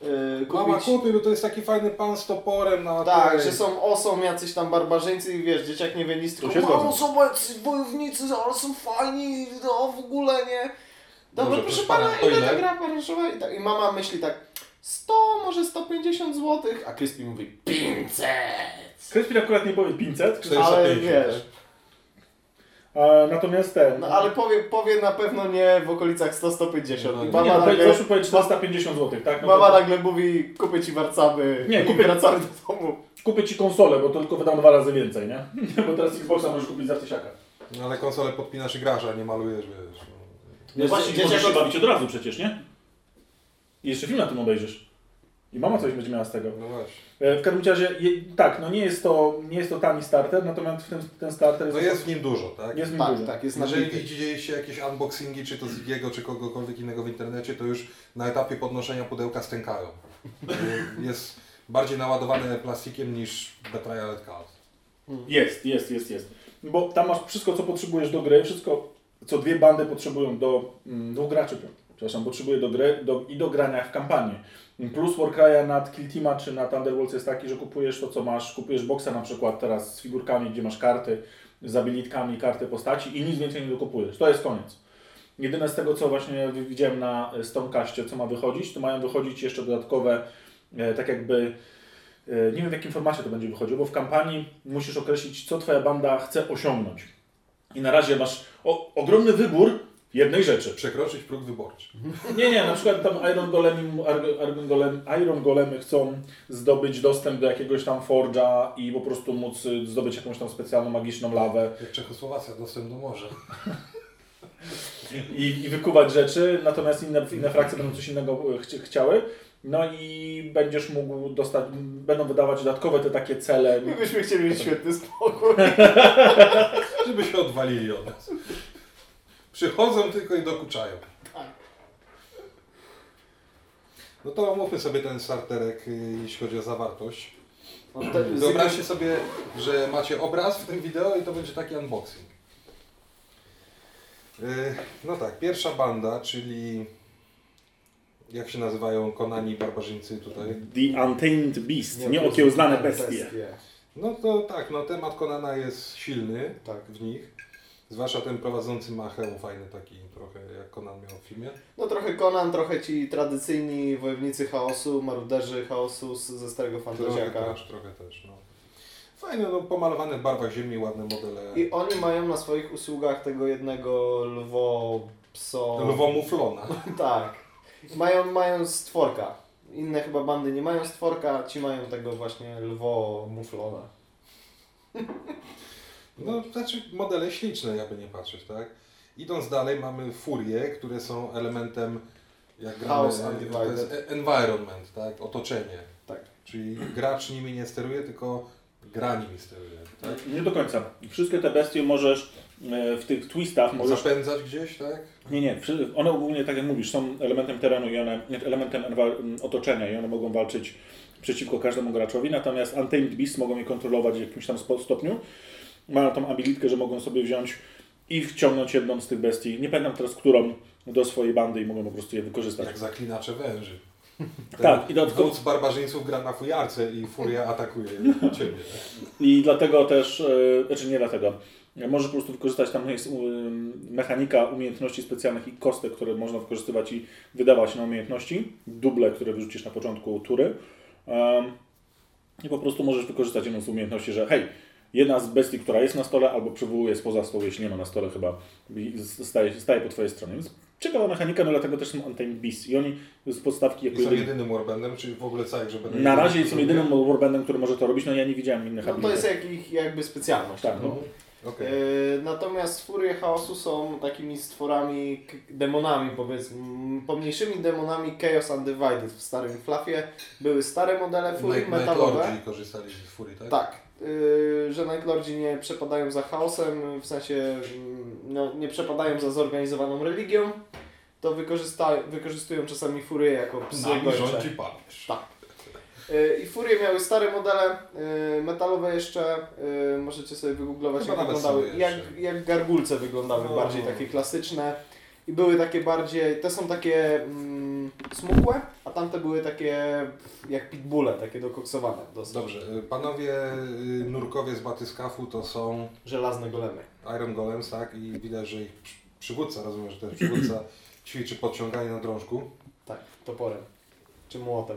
yy, kupić... Mama kupi, bo to jest taki fajny pan z toporem na Tak, tej- że są osą jacyś tam barbarzyńcy i wiesz, dzieciak nie wie nic, To tylko się mamo, zgodzę. są jacyś wojownicy, ale są fajni, no w ogóle nie. Dobra, Dobrze, proszę proszę pana, ile ile? ta gra planszowa? I, tak, I mama myśli tak, 100, może 150 zł, a Crispy mówi 500. Kryspin akurat nie powie 500, 450, Ale tak? wiesz, a, natomiast ten... no ale powie, powie na pewno nie w okolicach 100-150. No, I nie, mama, Nie, no, nagle, proszę powiedzieć 450 zł, tak? No mama to nagle mówi, kupię ci warcaby Nie, kupię- wracamy do domu. kupię Ci konsolę, bo to tylko wydam dwa razy więcej, nie? Bo teraz Xboxa możesz kupić za tysiaka. No ale konsolę podpinasz i grasz, a nie malujesz, wiesz. No. No właśnie, możesz się bawić od razu przecież, nie? I jeszcze film na tym obejrzysz. I mama coś będzie miała z tego. No właśnie. E, W każdym razie, tak, no nie jest to, nie jest to tani starter, natomiast ten, ten starter jest... No jest w nim dużo, tak? jest w nim Tak, dużo. tak, jest Jeżeli nabity. widzieliście jakieś unboxingi, czy to z Zigiego, czy kogokolwiek innego w internecie, to już na etapie podnoszenia pudełka stękają. Jest bardziej naładowane plastikiem niż Betrayal at Card. Jest, jest, jest, jest. Bo tam masz wszystko, co potrzebujesz do gry, wszystko, co dwie bandy potrzebują do mm, dwóch graczy, przepraszam, potrzebuje do gry do, i do grania w kampanii. Plus Warcry'a nad Kill Teama czy nad Underworlds jest taki, że kupujesz to, co masz, kupujesz boxa na przykład teraz z figurkami, gdzie masz karty, z abilitkami, karty postaci i nic więcej nie dokupujesz. To jest koniec. Jedyne z tego, co właśnie widziałem na Stonecastie, co ma wychodzić, to mają wychodzić jeszcze dodatkowe, e, tak jakby E, Nie wiem w jakim formacie to będzie wychodziło, bo w kampanii musisz określić, co Twoja banda chce osiągnąć. I na razie masz o, ogromny wybór jednej rzeczy. Przekroczyć próg wyborczy. Nie, nie, na przykład tam Iron Golemy, Iron, Golem, Iron Golemy chcą zdobyć dostęp do jakiegoś tam Forge'a i po prostu móc y, zdobyć jakąś tam specjalną magiczną lawę Jak Czechosłowacja, dostęp do morza. i, i wykuwać rzeczy, natomiast inne, inne frakcje będą coś innego e, chci- chciały. No i będziesz mógł dostać, będą wydawać dodatkowe te takie cele. My byśmy chcieli mieć świetny spokój. Żeby się odwalili od nas. Przychodzą tylko i dokuczają. Tak. No to omówmy sobie ten starterek, y, jeśli chodzi o zawartość. No, te- Wyobraźcie sobie, że macie obraz w tym wideo i to będzie taki unboxing. Yy, No tak, pierwsza banda, czyli jak się nazywają Konani barbarzyńcy tutaj. The Untamed Beast, nieokiełznane bestie. No to tak, no temat Konana jest silny Tak. w nich. Zwłaszcza ten prowadzący Machę, fajny taki trochę jak Konan miał w filmie. No trochę Conan, trochę ci tradycyjni wojownicy chaosu, maruderzy chaosu z, ze starego Trochę fantaziaka. też, trochę też, no. Fajne, no pomalowane w barwach ziemi, ładne modele. I oni mają na swoich usługach tego jednego lwo pso. Lwomuflona. Tak. Mają, mają stworka. Inne chyba bandy nie mają stworka, ci mają tego właśnie lwo muflona. No, znaczy modele śliczne, jakby nie patrzeć, tak? Idąc dalej mamy furie, które są elementem jak gramy, Chaos to jest e- environment, tak? Otoczenie. Tak. Czyli gracz nimi nie steruje, tylko Gra nimi steruje, tak? Nie do końca. Wszystkie te bestie możesz e, w tych twistach możesz... Zapędzać gdzieś, tak? Nie, nie. One ogólnie, tak jak mówisz, są elementem terenu i one, elementem otoczenia i one mogą walczyć przeciwko każdemu graczowi, natomiast Untamed Beasts mogą je kontrolować w jakimś tam stopniu. Mają tą abilitkę, że mogą sobie wziąć i wciągnąć jedną z tych bestii, nie pamiętam teraz którą, do swojej bandy i mogą po prostu je wykorzystać. Jak zaklinacze węży. Tak, i dodatkowo- Wódz barbarzyńców gra na fujarce i furia atakuje ciebie. Tak? I dlatego też, e, znaczy nie dlatego, możesz po prostu wykorzystać tam jest um, mechanika umiejętności specjalnych i kostek, które można wykorzystywać i wydawać na umiejętności, duble, które wyrzucisz na początku tury. I po prostu możesz wykorzystać jedną z umiejętności, że hej, jedna z bestii, która jest na stole, albo przywołuje spoza stołu, jeśli nie ma na stole chyba, i staje, staje po Twojej stronie. Więc ciekawa mechanika, no dlatego też są Untamed Beasts. I oni z podstawki I jako są jedyni- jedynym warbandem, czy w ogóle całych, że będą... Na razie są jedynym warbandem, który może to robić, no ja nie widziałem innych No to jest jak ich jakby specjalność. Tak, no. Mhm. Okej. E, natomiast furie chaosu są takimi stworami, demonami powiedzmy, pomniejszymi demonami Chaos Undivided w starym flafie. Były stare modele furii Night- metalowe. Nightlordzi korzystali z furii, tak? Tak, że Nightlordzi nie przepadają za chaosem, w sensie mm, no, nie przepadają za zorganizowaną religią, to wykorzystują czasami furię jako psy Nami gończe. rządzi papież. Tak. Y, I furie miały stare modele, y, metalowe jeszcze, y, możecie sobie wygooglować Chyba jak wyglądały, jak, jak gargulce wyglądały, No. bardziej takie klasyczne. I były takie bardziej, te są takie mm, smukłe, a tamte były takie jak pitbulle, takie dokoksowane dosyć. Dobrze, y, panowie y, nurkowie z batyskafu to są Żelazne golemy. Iron Golems, tak? I widać, że ich przy- przywódca, rozumiem, że ten przywódca ćwiczy podciąganie na drążku. Tak, toporem. Czy młotem.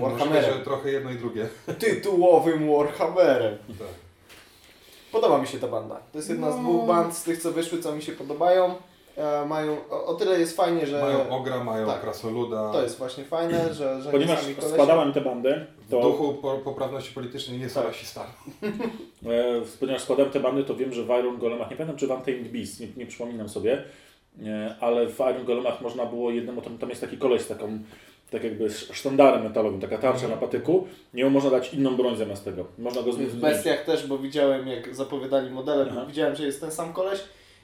Warhammerem. że trochę jedno i drugie. Tytułowym Warhammerem. Tak. Podoba mi się ta banda. To jest jedna z No. dwóch band z tych, co wyszły, co mi się podobają. E, mają, o, o tyle jest fajnie, że Mają ogra, mają tak. krasnoluda. to jest właśnie fajne, że, że nie Ponieważ składałem te bandy, W to duchu po, poprawności politycznej nie są Tak. rasistami. e, ponieważ składałem te bandy, to wiem, że w Iron Golemach, nie pamiętam czy w Untamed Beast, nie, nie przypominam sobie, e, ale w Iron Golemach można było jednemu, tam, tam jest taki koleś z taką, tak jakby sz- sztandarem metalowym, taka tarcza na patyku, niemu można dać inną broń zamiast tego. Można go W zmienić. bestiach też, bo widziałem jak zapowiadali modele, widziałem, że jest ten sam koleś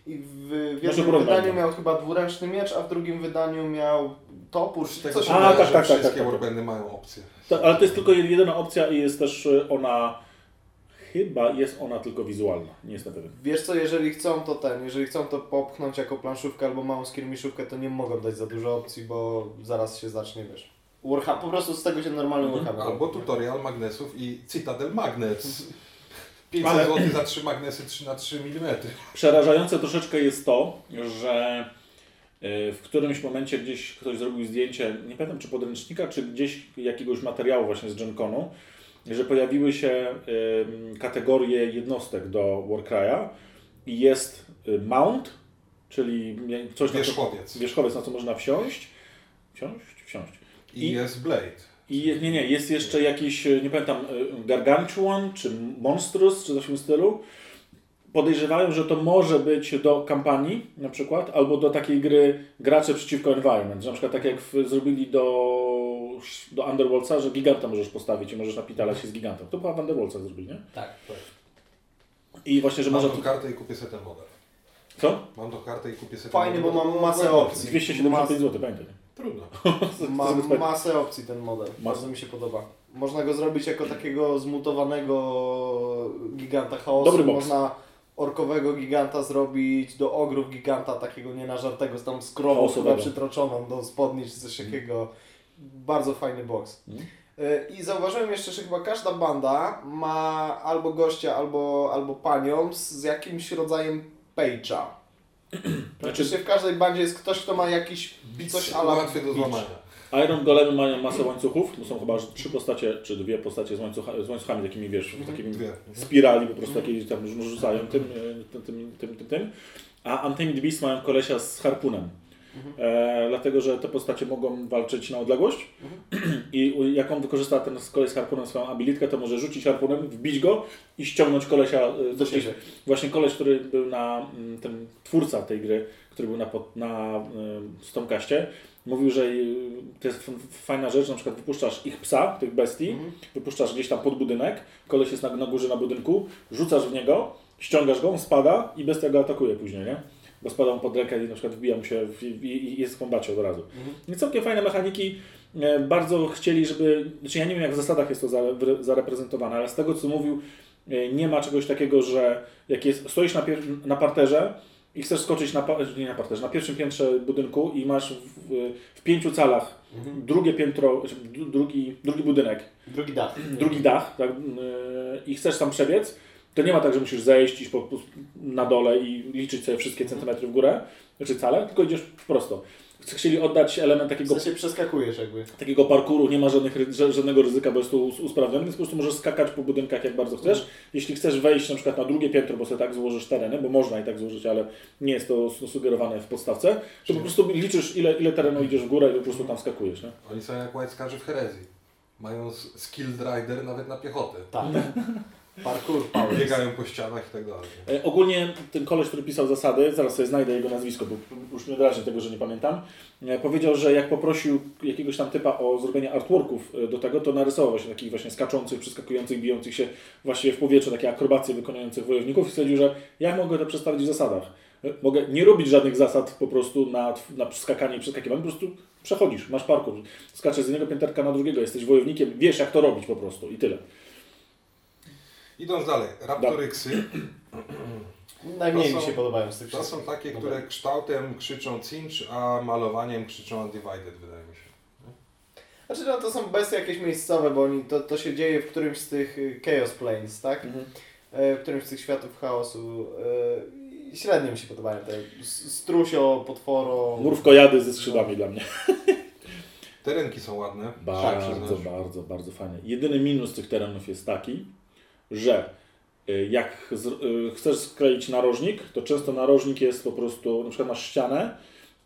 i w, w jednym porównać. wydaniu miał chyba dwuręczny miecz, a w drugim wydaniu miał topór, czy tego coś się A, wydaje, tak, że tak, tak, wszystkie tak, tak. warbandy mają opcję. To, ale to jest tylko jedyna opcja i jest też e, ona, chyba jest ona tylko wizualna, nie jestem pewien. Wiesz co, jeżeli chcą to ten, jeżeli chcą to popchnąć jako planszówkę albo małą skirmiszówkę, to nie mogą dać za dużo opcji, bo zaraz się zacznie, wiesz. Warham, po prostu z tego się normalny Mhm. Warhammer. Albo tutorial magnesów i Citadel Magnets. 500 Ale- zł za 3 magnesy 3 na 3 mm. Przerażające troszeczkę jest to, że y, w którymś momencie gdzieś ktoś zrobił zdjęcie, nie pamiętam czy podręcznika, czy gdzieś jakiegoś materiału właśnie z GenConu, że pojawiły się kategorie jednostek do Warcry'a i jest y, mount, czyli coś na co, Wierzchowiec. wierzchowiec, na co można wsiąść. Wsiąść? Wsiąść. I I- jest Blade. I nie, nie, jest jeszcze jakiś, e, nie pamiętam, e, Gargantuan, czy Monstrous, czy coś w tym stylu. Podejrzewają, że to może być do kampanii na przykład, albo do takiej gry gracze przeciwko environment. Że na przykład tak jak w, zrobili do, do Underworldsa, że giganta możesz postawić i możesz napitalać się z gigantem. To chyba w Underworldsa zrobili, nie? Tak. I właśnie, że Mam może... tą kartę i kupię sobie ten model. Co? Mam tą kartę i kupię sobie Fajnie, bo mam masę opcji. 275 zł, pamiętaj. Trudno. Ma masę opcji ten model. Bardzo mi się podoba. Można go zrobić jako takiego zmutowanego giganta chaosu. Dobry. Można orkowego giganta zrobić do ogrów giganta, takiego nienażartego, z tam Chaosowego. chyba przytroczoną do spodni czy coś takiego. Bardzo fajny boks. Mhm. Y, I zauważyłem jeszcze, że chyba każda banda ma albo gościa, albo, albo panią z, z jakimś rodzajem page'a. Praktycznie w każdej bandzie jest ktoś, kto ma jakiś coś ala łatwiej do złamania. Iron Golemy mają masę łańcuchów, to są chyba trzy postacie, czy dwie postacie z, łańcucha, z łańcuchami takimi, wiesz, takimi Dwie. spirali po prostu takiej tam rzu- rzucają tym, e, tym, tym, tym, tym, tym. A Untamed Beast mają kolesia z harpunem. E, dlatego, że te postacie mogą walczyć na odległość. I u- jak on wykorzysta ten koleś z harpunem swoją abilitkę, to może rzucić harpunem, wbić go i ściągnąć kolesia e, Do z siebie. Właśnie koleś, który był na, mm, ten twórca tej gry, który był na, na y, Stormcaście, mówił, że y, to jest fajna rzecz, na przykład wypuszczasz ich psa, tych bestii, wypuszczasz gdzieś tam pod budynek, koleś jest na, na górze na budynku, rzucasz w niego, ściągasz go, on spada i bestia go atakuje później, nie? Bo spada mu pod rękę i na przykład wbija mu się w, i, i jest w kombacie od razu. I całkiem fajne mechaniki. E, Bardzo chcieli, żeby. Znaczy ja nie wiem, jak w zasadach jest to zareprezentowane, ale z tego co mówił, e, nie ma czegoś takiego, że jak jest, stoisz na, pier- na parterze i chcesz skoczyć na, pa- nie na parterze, na pierwszym piętrze budynku i masz w, w pięciu calach drugie piętro, znaczy dru- drugi, drugi budynek, Drugi dach. drugi dach tak, yy, i chcesz tam przebiec, to nie ma tak, że musisz zejść, iść po, po, na dole i liczyć sobie wszystkie centymetry w górę, znaczy cale, tylko idziesz prosto. Chcieli oddać element W takiego sensie przeskakujesz jakby. takiego parkouru nie ma żadnych, żadnego ryzyka, bo jest to us- usprawnione, więc po prostu możesz skakać po budynkach jak bardzo chcesz. Jeśli chcesz wejść na przykład na drugie piętro, bo sobie tak złożysz tereny, bo można i tak złożyć, ale nie jest to su- sugerowane w podstawce, to po prostu liczysz ile, ile terenu idziesz w górę i po prostu tam skakujesz. Nie? Oni są jak łajckarze w herezji. Mają s- skilled rider nawet na piechotę. Tak. Parkour. Biegają po ścianach i tak dalej. E, Ogólnie ten koleś, który pisał zasady, zaraz sobie znajdę jego nazwisko, bo już mnie drażni tego, że nie pamiętam, e, powiedział, że jak poprosił jakiegoś tam typa o zrobienie artworków e, do tego, to narysował właśnie takich właśnie skaczących, przeskakujących, bijących się właśnie w powietrzu, takie akrobacje wykonujących wojowników i stwierdził, że jak mogę to przedstawić w zasadach? E, Mogę nie robić żadnych zasad po prostu na, na skakanie i przeskakiwanie, po prostu przechodzisz, masz parkour, skaczesz z jednego pięterka na drugiego, jesteś wojownikiem, wiesz jak to robić po prostu i tyle. Idąc dalej, Raptoryksy Najmniej mi się podobają z tych to są takie, Dobra. które kształtem krzyczą cinch, a malowaniem krzyczą undivided, wydaje mi się. Znaczy no to są bestie jakieś miejscowe, bo oni, to, to się dzieje w którymś z tych y, Chaos Planes, tak? E, W którymś z tych światów chaosu. E, Średnio mi się podobają te strusio, potworo. Murwkojady ze skrzydłami dla mnie. Terenki są ładne. Tak, Bardzo, przyznasz. bardzo, bardzo fajne. Jedyny minus tych terenów jest taki, że y, jak y, chcesz skleić narożnik, to często narożnik jest po prostu, na przykład masz ścianę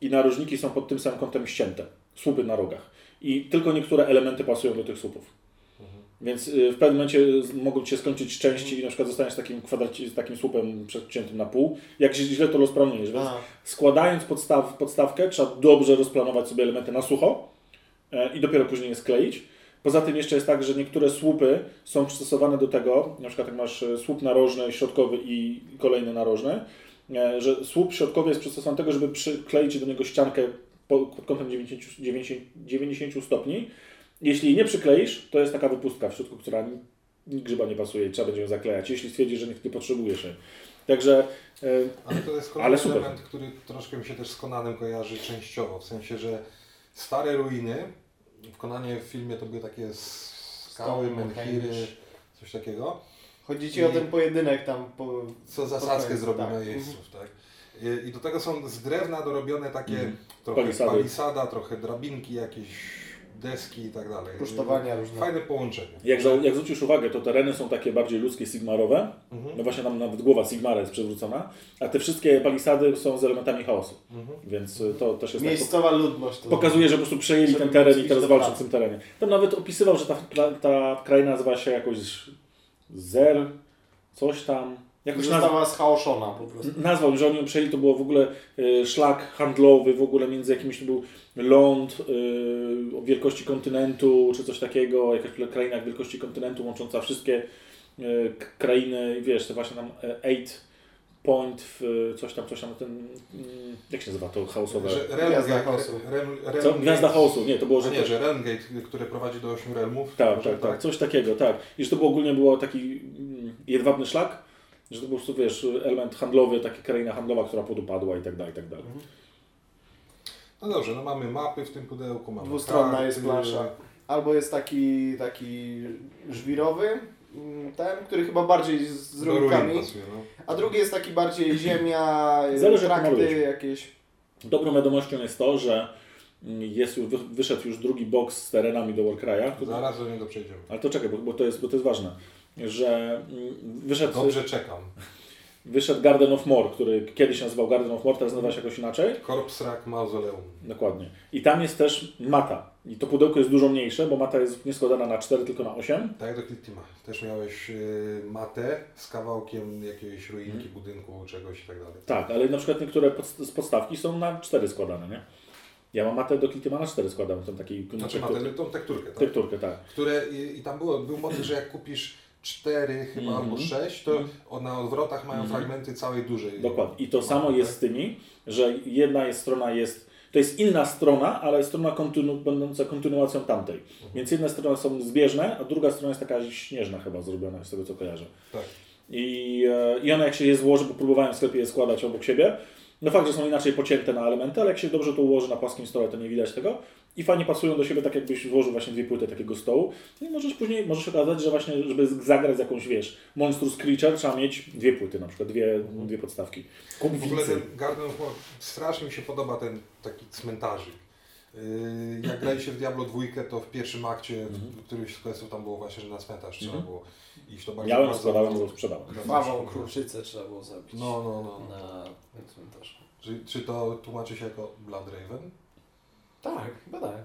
i narożniki są pod tym samym kątem ścięte, słupy na rogach. I tylko niektóre elementy pasują do tych słupów. Więc y, w pewnym momencie mogą Cię skończyć części i na przykład zostaniesz takim kwadracie, z takim słupem przeciętym na pół, jak źle to rozplanujesz. Więc składając podstaw, podstawkę, trzeba dobrze rozplanować sobie elementy na sucho e, i dopiero później je skleić. Poza tym jeszcze jest tak, że niektóre słupy są przystosowane do tego, na przykład jak masz e, słup narożny, środkowy i kolejny narożny, e, że słup środkowy jest przystosowany do tego, żeby przykleić do niego ściankę po- pod kątem 90, 90, 90 stopni. Jeśli jej nie przykleisz, to jest taka wypustka w środku, która grzyba nie pasuje i trzeba będzie ją zaklejać, jeśli stwierdzisz, że nie, nie potrzebujesz jej. Także e, Ale to jest kolejny super. element, który troszkę mi się też z Konanem kojarzy częściowo. W sensie, że stare ruiny, w Konanie w filmie to były takie skały, menhiry, coś takiego. Chodzi ci o ten pojedynek tam po... Co zasadzkę zrobił tak. na jeźdźców, tak? I- I do tego są z drewna dorobione takie Mhm. trochę Palisady. palisada, trochę drabinki, jakieś deski i tak dalej. Rusztowania różne. Fajne połączenie. Jak, za, jak zwrócisz uwagę, to tereny są takie bardziej ludzkie, sigmarowe. Mhm. No właśnie tam nawet głowa sigmara jest przewrócona, a te wszystkie palisady są z elementami chaosu. Mhm. Więc y, to też jest tak, Miejscowa ludność. To pokazuje, że po prostu przejęli ten teren i teraz walczą w tym terenie. Tam nawet opisywał, że ta, ta, ta kraina nazywa się jakoś Zer, coś tam. Jakoś nazwa, Została schaoszona po prostu. nazwał, że oni ją przejęli, to było w ogóle y, szlak handlowy, w ogóle między jakimiś, to był ląd y, o wielkości kontynentu, czy coś takiego, jakaś kraina wielkości kontynentu, łącząca wszystkie y, krainy, wiesz, to właśnie tam e, eight point, w, coś tam, coś tam, ten, mm, jak się nazywa to chaosowe? Że Gwiazda Realm chaosu. Co? Gwiazda chaosu, nie, to było, że A to, nie, że Realmgate, które prowadzi do ośmiu realmów. tak, może tak, tak, coś takiego, tak. I że to było ogólnie było taki mm, jedwabny szlak, że to po prostu, wiesz, element handlowy, taka kraina handlowa, która podupadła i tak dalej, i tak dalej. No dobrze, no mamy mapy w tym pudełku, mamy Dwustronna karty, jest plansza. Albo jest taki, taki żwirowy, mm, ten, który chyba bardziej z, rurkami, pasuje, no. a drugi jest taki bardziej ziemia, y, Zależy, jak trakty malujesz. jakieś. Dobrą wiadomością jest to, że mm, jest, wyszedł już drugi box z terenami do Warcry'a. który- Zaraz do niego przejdziemy. Ale to czekaj, bo, bo, to jest, bo to jest ważne, że mm, wyszedł, Dobrze czekam. Wyszedł Garden of More, który kiedyś nazywał Garden of More, teraz nazywa się jakoś inaczej. Corpse Rack Mausoleum. Dokładnie. I tam jest też mata. I to pudełko jest dużo mniejsze, bo mata jest nie składana na 4, tylko na 8. Tak jak do Cliftima. Też miałeś y, matę z kawałkiem jakiejś ruinki, Mhm. budynku, czegoś i tak dalej. Tak, ale na przykład niektóre pod, z podstawki są na 4 składane, nie? Ja mam matę do Clitymana 4 składam, tą takiej Znaczy tekturkę. tę- tą tekturkę, tak? tekturkę, tak. Które, i, i tam było, był motyw, że jak kupisz cztery chyba Mhm. albo sześć, to Mhm. o- na odwrotach mają Mhm. fragmenty całej dużej. Dokładnie. I to samo mapy, jest tak? z tymi, że jedna jest strona jest, to jest inna strona, ale strona kontynu, będąca kontynuacją tamtej. Więc jedna strona są zbieżne, a druga strona jest taka śnieżna chyba zrobiona, z tego co kojarzę. Tak. I, e, I one jak się je złoży, bo próbowałem w sklepie je składać obok siebie, no fakt, że są inaczej pocięte na elementy, ale jak się dobrze to ułoży na płaskim stole, to nie widać tego. I fajnie pasują do siebie, tak jakbyś włożył właśnie dwie płyty takiego stołu. No I możesz później, możesz okazać, że właśnie, żeby zagrać z jakąś, wiesz, Monstrous Creature, trzeba mieć dwie płyty na przykład, dwie, dwie podstawki. Kup W ogóle ten Garden of War, strasznie mi się podoba ten taki cmentarzyk. Yy, Jak grali się w Diablo 2, to w pierwszym akcie, w którymś z questów tam było właśnie, że na cmentarz trzeba Mhm. było iść. To bardzo Miałem, składałem, bo sprzedałem. Krwawą kruczycę trzeba było zabić. No, no, no. Na cmentarzu. Czy, czy to tłumaczy się jako Blood Raven? Tak, chyba tak.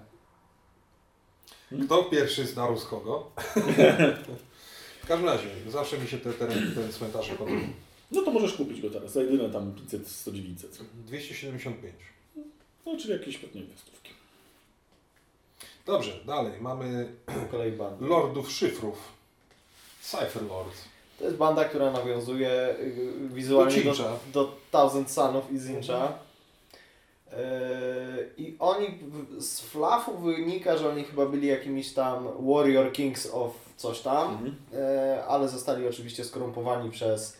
Kto pierwszy znarósł kogo? w każdym razie, zawsze mi się te, ten, ten cmentarz podobał. No to możesz kupić go teraz, za jedyne tam 500, 100, 900. 275. No, czyli jakieś pewnie stówki. Dobrze, dalej. Mamy banda. Lordów Szyfrów. Cypher Lord. To jest banda, która nawiązuje y, wizualnie Do do, Cincha. do Thousand Sunów i Zincha. Yy, I oni, z flafu wynika, że oni chyba byli jakimiś tam Warrior Kings of coś tam, Mhm. yy, ale zostali oczywiście skorumpowani przez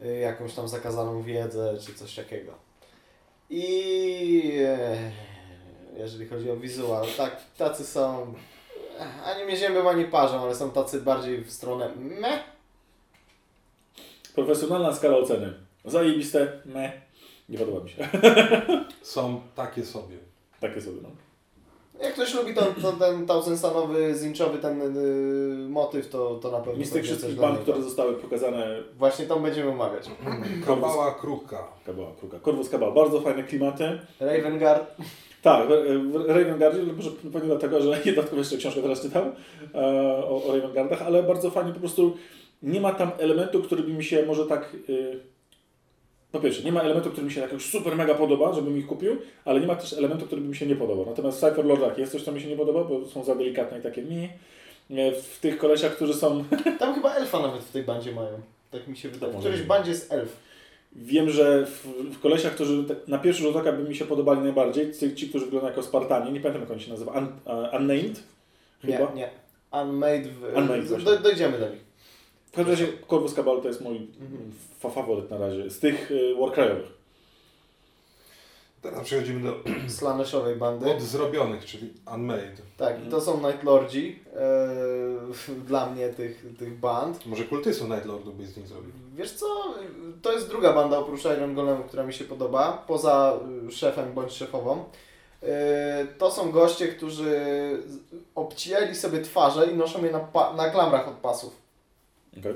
yy, jakąś tam zakazaną wiedzę czy coś takiego. I jeżeli chodzi o wizual, tak, tacy są ani mnie ziemią, ani parzą, ale są tacy bardziej w stronę meh. Profesjonalna skala oceny. Zajebiste, me. Nie podoba mi się. Są takie sobie. Takie sobie, no. Jak ktoś lubi ten, ten, ten Thousand Sunowy, zinczowy ten y, motyw, to, to na pewno I z tych wszystkich band, które zostały pokazane, Właśnie tą będziemy omawiać. Kabała Kruka. Kabała, Kruka, Korwus Kabała, bardzo fajne klimaty. Ravengard, Tak, Ravengardzie, może pewnie dlatego, że dodatkowo jeszcze książkę teraz czytam e, o, o Ravengardach, ale bardzo fajnie po prostu nie ma tam elementu, który by mi się może tak... Y, po pierwsze, nie ma elementu, który mi się tak już super mega podoba, żebym ich kupił, ale nie ma też elementu, który by mi się nie podobał. Natomiast w Cypher Lordach jest coś, co mi się nie podoba, bo są za delikatne i takie mi. W tych kolesiach, którzy są tam chyba elfa nawet w tej bandzie mają. Tak mi się wydaje. W którejś bandzie jest elf. Wiem, że w, w kolesiach, którzy na pierwszy rzut oka by mi się podobali najbardziej, ci, ci którzy wyglądają jako Spartanie, nie pamiętam jak on się nazywa, Un, uh, Unnamed chyba? Nie, nie. Unmade. W, Unmade, do, dojdziemy do nich. W każdym razie Corvus Cabal to jest mój Mhm. fa- faworyt na razie, z tych y, warcrayowych. Teraz przechodzimy do Slaneshowej bandy. od zrobionych, czyli Unmade. Tak, i to są Night Lordzi e, dla mnie tych, tych band. Może kultysu Night Lordu by z nich zrobił. Wiesz co, to jest druga banda oprócz Iron Golemu, która mi się podoba, poza y, szefem bądź szefową. Y, To są goście, którzy obcinali sobie twarze i noszą je na, na klamrach od pasów. Okay.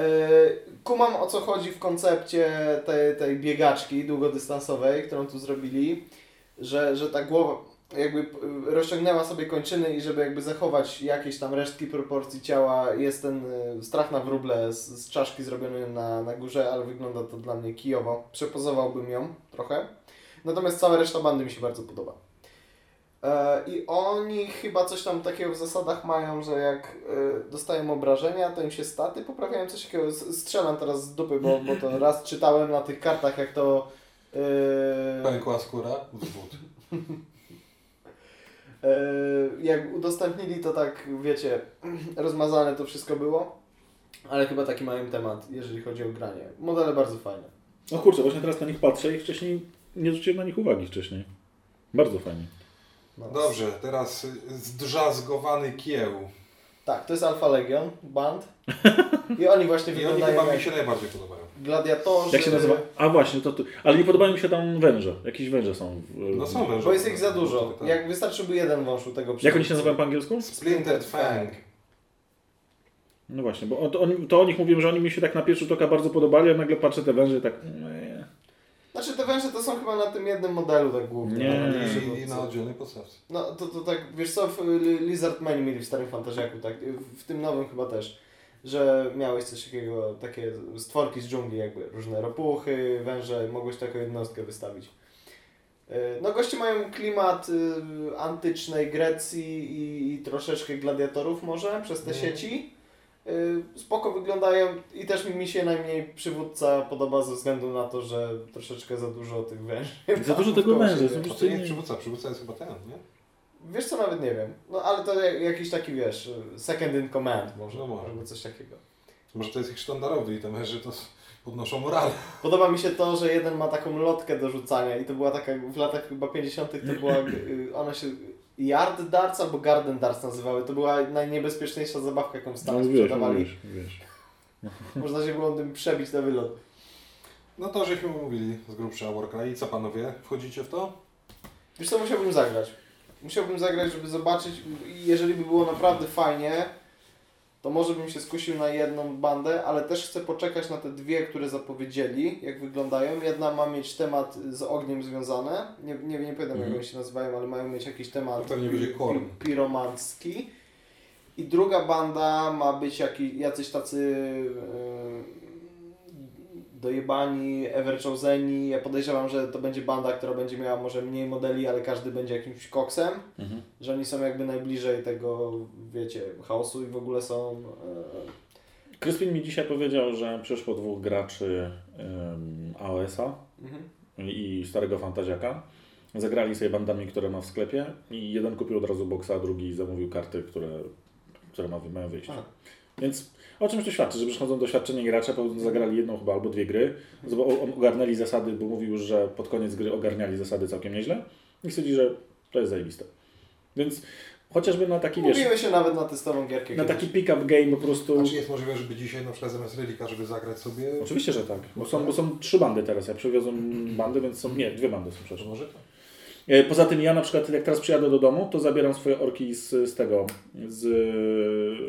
Y, Kumam o co chodzi w koncepcie tej, tej biegaczki długodystansowej, którą tu zrobili, że, że ta głowa jakby y, rozciągnęła sobie kończyny i żeby jakby zachować jakieś tam resztki proporcji ciała jest ten y, strach na wróble z, z czaszki zrobiony na, na górze, ale wygląda to dla mnie kijowo. Przepozowałbym ją trochę. Natomiast cała reszta bandy mi się bardzo podoba. E, I oni chyba coś tam takiego w zasadach mają, że jak e, dostają obrażenia, to im się staty poprawiają, coś takiego. Strzelam teraz z dupy, bo, bo to raz czytałem na tych kartach, jak to. e, Pękła skóra, wzwód. jak udostępnili, to tak wiecie, rozmazane to wszystko było. Ale chyba taki mają temat, jeżeli chodzi o granie. Modele bardzo fajne. No kurczę, właśnie teraz na nich patrzę i wcześniej nie zwróciłem na nich uwagi wcześniej. Bardzo fajnie. No. Dobrze, teraz zdrzazgowany kieł. Tak, to jest Alpha Legion, band. I oni właśnie I oni wyglądają chyba mi jak się najbardziej podobają. gladiatorzy. Jak się nazywa? A właśnie, to, to ale nie podobają mi się tam węże. Jakieś węże są. W, No są węże. Bo jest ich za dużo. Tak. Jak wystarczyłby jeden wąż u tego Jak oni się nazywają po angielsku? Splintered Fang. No właśnie, bo to, oni, to o nich mówiłem, że oni mi się tak na pierwszy rzut oka bardzo podobali, a nagle patrzę te węże i tak... Nie. Znaczy te węże to są chyba na tym jednym modelu tak głównie. Nie. I żywotce. na oddzielnej podstawce. No to, to tak, wiesz co, w Li- Lizard Mani mieli w starym Fantasiaku, tak, w tym nowym chyba też, że miałeś coś takiego, takie stworki z dżungli jakby, różne ropuchy, węże, mogłeś taką jednostkę wystawić. Y, No goście mają klimat y, antycznej Grecji i, i troszeczkę gladiatorów może przez te sieci. Y, Spoko wyglądają i też mi, mi się najmniej przywódca podoba ze względu na to, że troszeczkę za dużo tych węży. Za dużo tego węża, to nie jest przywódca, przywódca jest chyba ten, nie? Wiesz co, nawet nie wiem. No ale to jak- jakiś taki, wiesz, second in command może, No może. albo coś takiego. Może to jest ich sztandarowy i te męże to podnoszą morale. Podoba mi się to, że jeden ma taką lotkę do rzucania i to była taka, w latach chyba 50 to była, y, ona się Yard Darts albo Garden Darts nazywały. To była najniebezpieczniejsza zabawka, jaką w No, Stanach wiesz, sprzedawali. wiesz, wiesz. Można się było tym przebić na wylot. No to żeśmy mówili z grubsza o Warcry. I co panowie, wchodzicie w to? Wiesz co, musiałbym zagrać. Musiałbym zagrać, żeby zobaczyć jeżeli by było naprawdę fajnie, to może bym się skusił na jedną bandę, ale też chcę poczekać na te dwie, które zapowiedzieli, jak wyglądają. Jedna ma mieć temat z ogniem związane, nie, nie, nie pamiętam jak Mhm. one się nazywają, ale mają mieć jakiś temat To pewnie będzie pi- Korn. pi- piromancki. I druga banda ma być jaki, jacyś tacy yy, dojebani, Everchoseni. Ja podejrzewam, że to będzie banda, która będzie miała może mniej modeli, ale każdy będzie jakimś koksem. Mhm. Że oni są jakby najbliżej tego, wiecie, chaosu i w ogóle są... e, Kryspin mi dzisiaj powiedział, że przyszło dwóch graczy um, AOS-a mhm. i starego Fantaziaka. Zagrali sobie bandami, które ma w sklepie i jeden kupił od razu boxa, a drugi zamówił karty, które, które ma, mają wyjść. A. Więc o czymś to świadczy, że przychodzą doświadczeni gracze, pewnie zagrali jedną chyba albo dwie gry, ogarnęli zasady, bo mówił, że pod koniec gry ogarniali zasady całkiem nieźle i stwierdzili, że to jest zajebiste. Więc chociażby na taki, wiesz, Mówimy się nawet na testową gierkę. na kiedyś. taki pick-up game po prostu... A czy jest możliwe, żeby dzisiaj na przykład zamiast Relika, żeby zagrać sobie? Oczywiście, że tak, bo są, bo są trzy bandy teraz, ja przywiozłem bandy, więc są, nie, dwie bandy są To przecież. może tak. E, Poza tym ja na przykład jak teraz przyjadę do domu, to zabieram swoje orki z, z tego, z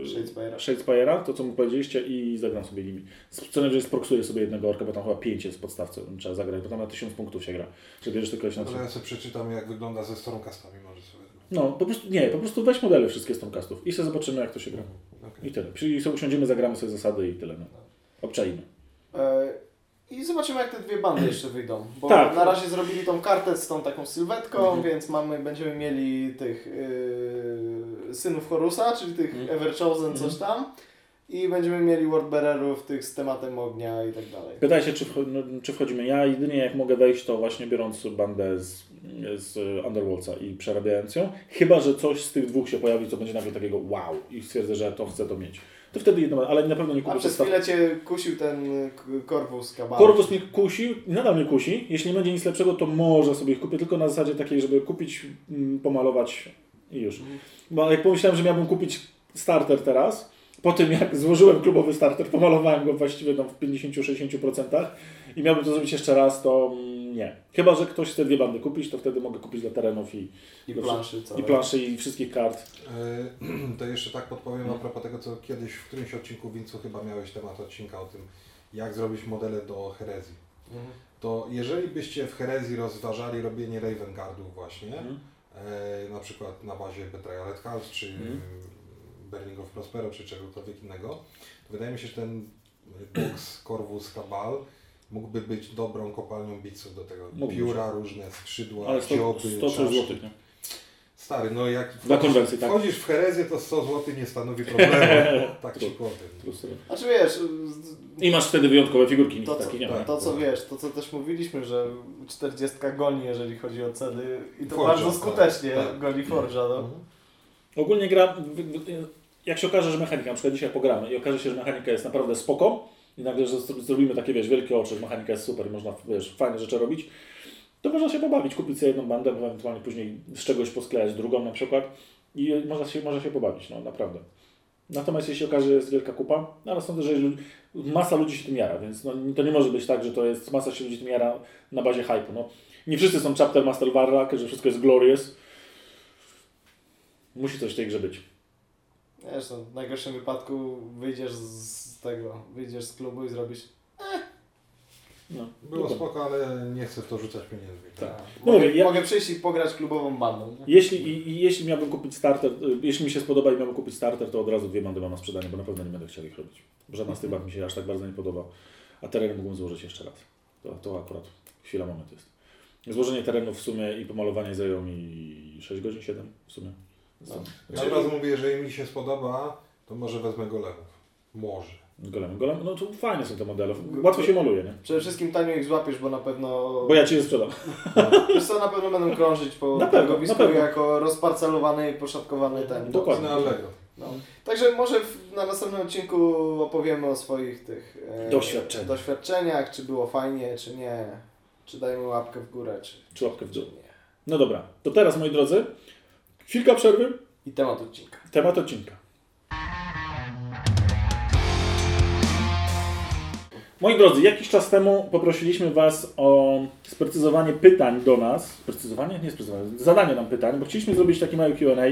Shadespire'a. Shadespire'a, to co mu powiedzieliście i zagram sobie nimi. Z- Co najwyżej sproksuję sobie jednego orka, bo tam chyba pięć jest w podstawce, trzeba zagrać, bo tam na tysiąc punktów się gra, że bierzesz tylko na Ale ja sobie przeczytam jak wygląda ze Stormcastami może sobie. No, po prostu, nie, po prostu weź modele wszystkie z Tomcastów i sobie zobaczymy jak to się gra. Okej. I tyle. Czyli sobie usiądziemy, zagramy sobie zasady i tyle. No. Obczaimy. E, I zobaczymy jak te dwie bandy jeszcze wyjdą. Bo Tak. na razie zrobili tą kartę z tą taką sylwetką, Mhm. więc mamy, będziemy mieli tych yy, synów Horusa, czyli tych Mhm. Everchosen coś tam. I będziemy mieli Wordbearerów tych z tematem ognia i tak dalej. Pytaj się, czy, wcho- no, czy wchodzimy. Ja jedynie jak mogę wejść, to właśnie biorąc bandę z, z Underworldsa i przerabiając ją. Chyba, że coś z tych dwóch się pojawi, co będzie nagle takiego wow i stwierdzę, że to chcę to mieć. To wtedy jedno, ale na pewno nie A kupię przez podstaw- chwilę Cię kusił ten k- Corvus Cabal. Korwus mnie kusi, nadal mnie kusi. Jeśli nie będzie nic lepszego, to może sobie ich kupię, tylko na zasadzie takiej, żeby kupić, mm, pomalować i już. Bo jak pomyślałem, że miałbym kupić starter teraz, po tym jak złożyłem klubowy starter, pomalowałem go właściwie tam w 50-60% i miałbym to zrobić jeszcze raz, to mm, nie. Chyba, że ktoś chce dwie bandy kupić, to wtedy mogę kupić dla terenów i, I planszy i planszy i wszystkich kart. E, To jeszcze tak podpowiem Mhm. a propos tego, co kiedyś w którymś odcinku Wincu chyba miałeś temat odcinka o tym, jak zrobić modele do herezji. Mhm. To jeżeli byście w herezji rozważali robienie Raven Guardów właśnie, e, na przykład na bazie Betrayal at House, czy Mhm. Burning of Prospero, czy czegokolwiek innego, to wydaje mi się, że ten box Corvus Cabal mógłby być dobrą kopalnią biców do tego. Mógłby Pióra, różne skrzydła, Ale 100, dzioby, 100 czaszki. złotych, nie? Stary, no jak Dla wchodzisz- tak? wchodzisz w herezję, to 100 zł nie stanowi problemu. tak ci powiem. Znaczy wiesz, I masz wtedy wyjątkowe figurki, to co, nie ma. to co wiesz, to co też mówiliśmy, że 40 goni, jeżeli chodzi o ceny i to bardzo tak, skutecznie tak. goni Forge'a, no. Mhm. Ogólnie gra, w- w- jak się okaże, że mechanika, na przykład dzisiaj pogramy i okaże się, że mechanika jest naprawdę spoko i nagle, że zro- zrobimy takie, wiesz, wielkie oczy, mechanika jest super można, wiesz, fajne rzeczy robić, to można się pobawić, kupić sobie jedną bandę, ewentualnie później z czegoś posklejać drugą na przykład i można się, można się pobawić, no naprawdę. Natomiast jeśli okaże, że jest wielka kupa, no ale sądzę, że masa ludzi się tym jara, więc no, to nie może być tak, że to jest, masa się ludzi tym jara na bazie hype'u, no. Nie wszyscy są chapter master Warlock, że wszystko jest glorious. Musi coś w tej grze być. Wiesz, no, w najgorszym wypadku wyjdziesz z tego, wyjdziesz z klubu i zrobisz No, Było dokładnie. spoko, ale nie chcę w to rzucać pieniędzy. Tak. Mogę, Mówię, ja- mogę przyjść i pograć klubową bandą. nie? Jeśli, i, i jeśli miałbym kupić starter, y, jeśli mi się spodoba i miałbym kupić starter, to od razu dwie bandy mam na sprzedanie, bo na pewno nie będę chciał ich robić. Żadna z tych band mi się aż tak bardzo nie podoba. A teren mógłbym złożyć jeszcze raz. To, to akurat chwila, moment jest. Złożenie terenu w sumie i pomalowanie zajęło mi 6 godzin, 7 w sumie. No. Ja od razu mówię, jeżeli mi się spodoba, to może wezmę golemów. Może. Golem, golem, no to fajne są te modele, łatwo się maluje, nie? Przede wszystkim tanio ich złapiesz, bo na pewno... Bo ja Ci je sprzedam. Wiesz co, na pewno będą krążyć po Na pewno, targowisku na pewno. jako rozparcelowany i poszatkowany ten. Dokładnie. Na Allegro. No. Także może w, na następnym odcinku opowiemy o swoich tych e, Doświadczeniach. doświadczeniach, czy było fajnie, czy nie, czy dajemy łapkę w górę, czy, Czy łapkę w dół. nie. No dobra, to teraz moi drodzy, chwilka przerwy, I temat odcinka. temat odcinka. Moi drodzy, jakiś czas temu poprosiliśmy Was o sprecyzowanie pytań do nas. Sprecyzowanie? Nie sprecyzowanie, zadanie nam pytań, bo chcieliśmy zrobić taki mały QA,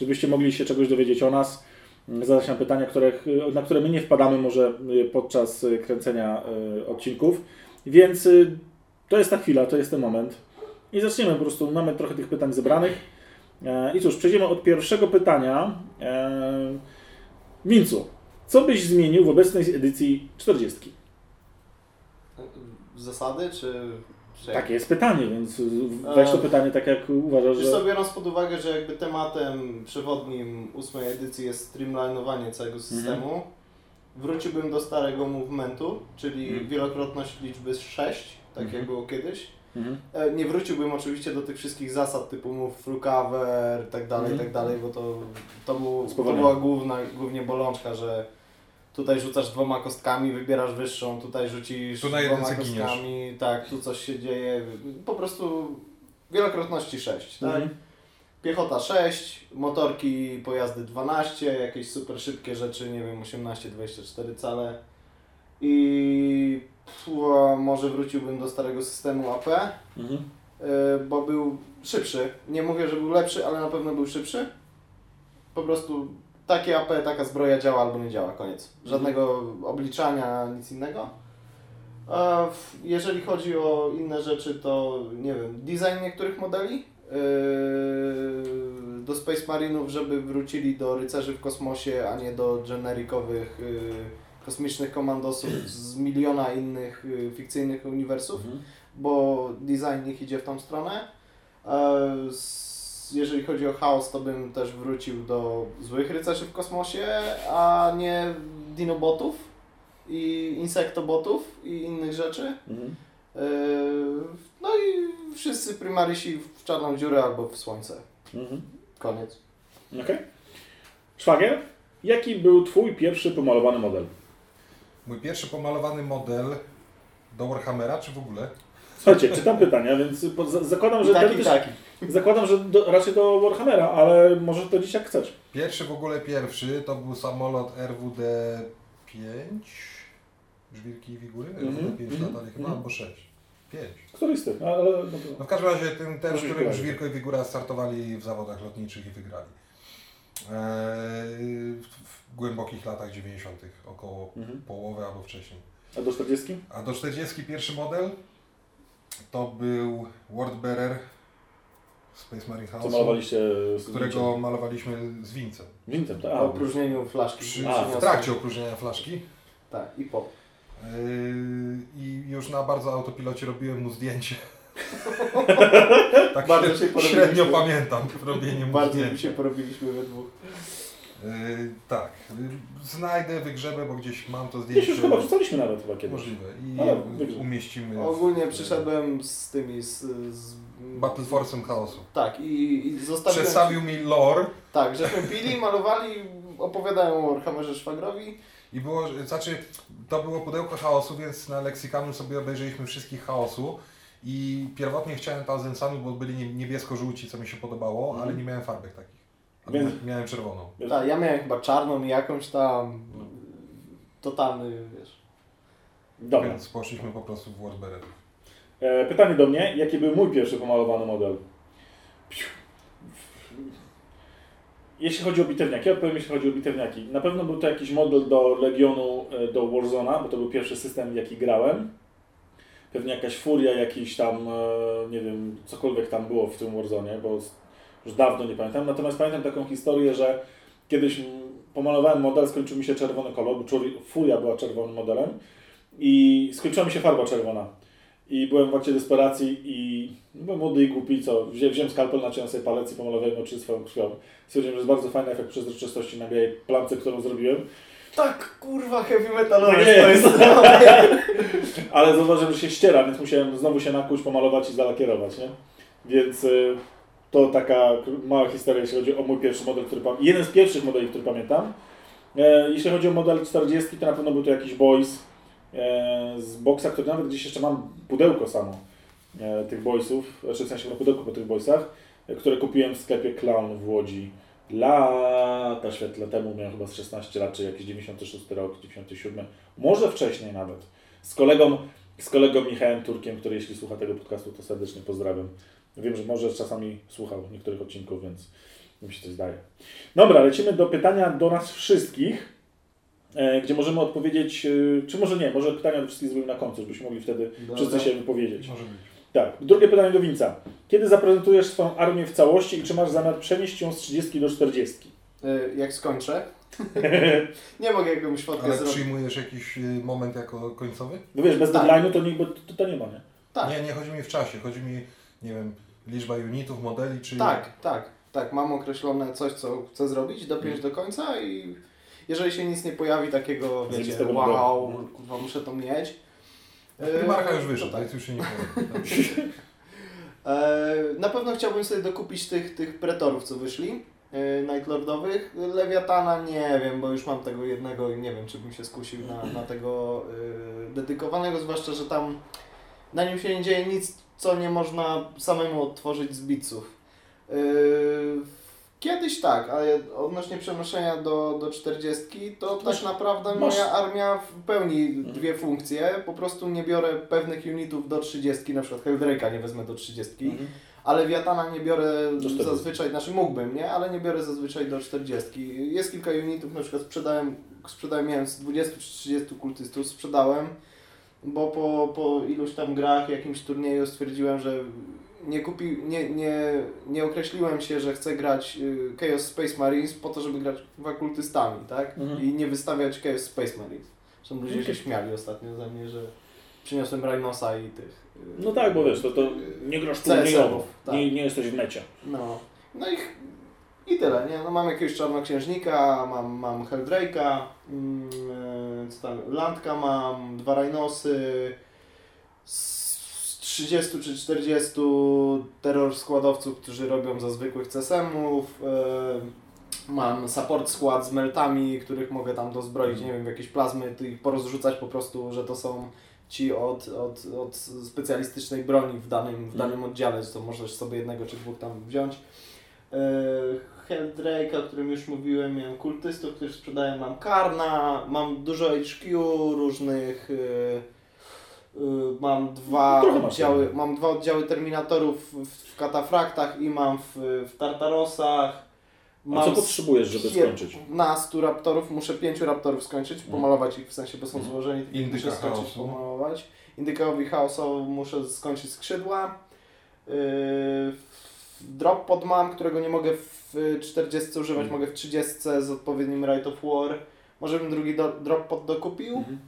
żebyście mogli się czegoś dowiedzieć o nas, zadać nam pytania, których, na które my nie wpadamy może podczas kręcenia y, odcinków. Więc y, to jest ta chwila, to jest ten moment. I zaczniemy po prostu. Mamy trochę tych pytań zebranych. E, I cóż, przejdziemy od pierwszego pytania. E, Mincu, co byś zmienił w obecnej edycji 40? Zasady, czy... czy Takie jest pytanie, więc weź to pytanie tak, jak uważasz, Wiesz że... co, biorąc pod uwagę, że jakby tematem przewodnim ósmej edycji jest streamlinowanie całego systemu, wróciłbym do starego movementu, czyli Mhm. wielokrotność liczby 6, tak Mhm. jak było kiedyś. Mhm. E, Nie wróciłbym oczywiście do tych wszystkich zasad typu move through cover i tak dalej, i Mhm. tak dalej, bo to, to, był, to była główna, głównie bolączka, że tutaj rzucasz dwoma kostkami, wybierasz wyższą, tutaj rzucisz Tu na dwoma kostkami, tak, tu coś się dzieje, po prostu wielokrotności 6, tak? Mhm. Piechota 6, motorki, pojazdy 12, jakieś super szybkie rzeczy, nie wiem, 18-24 cale. I pfu, może wróciłbym do starego systemu AP, Mhm. y, bo był szybszy. Nie mówię, że był lepszy, ale na pewno był szybszy. Po prostu takie AP, taka zbroja działa albo nie działa, koniec. Żadnego obliczania, nic innego. A jeżeli chodzi o inne rzeczy, to nie wiem, design niektórych modeli yy, do Space Marinów, żeby wrócili do rycerzy w kosmosie, a nie do generikowych yy, kosmicznych komandosów z miliona innych yy, fikcyjnych uniwersów, Mhm. bo design ich idzie w tą stronę. E, Jeżeli chodzi o chaos, to bym też wrócił do złych rycerzy w kosmosie, a nie dinobotów i insektobotów i innych rzeczy. Mhm. Yy, No i wszyscy primarysi w czarną dziurę albo w słońce. Mhm. Koniec. Okej. Szwagier, jaki był Twój pierwszy pomalowany model? Mój pierwszy pomalowany model do Warhammera, czy w ogóle? Słuchajcie, czytam pytania, więc zakładam, że taki, taki. zakładam, że do, raczej do Warhammera, ale możesz to dziś jak chcesz. Pierwszy w ogóle pierwszy to był samolot RWD-5. Żwirki i figury? Mhm, RWD-5 mhm, latali chyba, mhm. albo 6. 5. Któryś z tych, ale... No, No w każdym razie ten, ten Może w którym Żwirko i Figura startowali w zawodach lotniczych i wygrali. Eee, w, w głębokich latach 90. około mhm. połowy albo wcześniej. A do 40? A do 41 model to był Wordbearer Space Marine Co House, malowaliście z którego malowaliśmy z wincem. Wincem, tak? Po opróżnieniu flaszki. Przy, A, w trakcie opróżnienia flaszki. Tak, i po. Yy, I już na bardzo autopilocie robiłem mu zdjęcie. tak Bardzo średnio, się średnio pamiętam robienie mu Bardzo zdjęcia. mi się porobiliśmy we dwóch. Yy, tak, yy, znajdę, wygrzebę, bo gdzieś mam to Gdzieś już zdjęcie. chyba wrzucaliśmy nawet chyba kiedyś. Możliwe. I Ale je wygrzeb. umieścimy. w- Ogólnie przyszedłem z tymi z... z Battle Force'em chaosu. Tak, i, i zostawiłem... Przedstawił mi lore Tak, żeśmy pili, malowali, opowiadają o Warhammerze Szwagrowi. i było, znaczy to było pudełko chaosu, więc na Lexikanu sobie obejrzeliśmy wszystkich chaosu i pierwotnie chciałem Thousand Sunów, bo byli nie- niebiesko-żółci, co mi się podobało, Mhm. ale nie miałem farbek takich. A Więc- mia- Miałem czerwoną. Tak, ja miałem chyba czarną i jakąś tam totalny, wiesz. Dobra. Więc poszliśmy po prostu w Wordbearer. E, pytanie do mnie, jaki był mój pierwszy pomalowany model? Piu. Jeśli chodzi o bitewniaki, ja odpowiem jeśli chodzi o bitewniaki. Na pewno był to jakiś model do Legionu, e, do Warzona, bo to był pierwszy system, w jaki grałem. Pewnie jakaś furia, jakiś tam, e, nie wiem, cokolwiek tam było w tym Warzone, bo już dawno nie pamiętam. Natomiast pamiętam taką historię, że kiedyś pomalowałem model, skończył mi się czerwony kolor, bo furia była czerwonym modelem i skończyła mi się farba czerwona. I byłem w akcie desperacji i byłem młody i głupi, co wziąłem, wziąłem skalpel, naciąłem sobie palec i pomalowałem oczy swoją krwią. Stwierdziłem, że jest bardzo fajny efekt przezroczystości na białej plamce, którą zrobiłem. Tak, kurwa, heavy metalowe No to jest. jest. Ale zauważyłem, że się ściera, więc musiałem znowu się nakuć, pomalować i zalakierować, nie? Więc y, to taka mała historia, jeśli chodzi o mój pierwszy model, który pamiętam. Jeden z pierwszych modeli, który pamiętam. E, jeśli chodzi o model 40, to na pewno był to jakiś Boys e, z boksa, który nawet gdzieś jeszcze mam pudełko samo e, tych Boysów, znaczy w sensie na pudełku po tych Boysach, e, które kupiłem w sklepie Clown w Łodzi lata świetle temu, miałem chyba z 16 lat, czy jakiś 96 rok, 97, może wcześniej nawet. Z kolegą, z kolegą Michałem Turkiem, który jeśli słucha tego podcastu, to serdecznie pozdrawiam. Wiem, że może czasami słuchał niektórych odcinków, więc mi się coś zdaje. Dobra, lecimy do pytania do nas wszystkich, e, gdzie możemy odpowiedzieć, e, czy może nie, może pytania do wszystkich zrobimy na końcu, żebyśmy mogli wtedy Dobra. wszyscy się wypowiedzieć. Może być. Tak, drugie pytanie do Winca. Kiedy zaprezentujesz swoją armię w całości i czy masz zamiar przenieść ją z 30 do 40? Y, Jak skończę, nie mogę jakąś fotkę Ale zrobić. przyjmujesz jakiś y, moment jako końcowy? No wiesz, bez Tak. deadline'u to, nie, to, to nie ma, nie? Tak. Nie, nie chodzi mi w czasie, chodzi mi, nie wiem, liczba unitów, modeli, czy... Tak, tak, tak. Mam określone coś, co chcę zrobić, dopiąć Mm. do końca i jeżeli się nic nie pojawi takiego, wiecie, wow, kurwa, muszę to mieć. Marka już wyszedł, tak. więc już się nie powiem. E, Na pewno chciałbym sobie dokupić tych, tych pretorów, co wyszli, e, Nightlordowych. Lewiatana nie wiem, bo już mam tego jednego i nie wiem, czy bym się skusił na, na tego e, dedykowanego, zwłaszcza, że tam na nim się nie dzieje nic, co nie można samemu odtworzyć z bitsów. E, Kiedyś tak, ale odnośnie przenoszenia do, do 40, to tak naprawdę masz- moja armia pełni dwie funkcje. Po prostu nie biorę pewnych unitów do 30, na przykład Helldrake'a nie wezmę do 30, ale Wiatana nie biorę Do 40. zazwyczaj, znaczy mógłbym, nie? Ale nie biorę zazwyczaj do 40. Jest kilka unitów, na przykład sprzedałem, sprzedałem miałem z 20 czy 30 kultystów, sprzedałem, bo po, po iluś tam grach, jakimś turnieju stwierdziłem, że nie, kupi, nie, nie, nie określiłem się, że chcę grać y, Chaos Space Marines po to, żeby grać chyba kultystami, tak? Mhm. I nie wystawiać Chaos Space Marines. Zresztą ludzie się śmiali ostatnio ze mnie, że przyniosłem Rhinosa i tych. y, No tak, bo wiesz, to, to nie grasz CSM-ów, turniejowo, tak. nie, nie jesteś w mecie. No. No i, i tyle, nie? No mam jakiegoś czarnoksiężnika, mam, mam Helldrake'a, mm, e, co tam, Landka mam, dwa Rhinosy, z z 30 czy 40 terror składowców, którzy robią za zwykłych CSM-ów, e, mam support skład z meltami, których mogę tam dozbroić, nie wiem, w jakieś plazmy, ich porozrzucać po prostu, że to są ci od, od, od specjalistycznej broni w danym, w danym oddziale, to możesz sobie jednego czy dwóch tam wziąć. Helldrake'a, o którym już mówiłem, miałem kultystów, których sprzedaję, mam Karna, mam dużo HQ różnych, yy, yy, mam dwa Trochę masz oddziały, mam dwa oddziały Terminatorów w, w katafraktach i mam w, w Tartarosach. A co potrzebujesz, żeby skończyć? 15 raptorów, muszę 5 raptorów skończyć, pomalować ich w sensie, bo są Mhm. złożeni, Indyka muszę skończyć chaosu. pomalować. Indykowi chaosu muszę skończyć skrzydła. Yy, drop pod mam, którego nie mogę w 40 używać, Mhm. mogę w 30 z odpowiednim Right of War. Może bym drugi do, drop pod dokupił. Mhm.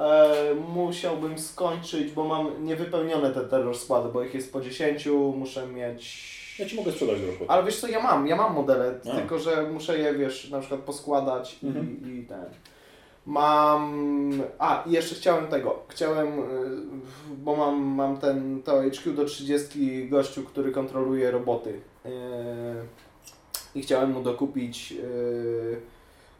E, musiałbym skończyć, bo mam niewypełnione te terror składy, bo ich jest po 10, muszę mieć... Ja Ci mogę sprzedać do roku. Ale wiesz co, ja mam, ja mam modele, A. tylko że muszę je, wiesz, na przykład poskładać Mhm. i, i ten. Mam... A, i jeszcze chciałem tego, chciałem, y, bo mam, mam ten, to HQ do 30 gościu, który kontroluje roboty. Y, I chciałem mu dokupić y,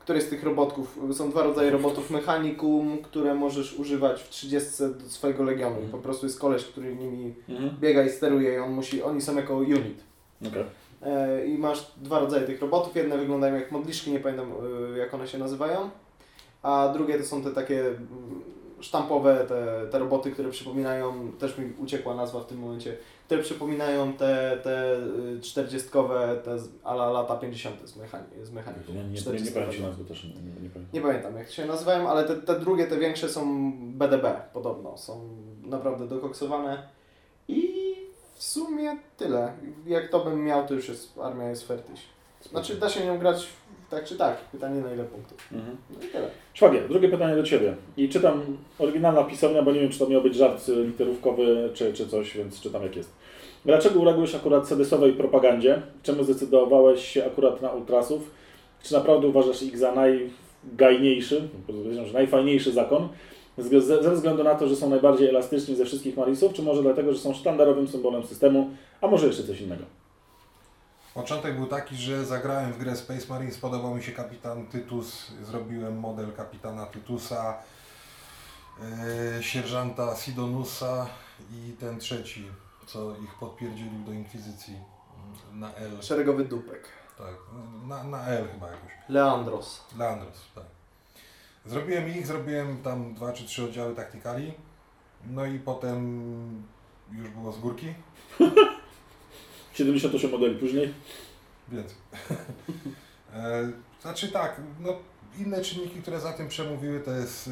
któryś z tych robotków. Są dwa rodzaje robotów mechanikum, które możesz używać w 30 do swojego legionu. I po prostu jest koleś, który nimi Mhm. biega i steruje i on musi, oni są jako unit. E, I masz dwa rodzaje tych robotów. Jedne wyglądają jak modliszki, nie pamiętam jak one się nazywają. A drugie to są te takie sztampowe, te, te roboty, które przypominają, też mi uciekła nazwa w tym momencie, które przypominają te, te y, 40 te ala lata 50 z, mechani z mechaniką. Nie, nie, nie, nie 40 powiem Ci nazwy też, nie, nie, powiem. nie pamiętam jak się nazywają, ale te, te drugie, te większe są BDB podobno. Są naprawdę dokoksowane. I w sumie tyle. Jak to bym miał, to już jest, armia jest fertyś. Znaczy da się nią grać tak czy tak. Pytanie na ile punktów. Mhm. No i tyle. Szwagier, drugie pytanie do Ciebie. I czytam oryginalna pisownia, bo nie wiem, czy to miał być żart literówkowy, czy, czy coś, więc czytam jak jest. Dlaczego uległeś akurat sedesowej propagandzie? Czemu zdecydowałeś się akurat na ultrasów? Czy naprawdę uważasz ich za najgajniejszy, powiedzmy, że najfajniejszy zakon? Ze ze względu na to, że są najbardziej elastyczni ze wszystkich Marisów, czy może dlatego, że są sztandarowym symbolem systemu, a może jeszcze coś innego? Początek był taki, że zagrałem w grę Space Marine, spodobał mi się kapitan Tytus, zrobiłem model kapitana Tytusa, yy, sierżanta Sidonusa i ten trzeci, co ich podpierdzielił do Inkwizycji na L. Szeregowy dupek. Tak, na, na L chyba jakoś. Leandros. Leandros, tak. Zrobiłem ich, zrobiłem tam dwa czy trzy oddziały taktykali, no i potem już było z górki, 78 modeli później. Więcej. Znaczy tak, no, inne czynniki, które za tym przemówiły, to jest.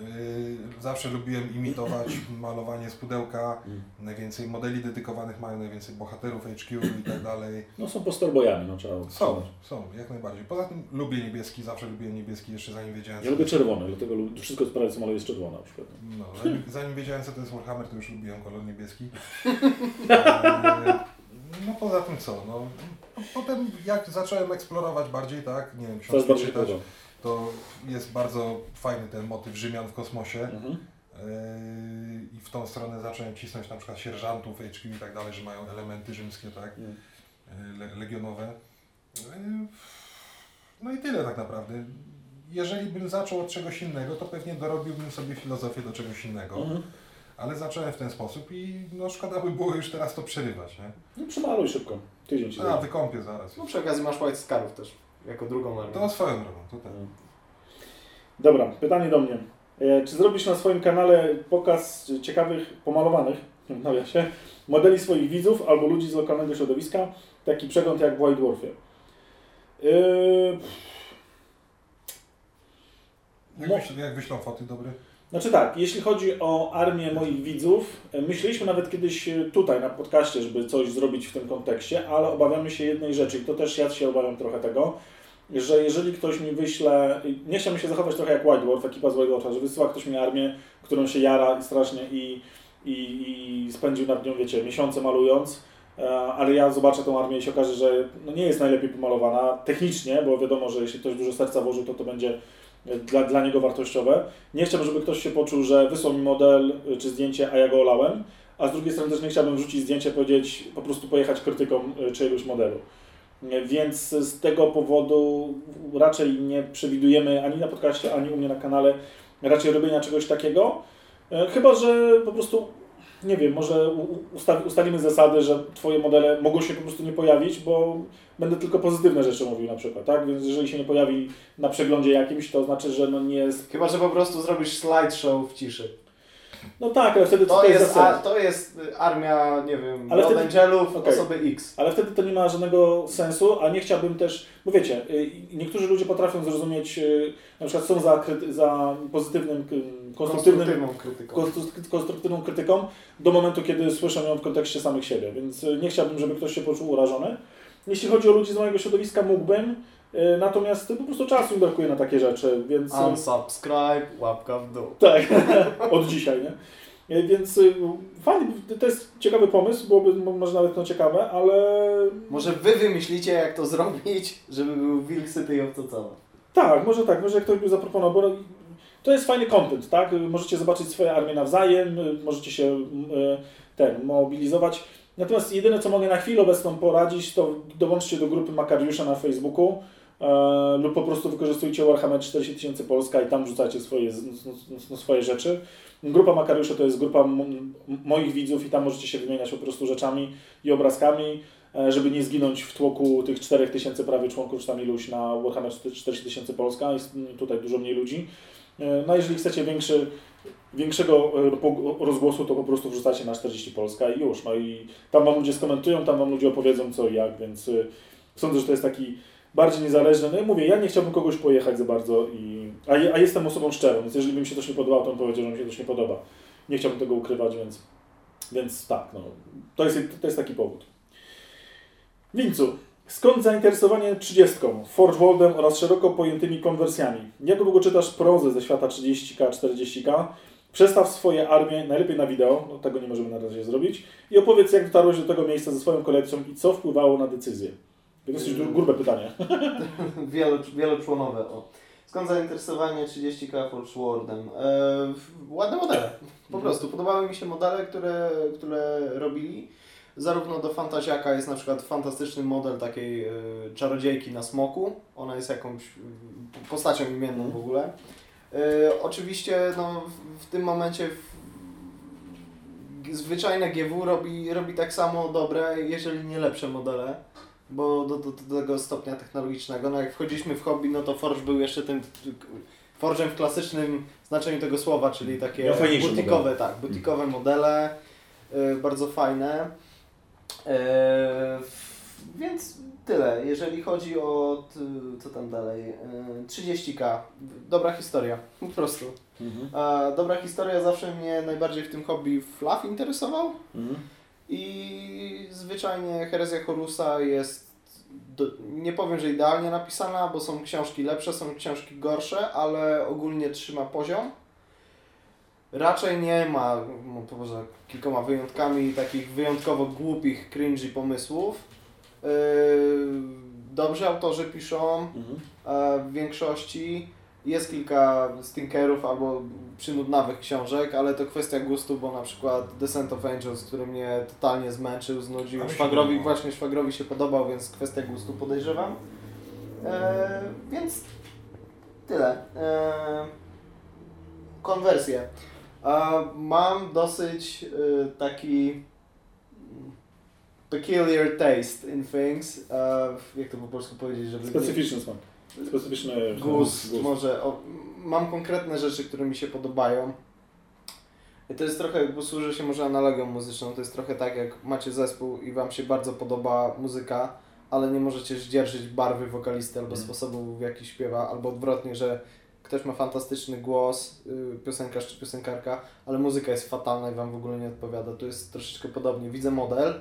Y, y, zawsze lubiłem imitować malowanie z pudełka. Najwięcej modeli dedykowanych mają, najwięcej bohaterów HQ i tak dalej. No są posterbojami, no trzeba Są, są, jak najbardziej. Poza tym lubię niebieski, zawsze lubiłem niebieski jeszcze zanim wiedziałem. Ja lubię czerwony, dlatego wszystko prawie samolotu jest czerwone na przykład. No, zanim, zanim wiedziałem co to jest Warhammer, to już lubiłem kolor niebieski. E, no poza tym co, no. Potem jak zacząłem eksplorować bardziej, tak, nie wiem, książki czytać, podoba. To jest bardzo fajny ten motyw Rzymian w kosmosie. Mhm. Yy, I w tą stronę zacząłem cisnąć na przykład sierżantów, HQ i tak dalej, że mają elementy rzymskie, tak, Mhm. yy, le, legionowe. Yy, No i tyle tak naprawdę. Jeżeli bym zaczął od czegoś innego, to pewnie dorobiłbym sobie filozofię do czegoś innego. Mhm. Ale zacząłem w ten sposób i no szkoda by było już teraz to przerywać, nie? No przemaluj szybko. Tydzień ci A, wykąpię zaraz. No przy okazji masz White Scarów też. Jako drugą armię. To swoją drogą, to tak. Dobra, pytanie do mnie. E, Czy zrobisz na swoim kanale pokaz ciekawych, pomalowanych, w nawiasie, modeli swoich widzów albo ludzi z lokalnego środowiska? Taki przegląd jak w White Dwarfie. Yy, Jak, Mo- wyślą, jak wyślą foty dobre? Znaczy tak, jeśli chodzi o armię moich widzów, e, myśleliśmy nawet kiedyś tutaj na podcaście, żeby coś zrobić w tym kontekście, ale obawiamy się jednej rzeczy i to też ja się obawiam trochę tego, że jeżeli ktoś mi wyśle, nie chciałbym się zachować trochę jak White Dwarf, ekipa z że wysyła ktoś mi armię, którą się jara i strasznie i, i, i spędził nad nią, wiecie, miesiące malując, e, ale ja zobaczę tą armię i się okaże, że no nie jest najlepiej pomalowana technicznie, bo wiadomo, że jeśli ktoś dużo serca włożył, to to będzie e, dla, dla niego wartościowe. Nie chciałbym, żeby ktoś się poczuł, że wysłał mi model y, czy zdjęcie, a ja go olałem, a z drugiej strony też nie chciałbym wrzucić zdjęcie, powiedzieć, po prostu pojechać krytyką czyjegoś modelu. Więc z tego powodu raczej nie przewidujemy ani na podcaście, ani u mnie na kanale raczej robienia czegoś takiego. Y, Chyba, że po prostu, nie wiem, może ustalimy zasady, że Twoje modele mogą się po prostu nie pojawić, bo będę tylko pozytywne rzeczy mówił na przykład, tak? Więc jeżeli się nie pojawi na przeglądzie jakimś, to znaczy, że no nie jest Chyba, że po prostu zrobisz slideshow w ciszy. No tak, ale wtedy To to jest jest, a, to jest y, armia, nie wiem, Ale wtedy- Angelów okej. osoby X. Ale wtedy to nie ma żadnego sensu, a nie chciałbym też, bo wiecie, y, niektórzy ludzie potrafią zrozumieć, y, na przykład są za, za pozytywnym, konstruktywnym, Konstruktywną krytyką. konstru- konstruktywną krytyką do momentu, kiedy słyszą ją w kontekście samych siebie, więc nie chciałbym, żeby ktoś się poczuł urażony. Jeśli chodzi o ludzi z mojego środowiska, mógłbym, natomiast po prostu czasu brakuje na takie rzeczy, więc... y, Unsubscribe, łapka w dół. Tak, od dzisiaj, nie? E, Więc fajnie, to jest ciekawy pomysł, byłoby może nawet to ciekawe, ale Może wy wymyślicie, jak to zrobić, żeby był wilk syty i owca cała. tak, może tak, może ktoś by zaproponował, bo to jest fajny content, tak? Możecie zobaczyć swoje armie nawzajem, możecie się ten, mobilizować. Natomiast jedyne, co mogę na chwilę obecną poradzić, to dołączcie do grupy Makariusza na Facebooku e, lub po prostu wykorzystujcie Warhammer 40 tysięcy Polska i tam wrzucacie swoje, z- z- z- swoje rzeczy. Grupa Makariusza to jest grupa moich widzów i tam możecie się wymieniać po prostu rzeczami i obrazkami, e, żeby nie zginąć w tłoku tych 4000 tysięcy prawie członków, czy tam iluś na Warhammer 40 tysięcy Polska, jest tutaj dużo mniej ludzi. E, No jeżeli chcecie większy, większego rozgłosu, to po prostu wrzucacie na 40 Polska i już. No i tam Wam ludzie skomentują, tam Wam ludzie opowiedzą co i jak, więc sądzę, że to jest taki bardziej niezależny. No i mówię, ja nie chciałbym kogoś pojechać za bardzo, i, a, a jestem osobą szczerą, więc jeżeli by mi się coś nie podobało, to bym powiedział, że mi się coś nie podoba. Nie chciałbym tego ukrywać, więc, więc tak, no, to, jest, to jest taki powód. Wincu, Skąd zainteresowanie 30, Forgeworldem oraz szeroko pojętymi konwersjami? Jak długo czytasz prozę ze świata 30K, 40K? Przestaw swoje armie, najlepiej na wideo, no tego nie możemy na razie zrobić, i opowiedz, jak dotarłeś do tego miejsca ze swoją kolekcją i co wpływało na decyzję. To dosyć Mm. grube pytanie. Wielo, wieloczłonowe. O. Skąd zainteresowanie 30K Forgewordem? E, ładne modele. Po prostu. Podobały mi się modele, które, które robili. Zarówno do Fantaziaka jest na przykład fantastyczny model takiej e, czarodziejki na smoku. Ona jest jakąś e, postacią imienną w ogóle. E, oczywiście no, w, w tym momencie w, zwyczajne GW robi, robi tak samo dobre, jeżeli nie lepsze modele bo do, do, do tego stopnia technologicznego, no jak wchodziliśmy w hobby, no to Forge był jeszcze tym Forge'em w klasycznym znaczeniu tego słowa, czyli takie Miał fajniejsze butikowe, modele. tak, butikowe modele, y, bardzo fajne. Y, więc tyle, jeżeli chodzi o, co tam dalej, y, 30k, dobra historia, po prostu. A dobra historia zawsze mnie najbardziej w tym hobby fluff interesował. I zwyczajnie Herezja Horusa jest, do, nie powiem, że idealnie napisana, bo są książki lepsze, są książki gorsze, ale ogólnie trzyma poziom. Raczej nie ma, no, poza kilkoma wyjątkami, takich wyjątkowo głupich, cringy pomysłów. Yy, dobrze autorzy piszą, e, w większości. Jest kilka stinkerów albo przynudnawych książek, ale to kwestia gustu, bo na przykład Descent of Angels, który mnie totalnie zmęczył, znudził. Szwagrowi, właśnie szwagrowi się podobał, więc kwestia gustu podejrzewam. E, więc tyle. E, konwersje. E, mam dosyć e, taki peculiar taste in things. E, jak to po polsku powiedzieć, żeby... Specyficzny smak. Specyficzny Gust, może. O, mam konkretne rzeczy, które mi się podobają. I to jest trochę, bo służę się może analogią muzyczną, to jest trochę tak jak macie zespół i Wam się bardzo podoba muzyka, ale nie możecie zdzierżyć barwy wokalisty albo Mm. sposobu w jaki śpiewa, albo odwrotnie, że ktoś ma fantastyczny głos, yy, piosenkarz czy piosenkarka, ale muzyka jest fatalna i Wam w ogóle nie odpowiada. To jest troszeczkę podobnie. Widzę model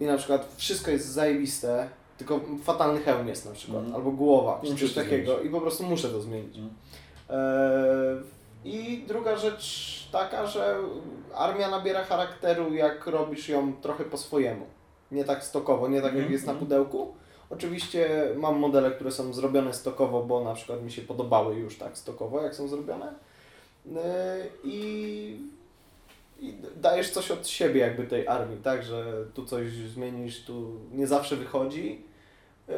i na przykład wszystko jest zajebiste, tylko fatalny hełm jest na przykład, Mhm. albo głowa, czy coś takiego zmienić. i po prostu muszę to zmienić. Mhm. Eee, I druga rzecz taka, że armia nabiera charakteru, jak robisz ją trochę po swojemu. Nie tak stokowo, nie tak jak Mhm, jest na mhm. pudełku. Oczywiście mam modele, które są zrobione stokowo, bo na przykład mi się podobały już tak stokowo, jak są zrobione. Eee, I, i dajesz coś od siebie jakby tej armii, tak, że tu coś zmienisz, tu nie zawsze wychodzi. Yy,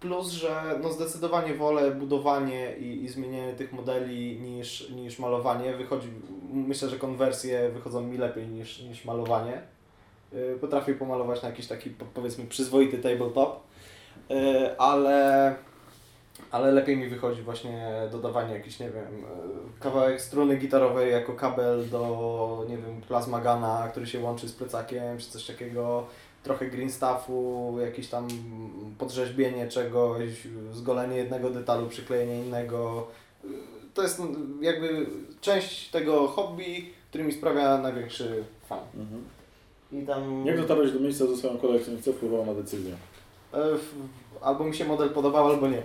Plus, że no zdecydowanie wolę budowanie i, i zmienianie tych modeli niż, niż malowanie. Wychodzi, myślę, że konwersje wychodzą mi lepiej niż, niż malowanie. Yy, Potrafię pomalować na jakiś taki po- powiedzmy przyzwoity tabletop, Yy, ale, ale lepiej mi wychodzi właśnie dodawanie jakiś, nie wiem, kawałek struny gitarowej jako kabel do, nie wiem, plazmagana, który się łączy z plecakiem czy coś takiego trochę green stuffu, jakieś tam podrzeźbienie czegoś, zgolenie jednego detalu, przyklejenie innego. To jest jakby część tego hobby, który mi sprawia największy fan. Mhm. I tam Jak dotarłeś do miejsca ze swoją kolekcją i co wpływało na decyzję? e, albo mi się model podobał, albo nie.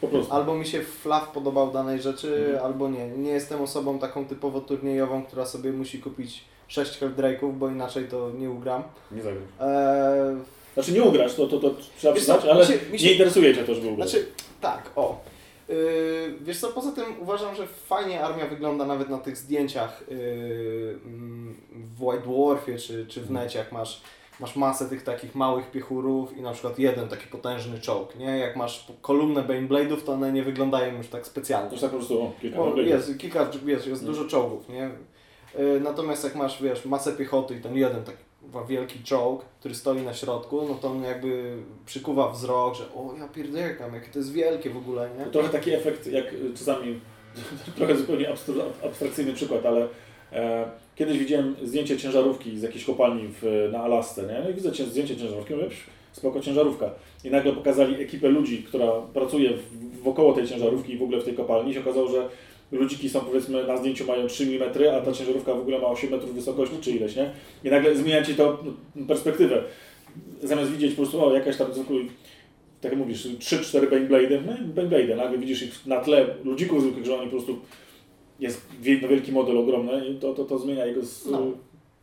Po prostu. Albo mi się flaw podobał danej rzeczy, Mhm. albo nie. Nie jestem osobą taką typowo turniejową, która sobie musi kupić 6 Helldrake'ów, bo inaczej to nie ugram. Nie zagrasz. Eee, Znaczy nie ugrasz, to, to, to trzeba przyznać, ale mi się- mi się- nie interesuje Cię to, żeby ugrać. Znaczy, tak, o. Yy, wiesz co, poza tym uważam, że fajnie armia wygląda nawet na tych zdjęciach yy, w White Dwarfie czy, czy w necie, jak masz, masz masę tych takich małych piechurów i na przykład jeden taki potężny czołg, nie? Jak masz kolumnę Baneblade'ów, to one nie wyglądają już tak specjalnie. To już tak po prostu o, kilka dobrych. jest, kilka, jest, jest No. dużo czołgów, nie? Yy, Natomiast jak masz, wiesz, masę piechoty i ten jeden taki wielki czołg, który stoi na środku, no to on jakby przykuwa wzrok, że o ja pierdolę, jakie to jest wielkie w ogóle, nie? To trochę taki efekt, jak y, czasami, trochę zupełnie abstr- abstrakcyjny przykład, ale e, kiedyś widziałem zdjęcie ciężarówki z jakiejś kopalni w, na Alasce, nie? I widzę zdjęcie ciężarówki, mówię, "Psz, spoko ciężarówka. I nagle pokazali ekipę ludzi, która pracuje w, wokoło tej ciężarówki i w ogóle w tej kopalni i się okazało, że ludziki są powiedzmy na zdjęciu mają 3 mm, a ta ciężarówka w ogóle ma 8 metrów wysokości czy ileś, nie? I nagle zmienia Ci to no, perspektywę. Zamiast widzieć po prostu, o jakaś tam zwykły tak jak mówisz, 3-4 Baneblade, no i Baneblade, nagle widzisz ich na tle ludzików zwykłych, że oni po prostu jest no, wielki model ogromny i to, to, to zmienia jego z, No.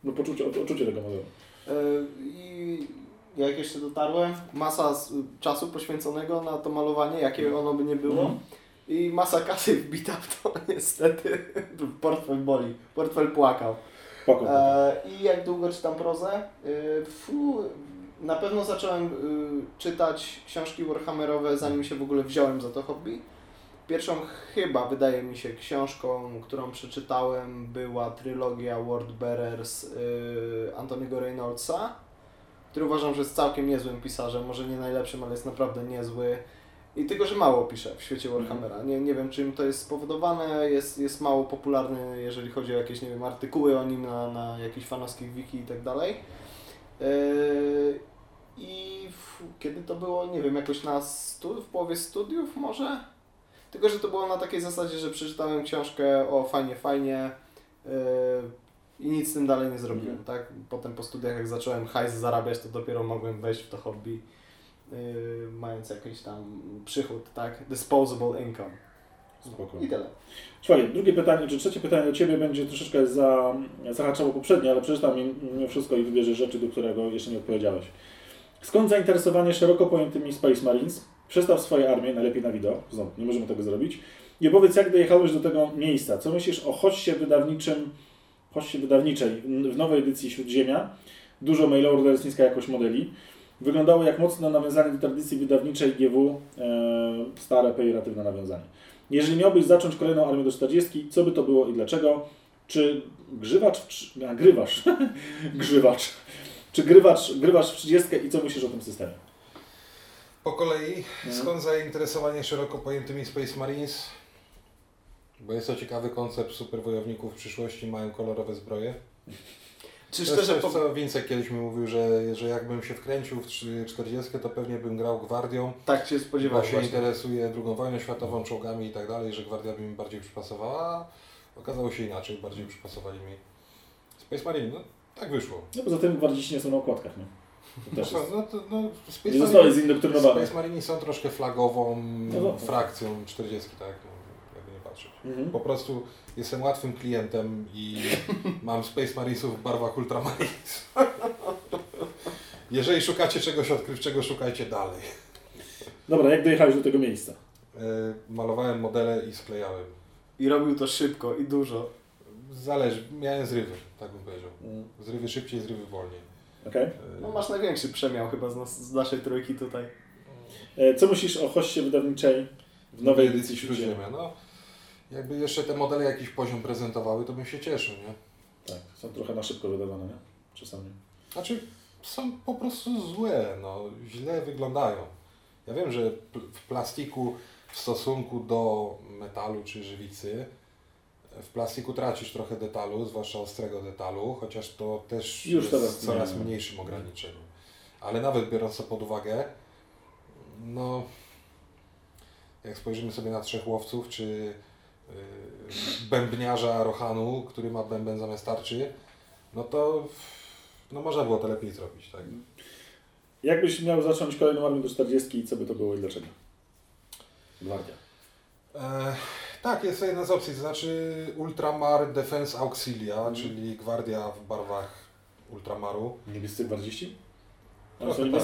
no. poczucie, odczucie tego modelu. Yy, I jak jeszcze dotarłem, masa z- czasu poświęconego na to malowanie, jakie ono by nie było. Mhm. I masa kasy wbita w to, niestety. Portfel boli, portfel płakał. E, I jak długo czytam prozę? E, fu, na pewno zacząłem y, czytać książki Warhammerowe, zanim się w ogóle wziąłem za to hobby. Pierwszą chyba, wydaje mi się, książką, którą przeczytałem była trylogia Wordbearers y, Antoniego Reynoldsa, który uważam, że jest całkiem niezłym pisarzem, może nie najlepszym, ale jest naprawdę niezły. I tylko, że mało pisze w świecie Warhammera. Nie, nie wiem, czym to jest spowodowane. Jest, jest mało popularny, jeżeli chodzi o jakieś, nie wiem, artykuły o nim na, na jakichś fanowskich wiki i tak dalej. Yy, I w, kiedy to było, nie wiem, jakoś na stu, w połowie studiów może? Tylko, że to było na takiej zasadzie, że przeczytałem książkę o fajnie, fajnie yy, i nic z tym dalej nie zrobiłem, tak? Potem po studiach, jak zacząłem hajs zarabiać, to dopiero mogłem wejść w to hobby, mając jakiś tam przychód, tak? Disposable income. Spoko. I tyle. Słuchaj, drugie pytanie, czy trzecie pytanie do Ciebie będzie troszeczkę za, zahaczało poprzednie, ale przeczytam mi- mimo wszystko i wybierzesz rzeczy, do którego jeszcze nie odpowiedziałeś. Skąd zainteresowanie szeroko pojętymi Space Marines? Przestaw swoje armię, najlepiej na wideo, znowu, nie możemy tego zrobić. I opowiedz, jak dojechałeś do tego miejsca. Co myślisz o hoście wydawniczym, hoście wydawniczej w nowej edycji Śródziemia? Dużo mailorder, niska jakość modeli. Wyglądało jak mocne nawiązanie do tradycji wydawniczej GW, e, stare, pejoratywne nawiązanie. Jeżeli miałbyś zacząć kolejną armię do 40, co by to było i dlaczego? Czy grzywacz, trz- a, grywasz, grzywacz, czy grywacz, grywasz w 30 i co myślisz o tym systemie? Po kolei, Mhm. skąd zainteresowanie szeroko pojętymi Space Marines? Bo jest to ciekawy koncept superwojowników w przyszłości, mają kolorowe zbroje. Czy To jest szczerze, coś, po... co Wincek kiedyś mi mówił, że, że jakbym się wkręcił w trzy- 40, to pewnie bym grał gwardią, tak się bo spodziewałem się właśnie. interesuje II wojną światową, czołgami i tak dalej, że gwardia by mi bardziej przypasowała. a Okazało się inaczej, bardziej przypasowali mi Space Marine. No, tak wyszło. No poza tym gwardziści nie są na okładkach, nie? No, jest, no, to, no, Space nie Marine-. Space Marine są troszkę flagową No dobra. frakcją 40, tak? No, jakby nie patrzeć. Mhm. Po prostu jestem łatwym klientem i mam Space Marinesów w barwach Ultramarines. Jeżeli szukacie czegoś odkrywczego, szukajcie dalej. Dobra, jak dojechałeś do tego miejsca? E, Malowałem modele i sklejałem. I robił to szybko i dużo. Zależy, miałem zrywy, tak bym powiedział. Mm, Zrywy szybciej, zrywy wolniej. Okej. E, No masz największy przemiał chyba z, nas, z naszej trójki tutaj. E, Co myślisz o hoście wydawniczej w nowej edycji Śródziemia? Śródziemia. No, jakby jeszcze te modele jakiś poziom prezentowały, to bym się cieszył, nie? Tak, są trochę na szybko wydawane, nie? Czasami. Znaczy, są po prostu złe, no, źle wyglądają. Ja wiem, że w plastiku w stosunku do metalu czy żywicy, w plastiku tracisz trochę detalu, zwłaszcza ostrego detalu, chociaż to też Już jest coraz nie. mniejszym ograniczeniem. Ale nawet biorąc to pod uwagę, no, jak spojrzymy sobie na trzech łowców, czy bębniarza Rohanu, który ma bęben zamiast tarczy, no to no można było to lepiej zrobić, tak? Jakbyś miał zacząć kolejną armię do 40 i co by to było i dlaczego? Gwardia. E, tak, jest to jedna z opcji, to znaczy Ultramar Defense Auxilia, Mhm. czyli gwardia w barwach Ultramaru. Niebiescy gwardziści? Trochę tak.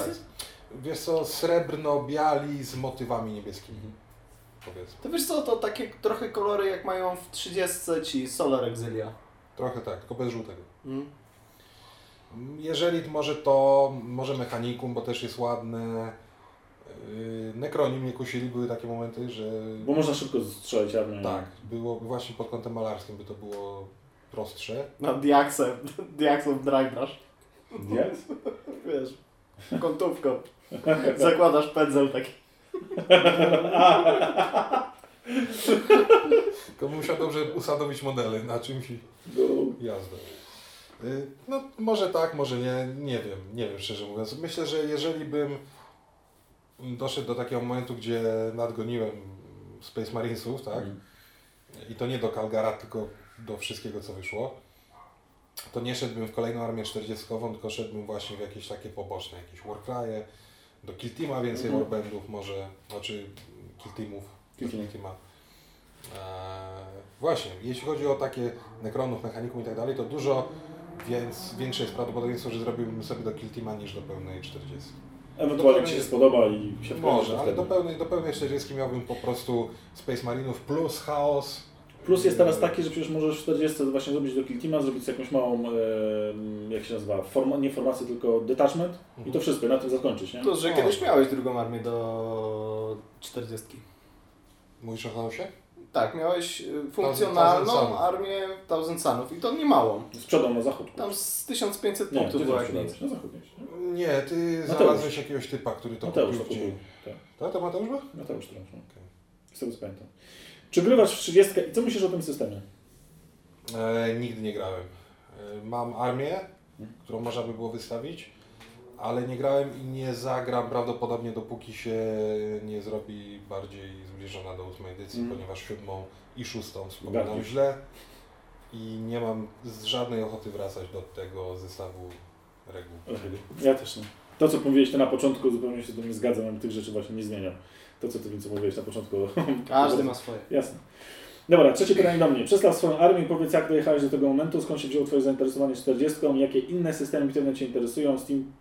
Wiesz co, srebrno-biali z motywami niebieskimi, Mhm. Powiedzmy. To wiesz co, to takie trochę kolory jak mają w 30 ci Solar Exilia. Trochę tak, tylko bez żółtego. Mm. Jeżeli może to, może mechanikum, bo też jest ładne. Yy, Necroni mnie kusili, były takie momenty, że Bo można szybko strzelić armię. tak, było właśnie pod kątem malarskim by to było prostsze. No, Diaxem, Diaxem Drybrush. Diaks? Wiesz, kątówką. Zakładasz pędzel taki. Tylko musiał dobrze usadowić modele na czymś i No, jazdę. Y, No może tak, może nie, nie wiem, nie wiem szczerze mówiąc. Myślę, że jeżeli bym doszedł do takiego momentu, gdzie nadgoniłem Space Marinesów, tak, Mhm. i to nie do Calgara, tylko do wszystkiego, co wyszło, to nie szedłbym w kolejną armię 40, tylko szedłbym właśnie w jakieś takie poboczne, jakieś Warcry'e, do Kill Teama więcej Mhm. warbandów może, znaczy Team. Teama. Eee, właśnie, jeśli chodzi o takie nekronów, mechaników i tak dalej, to dużo więc, większe jest prawdopodobieństwo, że zrobiłbym sobie do Kill Teama niż do pełnej 40. Ewentualnie Ci się spodoba i się Może, ale wtedy. do pełnej, do pełnej 40 miałbym po prostu Space Marinów plus chaos. Plus jest teraz taki, że przecież możesz w 40 właśnie zrobić do Kill Teama, zrobić sobie jakąś małą, e, jak się nazywa, forma, nie formację, tylko detachment i to wszystko, i na tym zakończyć, nie? Plus, że O. kiedyś miałeś drugą armię do 40. Mówisz o chaosie? Tak, miałeś y, Thousand funkcjonalną Sunów. armię Thousand Sunów i to nie małą. Sprzedał na zachód. Tam z 1500 nie, punktów ty było to jak nic. sprzedałeś, na zachód nie? Nie, ty Mateusz. znalazłeś jakiegoś typa, który to Mateusz to kupił gdzieś. Tak, Tak, to Mateusz był? Mateusz Trąż. no. Z tego. Czy grywasz w 30 i co myślisz o tym systemie? E, nigdy nie grałem. E, mam armię, którą można by było wystawić, ale nie grałem i nie zagram prawdopodobnie dopóki się nie zrobi bardziej zbliżona do ósmej edycji, Mm. ponieważ siódmą i szóstą wspominam źle i nie mam z żadnej ochoty wracać do tego zestawu reguł. Ja też nie. To, co powiedziałeś to na początku, zupełnie się z tym nie zgadzam, bym tych rzeczy właśnie nie zmieniał. To, co ty co mówiłeś na początku. Każdy ma swoje. Jasne. Dobra, trzecie pytanie do mnie. Przedstaw swoją armię i powiedz, jak dojechałeś do tego momentu, skąd się wzięło Twoje zainteresowanie 40, jakie inne systemy bitewne Cię interesują, steam,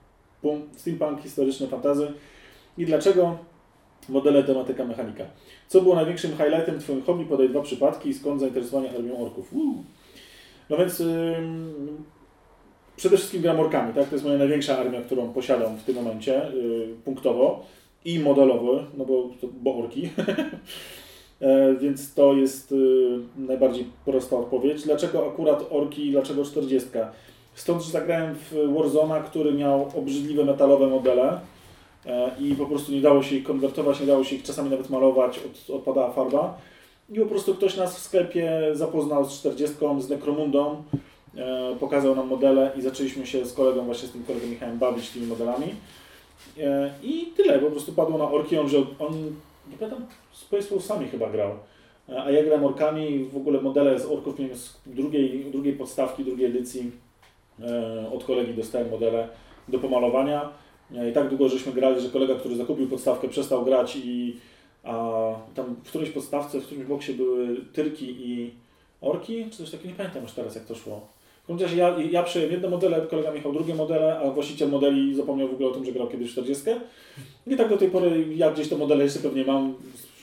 pum- steampunk, historyczne fantazy i dlaczego modele, tematyka, mechanika. Co było największym highlightem Twoim hobby? Podaj dwa przypadki i skąd zainteresowanie armią orków. Uuu. No więc ym, przede wszystkim gram orkami, tak? To jest moja największa armia, którą posiadam w tym momencie, y, punktowo i modelowo, no bo, bo orki. E, Więc to jest y, najbardziej prosta odpowiedź. Dlaczego akurat orki i dlaczego 40? Stąd, że zagrałem w Warzona, który miał obrzydliwe metalowe modele e, i po prostu nie dało się ich konwertować, nie dało się ich czasami nawet malować, od, odpadała farba. I po prostu ktoś nas w sklepie zapoznał z 40, z Necromundą, e, pokazał nam modele i zaczęliśmy się z kolegą, właśnie z tym kolegą Michałem, bawić tymi modelami. E, I tyle, po prostu padło na orki, on, wziął, on nie pamiętam, Space Wolvesami chyba grał. E, A ja gram orkami w ogóle modele z orków miałem z drugiej, drugiej podstawki, drugiej edycji. E, Od kolegi dostałem modele do pomalowania. I tak długo żeśmy grali, że kolega, który zakupił podstawkę, przestał grać i a tam w którejś podstawce, w którymś boksie były tyrki i orki, czy coś takiego, nie pamiętam już teraz jak to szło. Ja, ja przejąłem jedne modele, kolega Michał drugie modele, a właściciel modeli zapomniał w ogóle o tym, że grał kiedyś 40. I tak do tej pory ja gdzieś te modele jeszcze pewnie mam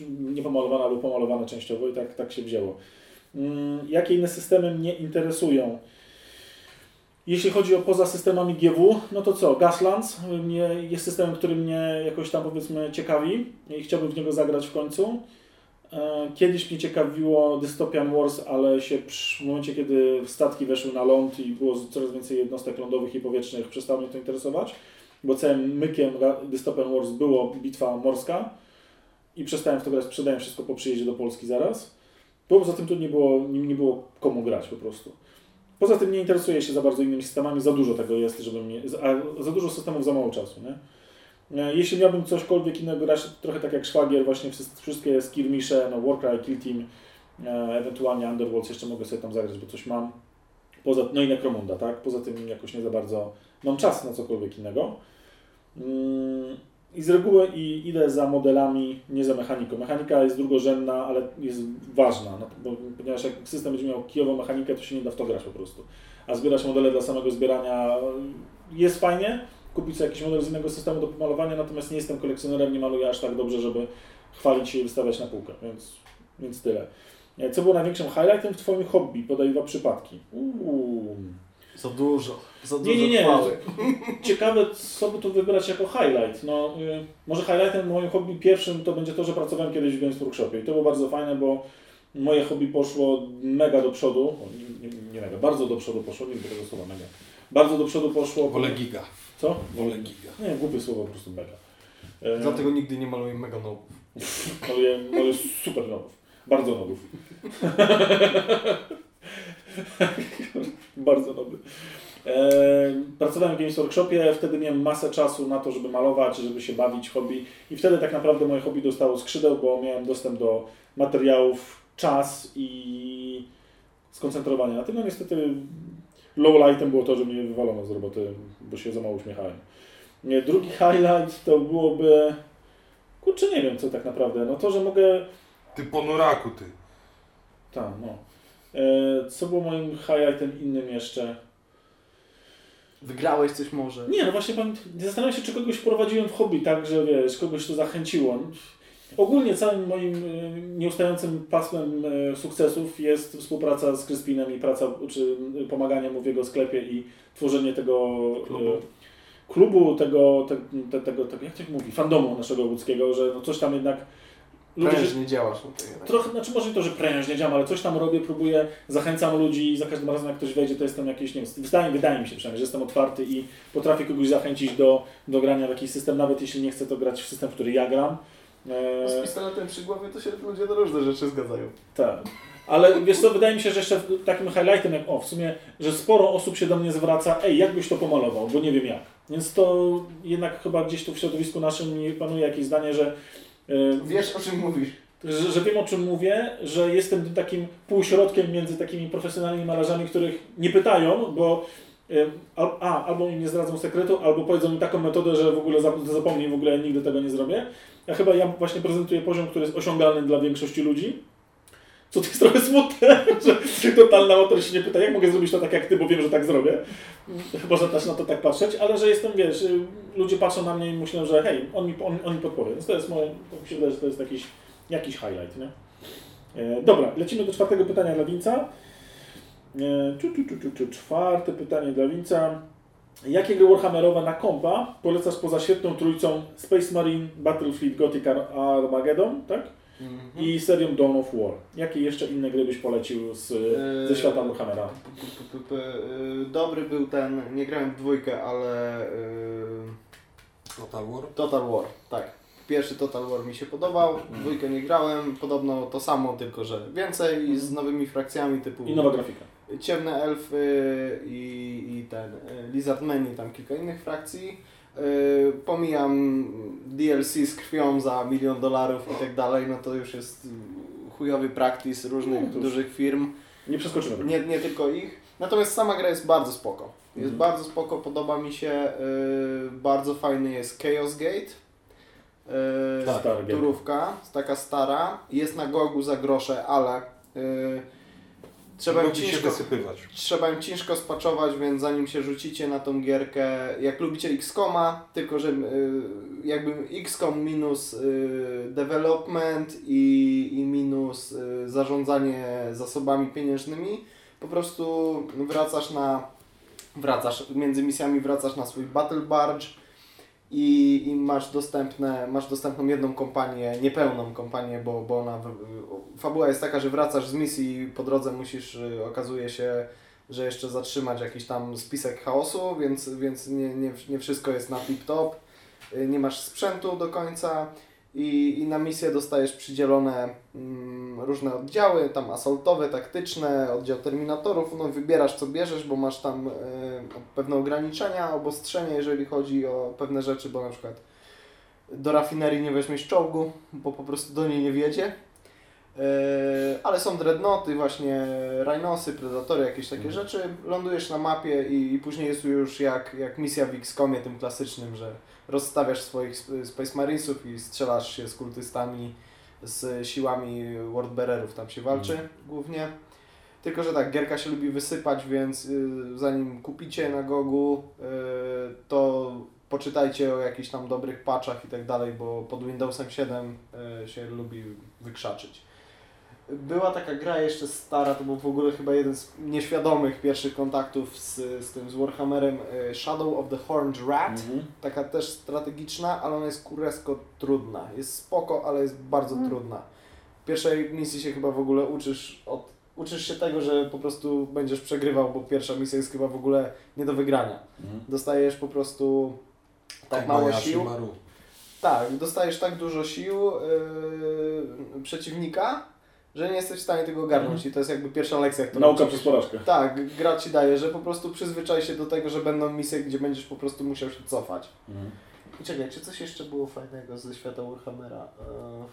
niepomalowane albo pomalowane częściowo i tak, tak się wzięło. Mm, Jakie inne systemy mnie interesują? Jeśli chodzi o poza systemami GW, no to co? Gaslands jest systemem, który mnie jakoś tam powiedzmy ciekawi i chciałbym w niego zagrać w końcu. E, Kiedyś mnie ciekawiło Dystopian Wars, ale się w momencie, kiedy statki weszły na ląd i było coraz więcej jednostek lądowych i powietrznych, przestało mnie to interesować, bo całym mykiem Dystopian Wars było bitwa morska i przestałem w to grać, sprzedałem wszystko po przyjeździe do Polski zaraz. Bo poza tym tu nie było, nie, było komu grać po prostu. Poza tym nie interesuję się za bardzo innymi systemami, za dużo tego jest, żeby mnie, za dużo systemów, za mało czasu, nie? E, Jeśli miałbym cośkolwiek innego grać, trochę tak jak Szwagier, właśnie wszystkie skirmisze, no Warcry, Kill Team, e, ewentualnie Underworlds jeszcze mogę sobie tam zagrać, bo coś mam. Poza, no i Necromunda, tak? Poza tym jakoś nie za bardzo mam czas na cokolwiek innego. Mm, I z reguły i idę za modelami, nie za mechaniką. Mechanika jest drugorzędna, ale jest ważna, no, bo, ponieważ jak system będzie miał kijową mechanikę, to się nie da w to grać po prostu. A zbierać modele dla samego zbierania jest fajnie, kupić sobie jakiś model z innego systemu do pomalowania, natomiast nie jestem kolekcjonerem, nie maluję aż tak dobrze, żeby chwalić się i wystawiać na półkę, więc, więc tyle. E, Co było największym highlightem w Twoim hobby? Podaj dwa przypadki. Uuu. Za dużo. Za dużo Nie, nie, nie. chwały. Ciekawe, co by tu wybrać jako highlight. No, y, może highlightem moim hobby pierwszym to będzie to, że pracowałem kiedyś w Games Workshopie i to było bardzo fajne, bo moje hobby poszło mega do przodu. O, nie, nie, nie mega, bardzo do przodu poszło, nie lubię tego słowa mega. Bardzo do przodu poszło. Wolę giga. Co? Wolę giga. Nie, głupie słowo, po prostu mega. E, Dlatego nigdy nie maluję mega nowów. Maluję, maluję super nowów. Bardzo nowów. Bardzo nowy. E, pracowałem w Games Workshopie, wtedy miałem masę czasu na to, żeby malować, żeby się bawić hobby i wtedy tak naprawdę moje hobby dostało skrzydeł, bo miałem dostęp do materiałów, czas i skoncentrowanie na tym. No niestety low lightem było to, że mnie wywalono z roboty, bo się za mało uśmiechałem. Nie, drugi highlight to byłoby... Kurczę, nie wiem co tak naprawdę. No to, że mogę... Ty ponuraku, ty. Tak, no. E, co było moim highlightem innym jeszcze? Wygrałeś coś może? Nie, no właśnie pan, zastanawiam się, czy kogoś prowadziłem w hobby tak, że wiesz, kogoś to zachęciło. Ogólnie całym moim e, nieustającym pasmem e, sukcesów jest współpraca z Kryspinem i praca, czy pomaganie mu w jego sklepie i tworzenie tego Klubu. klubu tego, te, te, tego, tego, jak to się mówi, fandomu naszego łódzkiego, że no coś tam jednak ludzie Prężnie działasz. Trochę, znaczy może nie to, że prężnie działam, ale coś tam robię, próbuję, zachęcam ludzi i za każdym razem jak ktoś wejdzie, to jestem jakiś, nie wiem, wydaje, wydaje mi się przynajmniej, że jestem otwarty i potrafię kogoś zachęcić do, do grania w jakiś system, nawet jeśli nie chce to grać w system, w który ja gram. Z E, pistoletem przy głowie to się ludzie na różne rzeczy zgadzają. tak. Ale wiesz co, wydaje mi się, że jeszcze takim highlightem, jak o, w sumie, że sporo osób się do mnie zwraca, ej, jak byś to pomalował, bo nie wiem jak. Więc to jednak chyba gdzieś tu w środowisku naszym panuje jakieś zdanie, że e, Wiesz o czym mówisz. że, że wiem o czym mówię, że jestem tym takim półśrodkiem między takimi profesjonalnymi malarzami, których nie pytają, bo y, al- a, albo im nie zdradzą sekretu, albo powiedzą mi taką metodę, że w ogóle zap- zapomnij, w ogóle nigdy tego nie zrobię. Ja chyba ja właśnie prezentuję poziom, który jest osiągalny dla większości ludzi. Co to jest trochę smutne, że totalna autor się nie pyta, jak mogę zrobić to tak jak ty, bo wiem, że tak zrobię. Że też na to tak patrzeć, ale że jestem, wiesz, ludzie patrzą na mnie i myślą, że hej, on mi, on, on mi podpowie. Więc to jest moje, to mi się wydaje, że to jest jakiś, jakiś highlight, nie? E, dobra, lecimy do czwartego pytania dla Winca. E, czu, czu, czu, czu, czwarte pytanie dla Winca. Jakie gry Warhammerowe na kompa polecasz poza świetną trójcą Space Marine, Battlefleet, Gothic, Ar- Armageddon, tak? I serią Dawn of War. Jakie jeszcze inne gry byś polecił z, ze świata Warhammera? P- p- p- p- y, Dobry był ten, nie grałem w dwójkę, ale y, Total War. Total War, tak. Pierwszy Total War mi się podobał, w dwójkę nie grałem, podobno to samo, tylko że więcej i z nowymi frakcjami typu I nowa grafika. Ciemne Elfy i, i ten y, Lizard Men i tam kilka innych frakcji. Y, Pomijam DLC z krwią za milion dolarów i tak dalej, no to już jest chujowy practice różnych No, dużych firm. Nie przeskoczymy. Nie, nie tylko ich. Natomiast sama gra jest bardzo spoko. Jest Mhm. bardzo spoko, podoba mi się. Yy, bardzo fajny jest Chaos Gate. Yy, turówka, taka stara. Jest na gogu za grosze, ale yy, trzeba, się ciężko, wysypywać. trzeba ją ciężko spaczować, więc zanim się rzucicie na tą gierkę, jak lubicie XCOMa, tylko że yy, jakby XCOM minus yy, development i, i minus yy, zarządzanie zasobami pieniężnymi, po prostu wracasz na wracasz, między misjami wracasz na swój Battle Barge i, i masz, dostępne, masz dostępną jedną kompanię, niepełną kompanię, bo, bo ona, fabuła jest taka, że wracasz z misji i po drodze musisz, y, okazuje się, że jeszcze zatrzymać jakiś tam spisek chaosu, więc, więc nie, nie, nie wszystko jest na tip-top, Y, nie masz sprzętu do końca i, i na misję dostajesz przydzielone mm, różne oddziały, tam asaltowe, taktyczne, oddział terminatorów, no wybierasz co bierzesz, bo masz tam y, pewne ograniczenia, obostrzenia, jeżeli chodzi o pewne rzeczy, bo na przykład do rafinerii nie weźmiesz czołgu, bo po prostu do niej nie wjedzie. Yy, ale są dreadnoty, właśnie rhinosy, predatory, jakieś takie rzeczy. Lądujesz na mapie i, i później jest już jak, jak misja w XCOMie tym klasycznym, że rozstawiasz swoich sp- Space Marinesów i strzelasz się z kultystami, z siłami Wordbearerów tam się walczy głównie. Tylko, że tak, gierka się lubi wysypać, więc y, zanim kupicie na Gogu, y, to poczytajcie o jakichś tam dobrych patchach i tak dalej, bo pod Windowsem 7 y, się lubi wykrzaczyć. Była taka gra jeszcze stara, to był w ogóle chyba jeden z nieświadomych pierwszych kontaktów z, z tym, z Warhammerem, y, Shadow of the Horned Rat Mhm. taka też strategiczna, ale ona jest kurewsko trudna. Jest spoko, ale jest bardzo trudna. W pierwszej misji się chyba w ogóle uczysz od, uczysz się tego, że po prostu będziesz przegrywał, bo pierwsza misja jest chyba w ogóle nie do wygrania. Mhm. Dostajesz po prostu tak mało sił. Tak, dostajesz tak dużo sił yy, przeciwnika, że nie jesteś w stanie tego ogarnąć Mhm. i to jest jakby pierwsza lekcja, którą Nauka przez porażkę. Tak, gra Ci daje, że po prostu przyzwyczaj się do tego, że będą misje, gdzie będziesz po prostu musiał się cofać. Mhm. I czekaj, czy coś jeszcze było fajnego ze świata Warhammera? Eee,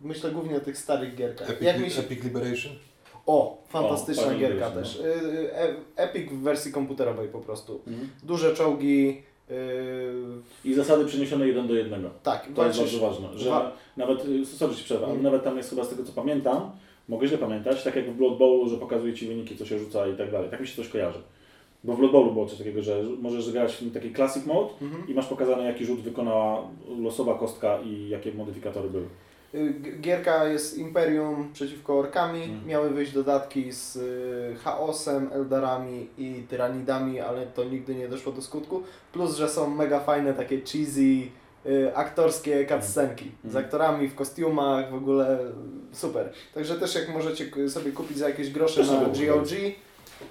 myślę głównie o tych starych gierkach. Epic, Jak mi się... Epic Liberation. O, fantastyczna fajna gierka też. Yy, e- Epic w wersji komputerowej po prostu. Mhm. Duże czołgi, I zasady przeniesione jeden do jednego. tak, To jest walczysz- bardzo ważne, że wa- nawet, y, sorry ci przerwę, Mm. nawet tam jest chyba z tego co pamiętam, mogę źle pamiętać, tak jak w Blood Bowlu, że pokazuje Ci wyniki, co się rzuca i tak dalej. Tak mi się coś kojarzy. Bo w Blood Bowlu było coś takiego, że możesz grać w taki classic mode Mhm. i masz pokazane jaki rzut wykonała losowa kostka i jakie modyfikatory były. Y, Gierka jest Imperium przeciwko orkami. Mhm. Miały wyjść dodatki z y, chaosem, Eldarami i Tyranidami, ale to nigdy nie doszło do skutku. Plus, że są mega fajne takie cheesy y, aktorskie cutscenki z Mhm. aktorami w kostiumach, w ogóle super. Także też jak możecie sobie kupić za jakieś grosze na GOG,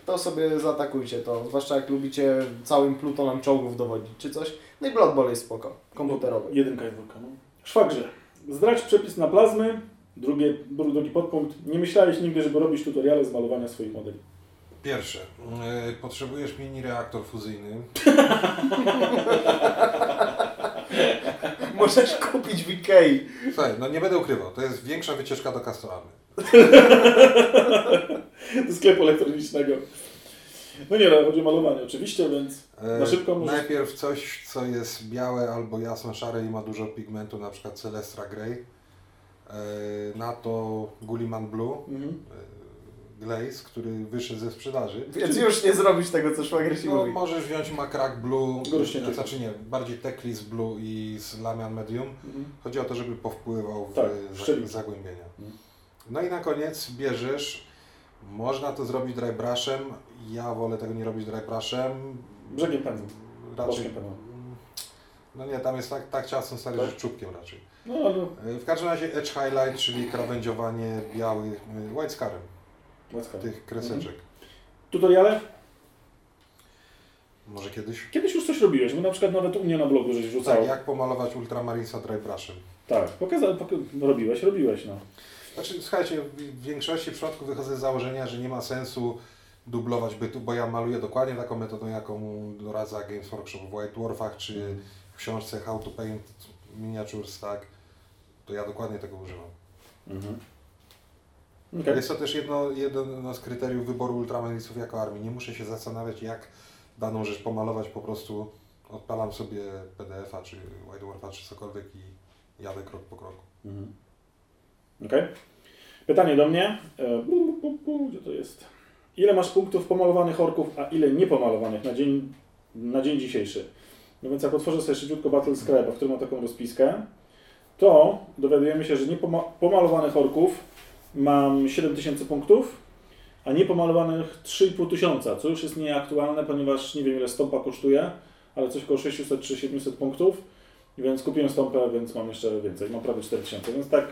to sobie zaatakujcie to. Zwłaszcza jak lubicie całym plutonem czołgów dowodzić czy coś. No i Blood Bowl jest spoko, komputerowy. Jedynka i dwójka. No. Szwagrze, zdradź przepis na plazmy. Drugie, drugi podpunkt. Nie myślałeś nigdy, żeby robić tutoriale z malowania swoich modeli. Pierwsze, yy, potrzebujesz mini reaktor fuzyjny. Możesz kupić w Ikei. Słuchaj, no nie będę ukrywał, to jest większa wycieczka do Castoramy. Do sklepu elektronicznego. No nie, no, chodzi o malowanie oczywiście, więc E, Na szybko możesz- Najpierw coś, co jest białe albo jasno-szare i ma dużo pigmentu, na przykład Celestra Grey. E, Na to Gulliman Blue, mhm. e, Glaze, który wyszedł ze sprzedaży. Więc już nie zrobisz tego, co szwagier ci No, mówi. możesz wziąć Macrack Blue, Gorośnięcie. znaczy nie, bardziej Teclis Blue i z Lamian Medium. Mhm. Chodzi o to, żeby powpływał w Tak, zagłębienia. Mhm. No i na koniec bierzesz, można to zrobić dry brushem, ja wolę tego nie robić dry brushem. Brzegiem pędzla. Raczej, pędzla. no nie, tam jest tak, tak ciasno stary, Tak? że czubkiem raczej. No, no, E, W każdym razie edge highlight, czyli krawędziowanie białych, e, white scarem, łaskawie. tych kreseczek. Tutoriale? Może kiedyś? Kiedyś już coś robiłeś, bo na przykład nawet u mnie na blogu żeś wrzucał. Tak, jak pomalować ultramarinsa dry brushem. Tak, pokazał, poka robiłeś, robiłeś, no. Znaczy, słuchajcie, w większości przypadków wychodzę z założenia, że nie ma sensu dublować bytu, bo ja maluję dokładnie taką metodą, jaką doradza Games Workshop w White Dwarfach, czy w książce How to Paint Miniatures, tak? To ja dokładnie tego używam. Mhm. Okej. Jest to też jedno, jedno z kryteriów wyboru ultramarinsów jako armii. Nie muszę się zastanawiać, jak daną rzecz pomalować, po prostu odpalam sobie PDF-a, czy White Dwarfa, czy cokolwiek i jadę krok po kroku. Mhm. Okej. Pytanie do mnie. E, Gdzie to jest? Ile masz punktów pomalowanych orków, a ile niepomalowanych na dzień, na dzień dzisiejszy? No więc jak otworzę sobie szybciutko Battle Scribe, który ma taką rozpiskę, to dowiadujemy się, że niepomalowanych orków mam 7000 punktów, a niepomalowanych 3,5 tysiąca, co już jest nieaktualne, ponieważ nie wiem ile stompa kosztuje, ale coś około 600 czy 700 punktów, więc kupiłem stompę, więc mam jeszcze więcej, mam prawie 4000, więc tak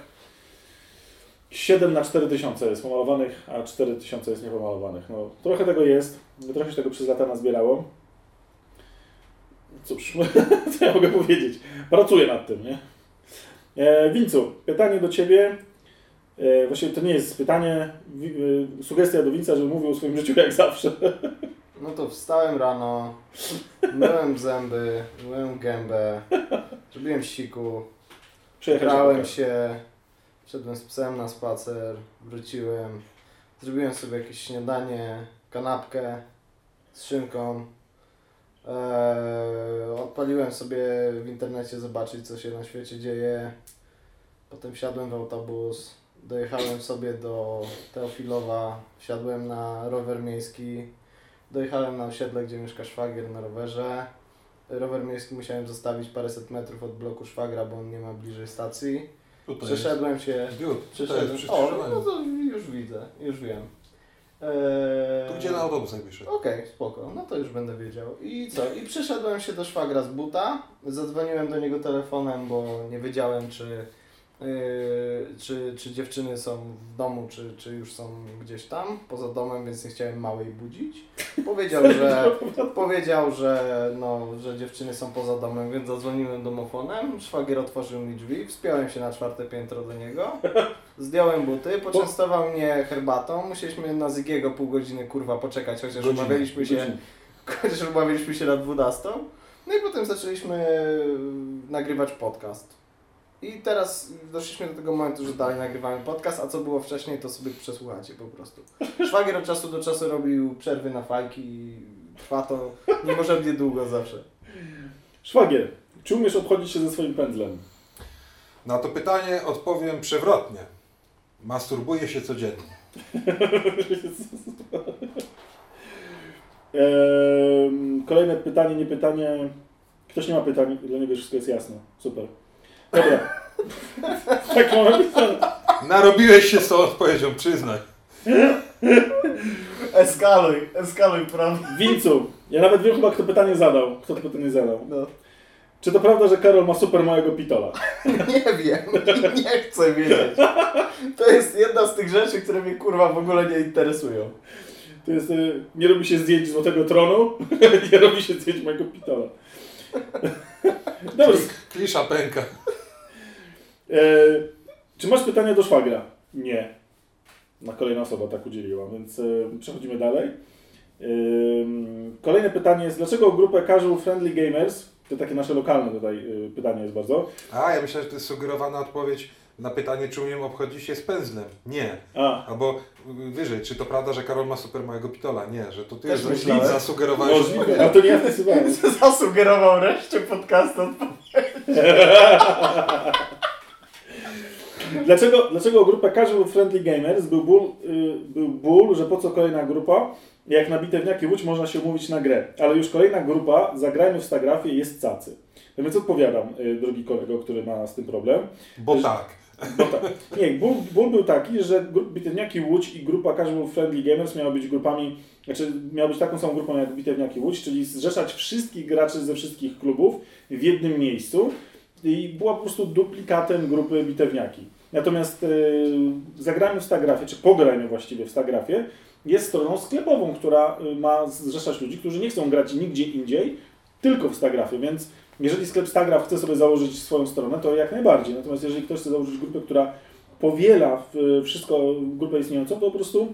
7 na 4000 jest pomalowanych, a 4000 jest niepomalowanych. No, trochę tego jest, trochę się tego przez lata nazbierało. Cóż, co ja mogę powiedzieć? Pracuję nad tym, nie? E, Wincu, pytanie do Ciebie. E, właściwie to nie jest pytanie, e, sugestia do Winca, żeby mówił o swoim życiu jak zawsze. No to wstałem rano, myłem zęby, myłem gębę, zrobiłem siku, na się, szedłem z psem na spacer, wróciłem, zrobiłem sobie jakieś śniadanie, kanapkę z szynką. Eee, odpaliłem sobie w internecie zobaczyć, co się na świecie dzieje. Potem wsiadłem w autobus, dojechałem sobie do Teofilowa, wsiadłem na rower miejski, dojechałem na osiedle, gdzie mieszka szwagier na rowerze. Rower miejski musiałem zostawić paręset metrów od bloku szwagra, bo on nie ma bliżej stacji. Tutaj Przeszedłem się, jest biut, tutaj jest przeszedłem. przy O, no to już widzę, już wiem. Eee, Tu gdzie na autobus najbliższy. Okej, spoko, no to już będę wiedział. I co? I przyszedłem się do szwagra z buta, zadzwoniłem do niego telefonem, bo nie wiedziałem, czy, yy, czy, czy dziewczyny są w domu, czy, czy już są gdzieś tam, poza domem, więc nie chciałem małej budzić. Powiedział, że, powiedział, że, no, że dziewczyny są poza domem, więc zadzwoniłem domofonem, szwagier otworzył mi drzwi, wspiąłem się na czwarte piętro do niego, zdjąłem buty, poczęstował mnie herbatą, musieliśmy na Zygiego pół godziny kurwa poczekać, chociaż Godzinę, umawialiśmy się chociaż umawialiśmy się na 12. No i potem zaczęliśmy nagrywać podcast. I teraz doszliśmy do tego momentu, że dalej nagrywamy podcast, a co było wcześniej, to sobie przesłuchacie po prostu. Szwagier od czasu do czasu robił przerwy na fajki i trwa to niemożliwie długo zawsze. Szwagier, czy umiesz obchodzić się ze swoim pędzlem? Na to pytanie odpowiem przewrotnie. Masturbuję się codziennie. Kolejne pytanie, nie pytanie. Ktoś nie ma pytań, dla niego wszystko jest jasne. Super. Dobra. tak pytanie. Narobiłeś się z tą odpowiedzią, przyznaj. Eskaluj, eskaluj, prawda? Wincu, ja nawet wiem chyba kto pytanie zadał. Kto to pytanie zadał. No. Czy to prawda, że Karol ma super małego pitola? Nie wiem, nie chcę wiedzieć. To jest jedna z tych rzeczy, które mnie kurwa w ogóle nie interesują. To jest, y, nie robi się zdjęć Złotego Tronu, nie robi się zdjęć mojego pitola. Dobra, Klisza pęka. E, czy masz pytania do szwagra? Nie. Na kolejna osoba tak udzieliła, więc e, przechodzimy dalej. Ym, Kolejne pytanie jest, dlaczego grupę Casual Friendly Gamers, to takie nasze lokalne tutaj pytanie jest bardzo, A, ja myślałem, że to jest sugerowana odpowiedź na pytanie, czy umiem obchodzić się z pędzlem. Nie. a, Albo y, wyżej, czy to prawda, że Karol ma super małego pitola? Nie, że to ty Też myślałem. zasugerowałeś możliwe, odpowiedź. a to nie ja wpisywałem. Zasugerował reszcie podcastu. Dlaczego, dlaczego o grupę Casual Friendly Gamers był ból, y, był ból, że po co kolejna grupa, jak na bitewniaki Łódź można się umówić na grę, ale już kolejna grupa, zagrajmy w Stagrafie, jest cacy. No więc odpowiadam, y, drogi kolego, który ma z tym problem. Bo tak. Bo tak, nie, ból, ból był taki, że bitewniaki Łódź i grupa Casual Friendly Gamers miały być grupami, znaczy miała być taką samą grupą jak bitewniaki Łódź, czyli zrzeszać wszystkich graczy ze wszystkich klubów w jednym miejscu i była po prostu duplikatem grupy bitewniaki. Natomiast yy, zagrajmy w Stagrafie, czy pograjmy właściwie w Stagrafie, jest stroną sklepową, która y, ma zrzeszać ludzi, którzy nie chcą grać nigdzie indziej, tylko w Stagrafie, więc jeżeli sklep Stagraf chce sobie założyć swoją stronę, to jak najbardziej. Natomiast jeżeli ktoś chce założyć grupę, która powiela wszystko, grupę istniejącą, to po prostu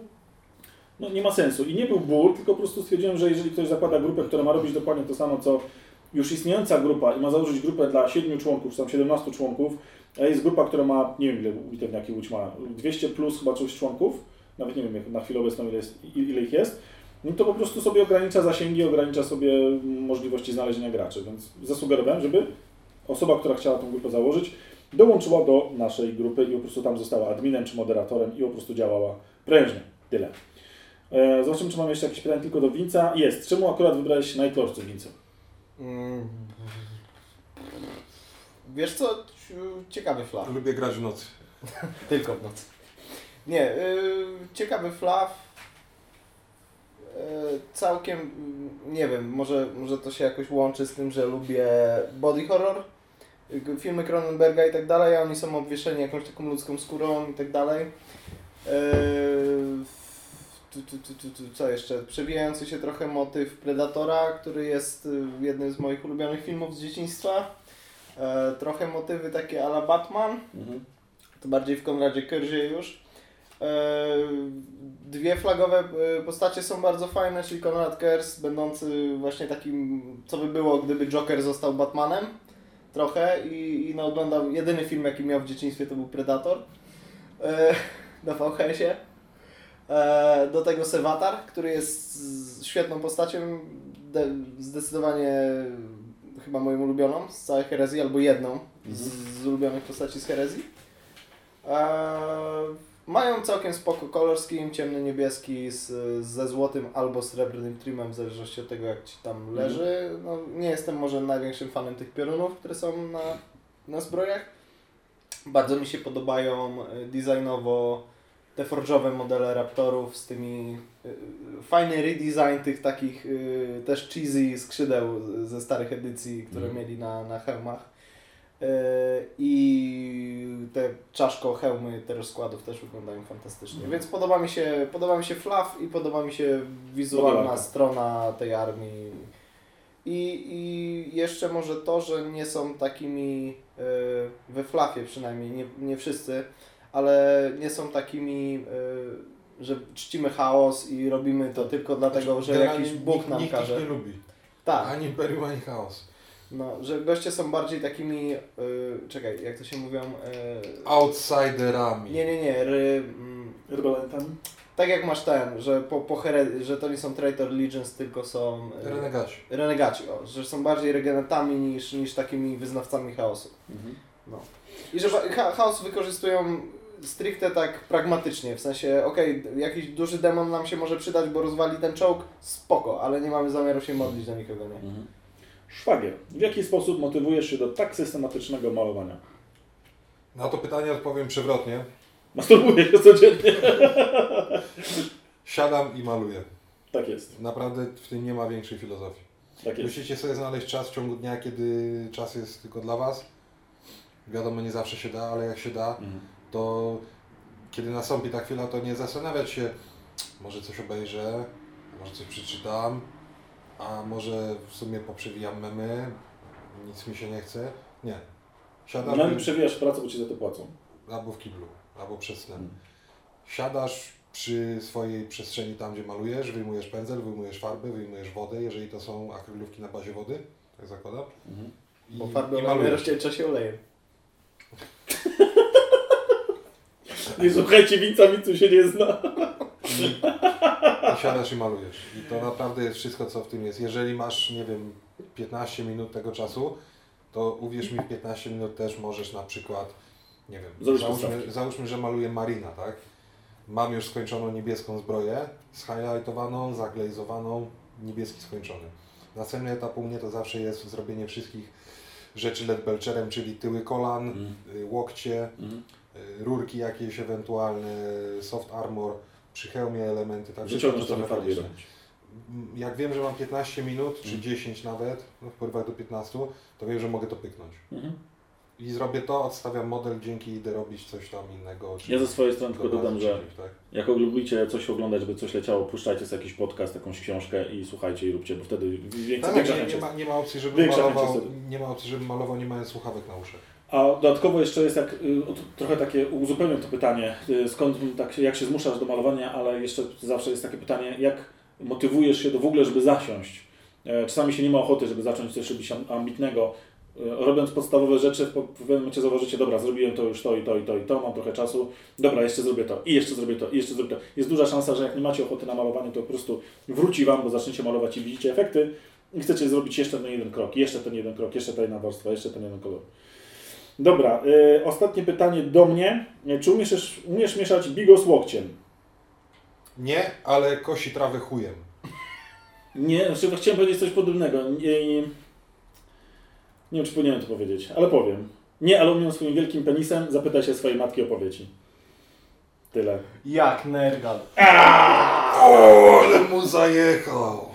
no, nie ma sensu. I nie był ból, tylko po prostu stwierdziłem, że jeżeli ktoś zakłada grupę, która ma robić dokładnie to samo, co już istniejąca grupa i ma założyć grupę dla 7 członków, czy tam 17 członków, jest grupa, która ma, nie wiem ile bitewniaki Łódź ma, 200 plus chyba czegoś członków, nawet nie wiem jak na chwilę obecną ile, jest, ile ich jest, no to po prostu sobie ogranicza zasięgi, ogranicza sobie możliwości znalezienia graczy, więc zasugerowałem, żeby osoba, która chciała tą grupę założyć, dołączyła do naszej grupy i po prostu tam została adminem czy moderatorem i po prostu działała prężnie. Tyle. E, zobaczymy, czy mam jeszcze jakieś pytania tylko do Winca. Jest. Czemu akurat wybrałeś Night Lordsów, Wincu? Mm. Wiesz co? Ci- Ciekawy flaw. Lubię grać w nocy. Tylko w nocy. Nie, y, ciekawy flaw. Y, całkiem, y, nie wiem, może, może to się jakoś łączy z tym, że lubię body horror, filmy Cronenberga i tak dalej, a oni są obwieszeni jakąś taką ludzką skórą i tak dalej. Y, tu, tu, tu, tu, tu, co jeszcze? Przewijający się trochę motyw Predatora, który jest jednym z moich ulubionych filmów z dzieciństwa. E, trochę motywy takie ala Batman, to bardziej w Konradzie Kerzie już. E, Dwie flagowe e, postacie są bardzo fajne, czyli Konrad Kers, będący właśnie takim, co by było, gdyby Joker został Batmanem trochę i, i no, oglądał, jedyny film jaki miał w dzieciństwie to był Predator e, na VHS-ie. E, do tego Sevatar, który jest świetną postacią, de, zdecydowanie chyba moją ulubioną z całej herezji, albo jedną z, z ulubionych postaci z herezji. Eee, mają całkiem spoko color scheme, ciemny niebieski z, ze złotym albo srebrnym trimem, w zależności od tego jak Ci tam leży. No, nie jestem może największym fanem tych piorunów, które są na, na zbrojach. Bardzo mi się podobają e, designowo te forżowe modele Raptorów z tymi fajny redesign tych takich y, też cheesy skrzydeł ze starych edycji, które Mhm. mieli na, na hełmach. Y, I te czaszko hełmy te rozkładów też wyglądają fantastycznie. Mhm. Więc podoba mi się, podoba mi się fluff i podoba mi się wizualna strona tej armii. I, I jeszcze może to, że nie są takimi y, we flafie przynajmniej, nie, nie wszyscy, ale nie są takimi, y, że czcimy chaos i robimy to tylko dlatego, że Generalnie jakiś Bóg nikt- nam nikt każe. ich nie lubi. Tak, Ani Imperium, ani Chaos. no, że goście są bardziej takimi, y, czekaj, jak to się mówią? Y, Outsiderami. nie, nie, nie, ry, mm, Rebelantami? tak jak masz ten, że po, po here- że to nie są Traitor Legions, tylko są e, Renegaci. renegaci, o, że są bardziej regenetami niż, niż takimi wyznawcami chaosu. No. I że chaos wykorzystują stricte tak pragmatycznie, w sensie, okej, jakiś duży demon nam się może przydać, bo rozwali ten czołg, spoko, ale nie mamy zamiaru się modlić do nikogo, nie? Szwagier, w jaki sposób motywujesz się do tak systematycznego malowania? Na to pytanie odpowiem przewrotnie. Masturbuję się codziennie. Siadam i maluję. Tak jest, Naprawdę w tym nie ma większej filozofii. tak jest. Musicie sobie znaleźć czas w ciągu dnia, kiedy czas jest tylko dla Was. Wiadomo, nie zawsze się da, ale jak się da, Mhm. To kiedy nastąpi ta chwila, to nie zastanawiać się, może coś obejrzę, może coś przeczytam, a może w sumie poprzewijam memy, nic mi się nie chce. Nie. Siadam Memy i- przewijasz pracę, bo ci za to płacą. albo w kiblu, albo przed snem. Mhm. Siadasz przy swojej przestrzeni tam, gdzie malujesz, wyjmujesz pędzel, wyjmujesz farby, wyjmujesz wodę, jeżeli to są akrylówki na bazie wody, tak zakładam. Mhm. I, Bo farby i malujesz. się olejem. Nie słuchajcie, winca wincu się nie zna. I siadasz i malujesz. I to naprawdę jest wszystko, co w tym jest. Jeżeli masz, nie wiem, 15 minut tego czasu, to uwierz mi, w 15 minut też możesz na przykład, nie wiem, załóżmy, załóżmy, że maluję Marina, tak? Mam już skończoną niebieską zbroję, zhighlightowaną, zaglejzowaną, niebieski skończony. Następny etap u mnie to zawsze jest zrobienie wszystkich rzeczy LED belcherem, czyli tyły kolan, y, łokcie, y, rurki jakieś ewentualne, soft armor, przy hełmie elementy, tak Wyciągnąć mechaniczne. robić. Jak wiem, że mam 15 minut, czy Mhm. 10 nawet, no w porywach do 15, to wiem, że mogę to pyknąć. Mhm. I zrobię to, odstawiam model, dzięki idę robić coś tam innego. Ja ze swojej strony tylko dodam, że tak? jak lubicie coś oglądać, żeby coś leciało, puszczajcie sobie jakiś podcast, jakąś książkę i słuchajcie i róbcie, bo wtedy więcej Tak, większa nie, chęć nie, jest. ma, nie ma opcji, Większa malował, nie ma opcji, żebym malował nie mając słuchawek na uszach. A dodatkowo jeszcze jest jak, y, trochę takie, uzupełniam to pytanie, y, skąd tak, jak się zmuszasz do malowania, ale jeszcze zawsze jest takie pytanie, jak motywujesz się do w ogóle, żeby zasiąść. E, Czasami się nie ma ochoty, żeby zacząć coś robić am- ambitnego. E, Robiąc podstawowe rzeczy, w pewnym momencie zauważycie, dobra, zrobiłem to już to i to i to i to, mam trochę czasu, dobra, jeszcze zrobię to i jeszcze zrobię to i jeszcze zrobię to. Jest duża szansa, że jak nie macie ochoty na malowanie, to po prostu wróci Wam, bo zaczniecie malować i widzicie efekty i chcecie zrobić jeszcze ten jeden krok, jeszcze ten jeden krok, jeszcze ta jedna warstwa, jeszcze ten jeden kolor. Dobra, y, ostatnie pytanie do mnie. Czy umiesz, umiesz mieszać bigos łokciem? Nie, ale kosi trawę chujem. Nie, znaczy chciałem powiedzieć coś podobnego. Nie, nie, nie wiem, czy powinienem to powiedzieć, ale powiem. Nie, ale umiem swoim wielkim penisem, zapytaj się swojej matki o powieci. Tyle. Jak nergal. O, ale mu zajechał!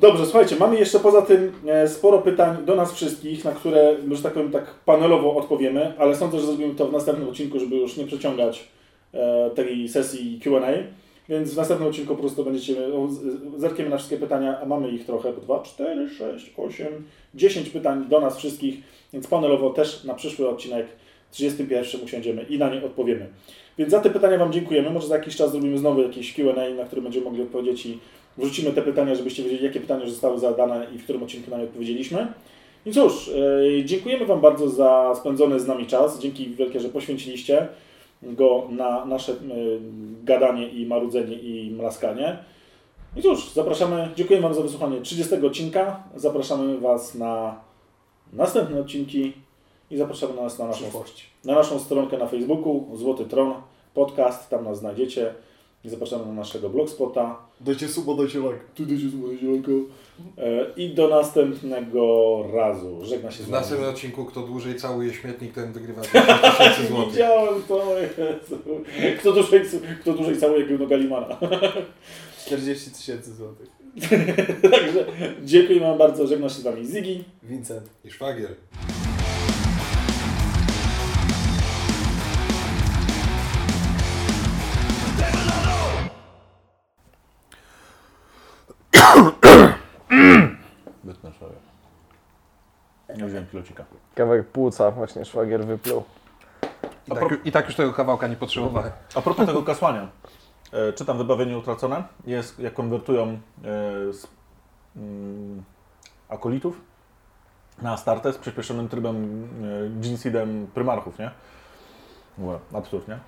Dobrze, słuchajcie, mamy jeszcze poza tym e, sporo pytań do nas wszystkich, na które, że tak powiem, tak panelowo odpowiemy, ale sądzę, że zrobimy to w następnym odcinku, żeby już nie przeciągać e, tej sesji Q&A. Więc w następnym odcinku po prostu będziecie, zerkniemy na wszystkie pytania, a mamy ich trochę, 2, 4, 6, 8, 10 pytań do nas wszystkich, więc panelowo też na przyszły odcinek 31 usiądziemy i na nie odpowiemy. Więc za te pytania Wam dziękujemy. Może za jakiś czas zrobimy znowu jakieś Q&A, na które będziemy mogli odpowiedzieć i wrzucimy te pytania, żebyście wiedzieli, jakie pytania zostały zadane i w którym odcinku na nie odpowiedzieliśmy. I cóż, e, dziękujemy Wam bardzo za spędzony z nami czas. Dzięki wielkie, że poświęciliście go na nasze e, gadanie i marudzenie i mlaskanie. I cóż, zapraszamy, dziękuję Wam za wysłuchanie 30 odcinka. Zapraszamy Was na następne odcinki i zapraszamy nas na naszą, na naszą stronkę na Facebooku Złoty Tron Podcast, tam nas znajdziecie. I zapraszamy na naszego blogspota. Dajcie subo, dajcie like. Tu dajcie sobie zielonko. E, I do następnego razu. Żegna się z W wami. następnym odcinku, kto dłużej całuje śmietnik, ten wygrywa 10 tysięcy złotych. Widziałem to, Jezu. Kto dłużej, kto dłużej całuje Gilno Galimana. 40 tysięcy złotych. Także dziękuję Wam bardzo. Żegna się z Wami Ziggy. Vincent. I szwagier. Nie wziąłem kilocika. Kawałek płuca właśnie szwagier wypluł. I tak, I tak już tego kawałka nie potrzebowałem. A propos tego kasłania. E, czytam Wybawienie Utracone. Jest, jak konwertują e, z mm, akolitów na startę z przyspieszonym trybem e, Ginseedem Primarchów, nie? Absurd, nie?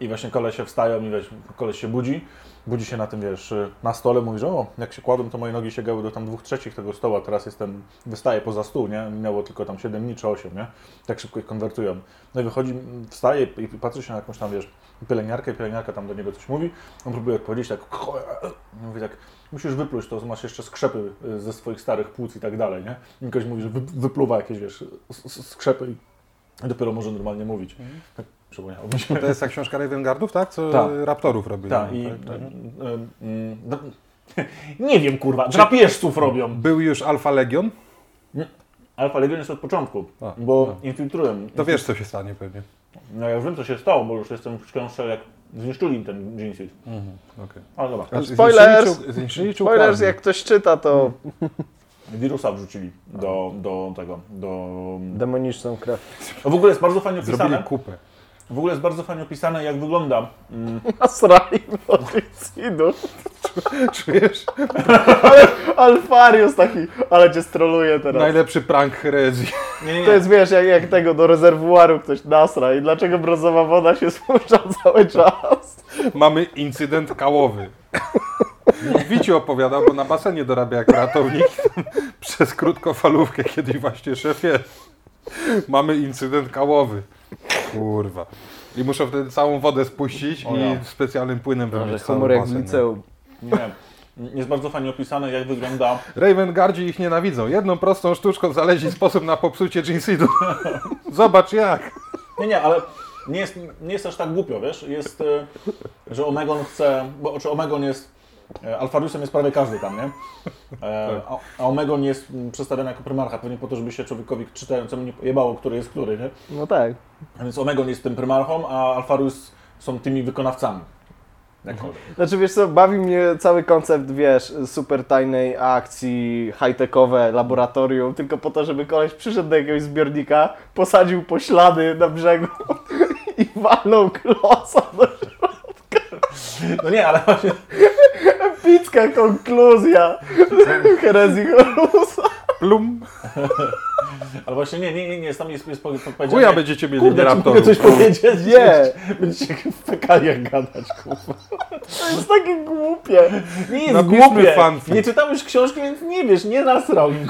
I właśnie kolesie wstają i wiesz, koleś się budzi, budzi się na tym, wiesz, na stole, mówi, że o, jak się kładłem, to moje nogi sięgały do tam dwóch trzecich tego stołu, teraz jestem, wystaję poza stół, nie? Minęło tylko tam 7 dni czy 8, nie? Tak szybko ich konwertują. No i wychodzi, wstaje i patrzy się na jakąś tam, wiesz, pielęgniarkę, pielęgniarka tam do niego coś mówi, on próbuje odpowiedzieć tak, mówi tak, musisz wypluć to, masz jeszcze skrzepy y, ze swoich starych płuc i tak dalej, nie? I ktoś mówi, że wy, wypluwa jakieś, wiesz, skrzepy i dopiero może normalnie mówić. Tak przypomniało się. To jest ta książka Ravengardów, tak? Co Tak. Raptorów robili. Tak, i... tak, tak. y, y, y, no, nie wiem, kurwa, drapieżców robią. Był już Alfa Legion? Alfa Legion jest od początku, A, bo no. infiltrują. To wiesz, co się stanie pewnie. No ja już wiem, co się stało, bo już jestem w książce, jak zniszczyli ten Jinseed. Okej. Ale dobra, Znaczy, Spoilers! zniszczyli Zniszczyli Spoilers, jak ktoś czyta, to wirusa wrzucili do, do tego, do... demoniczną krew. W ogóle jest bardzo fajnie Zrobili opisane, kupę. W ogóle jest bardzo fajnie opisane, jak wygląda mm, Nasrali Odycidu. Czujesz? Alfarius taki, ale cię stroluje teraz. Najlepszy prank herezji. Nie, nie, nie. To jest, wiesz, jak, jak tego do rezerwuaru ktoś nasra i dlaczego brązowa woda się spuszcza cały czas. Mamy incydent kałowy. Wiciu opowiadał, bo na basenie dorabia jako ratownik przez krótkofalówkę kiedyś właśnie szefie. Mamy incydent kałowy. Kurwa. I muszą wtedy całą wodę spuścić O i ja. specjalnym płynem cały humor jak w liceum. nie. Jest bardzo fajnie opisane, jak wygląda Ravengardzi ich nienawidzą. Jedną prostą sztuczką znaleźli sposób na popsucie Jinseedu. Zobacz jak. Nie, nie, ale nie jest, nie jest aż tak głupio, wiesz? Jest, y, że Omegon chce, bo czy Omegon jest, e, Alfariusem jest prawie każdy tam, nie? E, a, a Omegon jest mm, przedstawiony jako prymarcha, pewnie po to, żeby się człowiekowi czytającemu nie jebało, który jest który, nie? No tak. A więc Omegon jest tym prymarchą, a Alfarius są tymi wykonawcami. Jakkolwiek. Znaczy wiesz co, bawi mnie cały koncept, wiesz, super tajnej akcji, high-techowe, laboratorium, tylko po to, żeby koleś przyszedł do jakiegoś zbiornika, posadził poślady na brzegu i walnął klosa do No nie, ale właśnie, epicka konkluzja herezji Horusa. Plum. ale właśnie nie, nie, nie, nie, tam jest, jest po- powiedziane... Chuja będziecie mieli Kurde, ci mogę raptorów. coś powiedzieć? Nie. Będziecie w fekaliach gadać, kurwa. To jest takie głupie. Nie jest Napiszmy głupie. fanfic. Nie czytałeś książki, więc nie wiesz, nie nasrał im.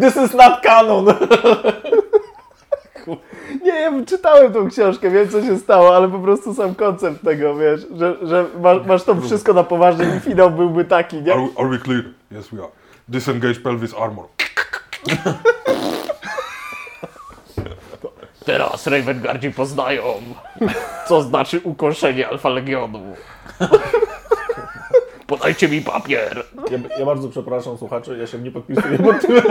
This is not canon. Nie, ja czytałem tą książkę, wiem co się stało, ale po prostu sam koncept tego, wiesz, że, że masz, masz to wszystko na poważnie i finał byłby taki, nie? Are we, are we clear? Yes, we are. Disengage pelvis armor. Teraz Ravengardzi poznają, co znaczy ukoszenie Alfa Legionu. Podajcie mi papier. Ja, ja bardzo przepraszam słuchaczy, ja się nie podpisuję pod tym.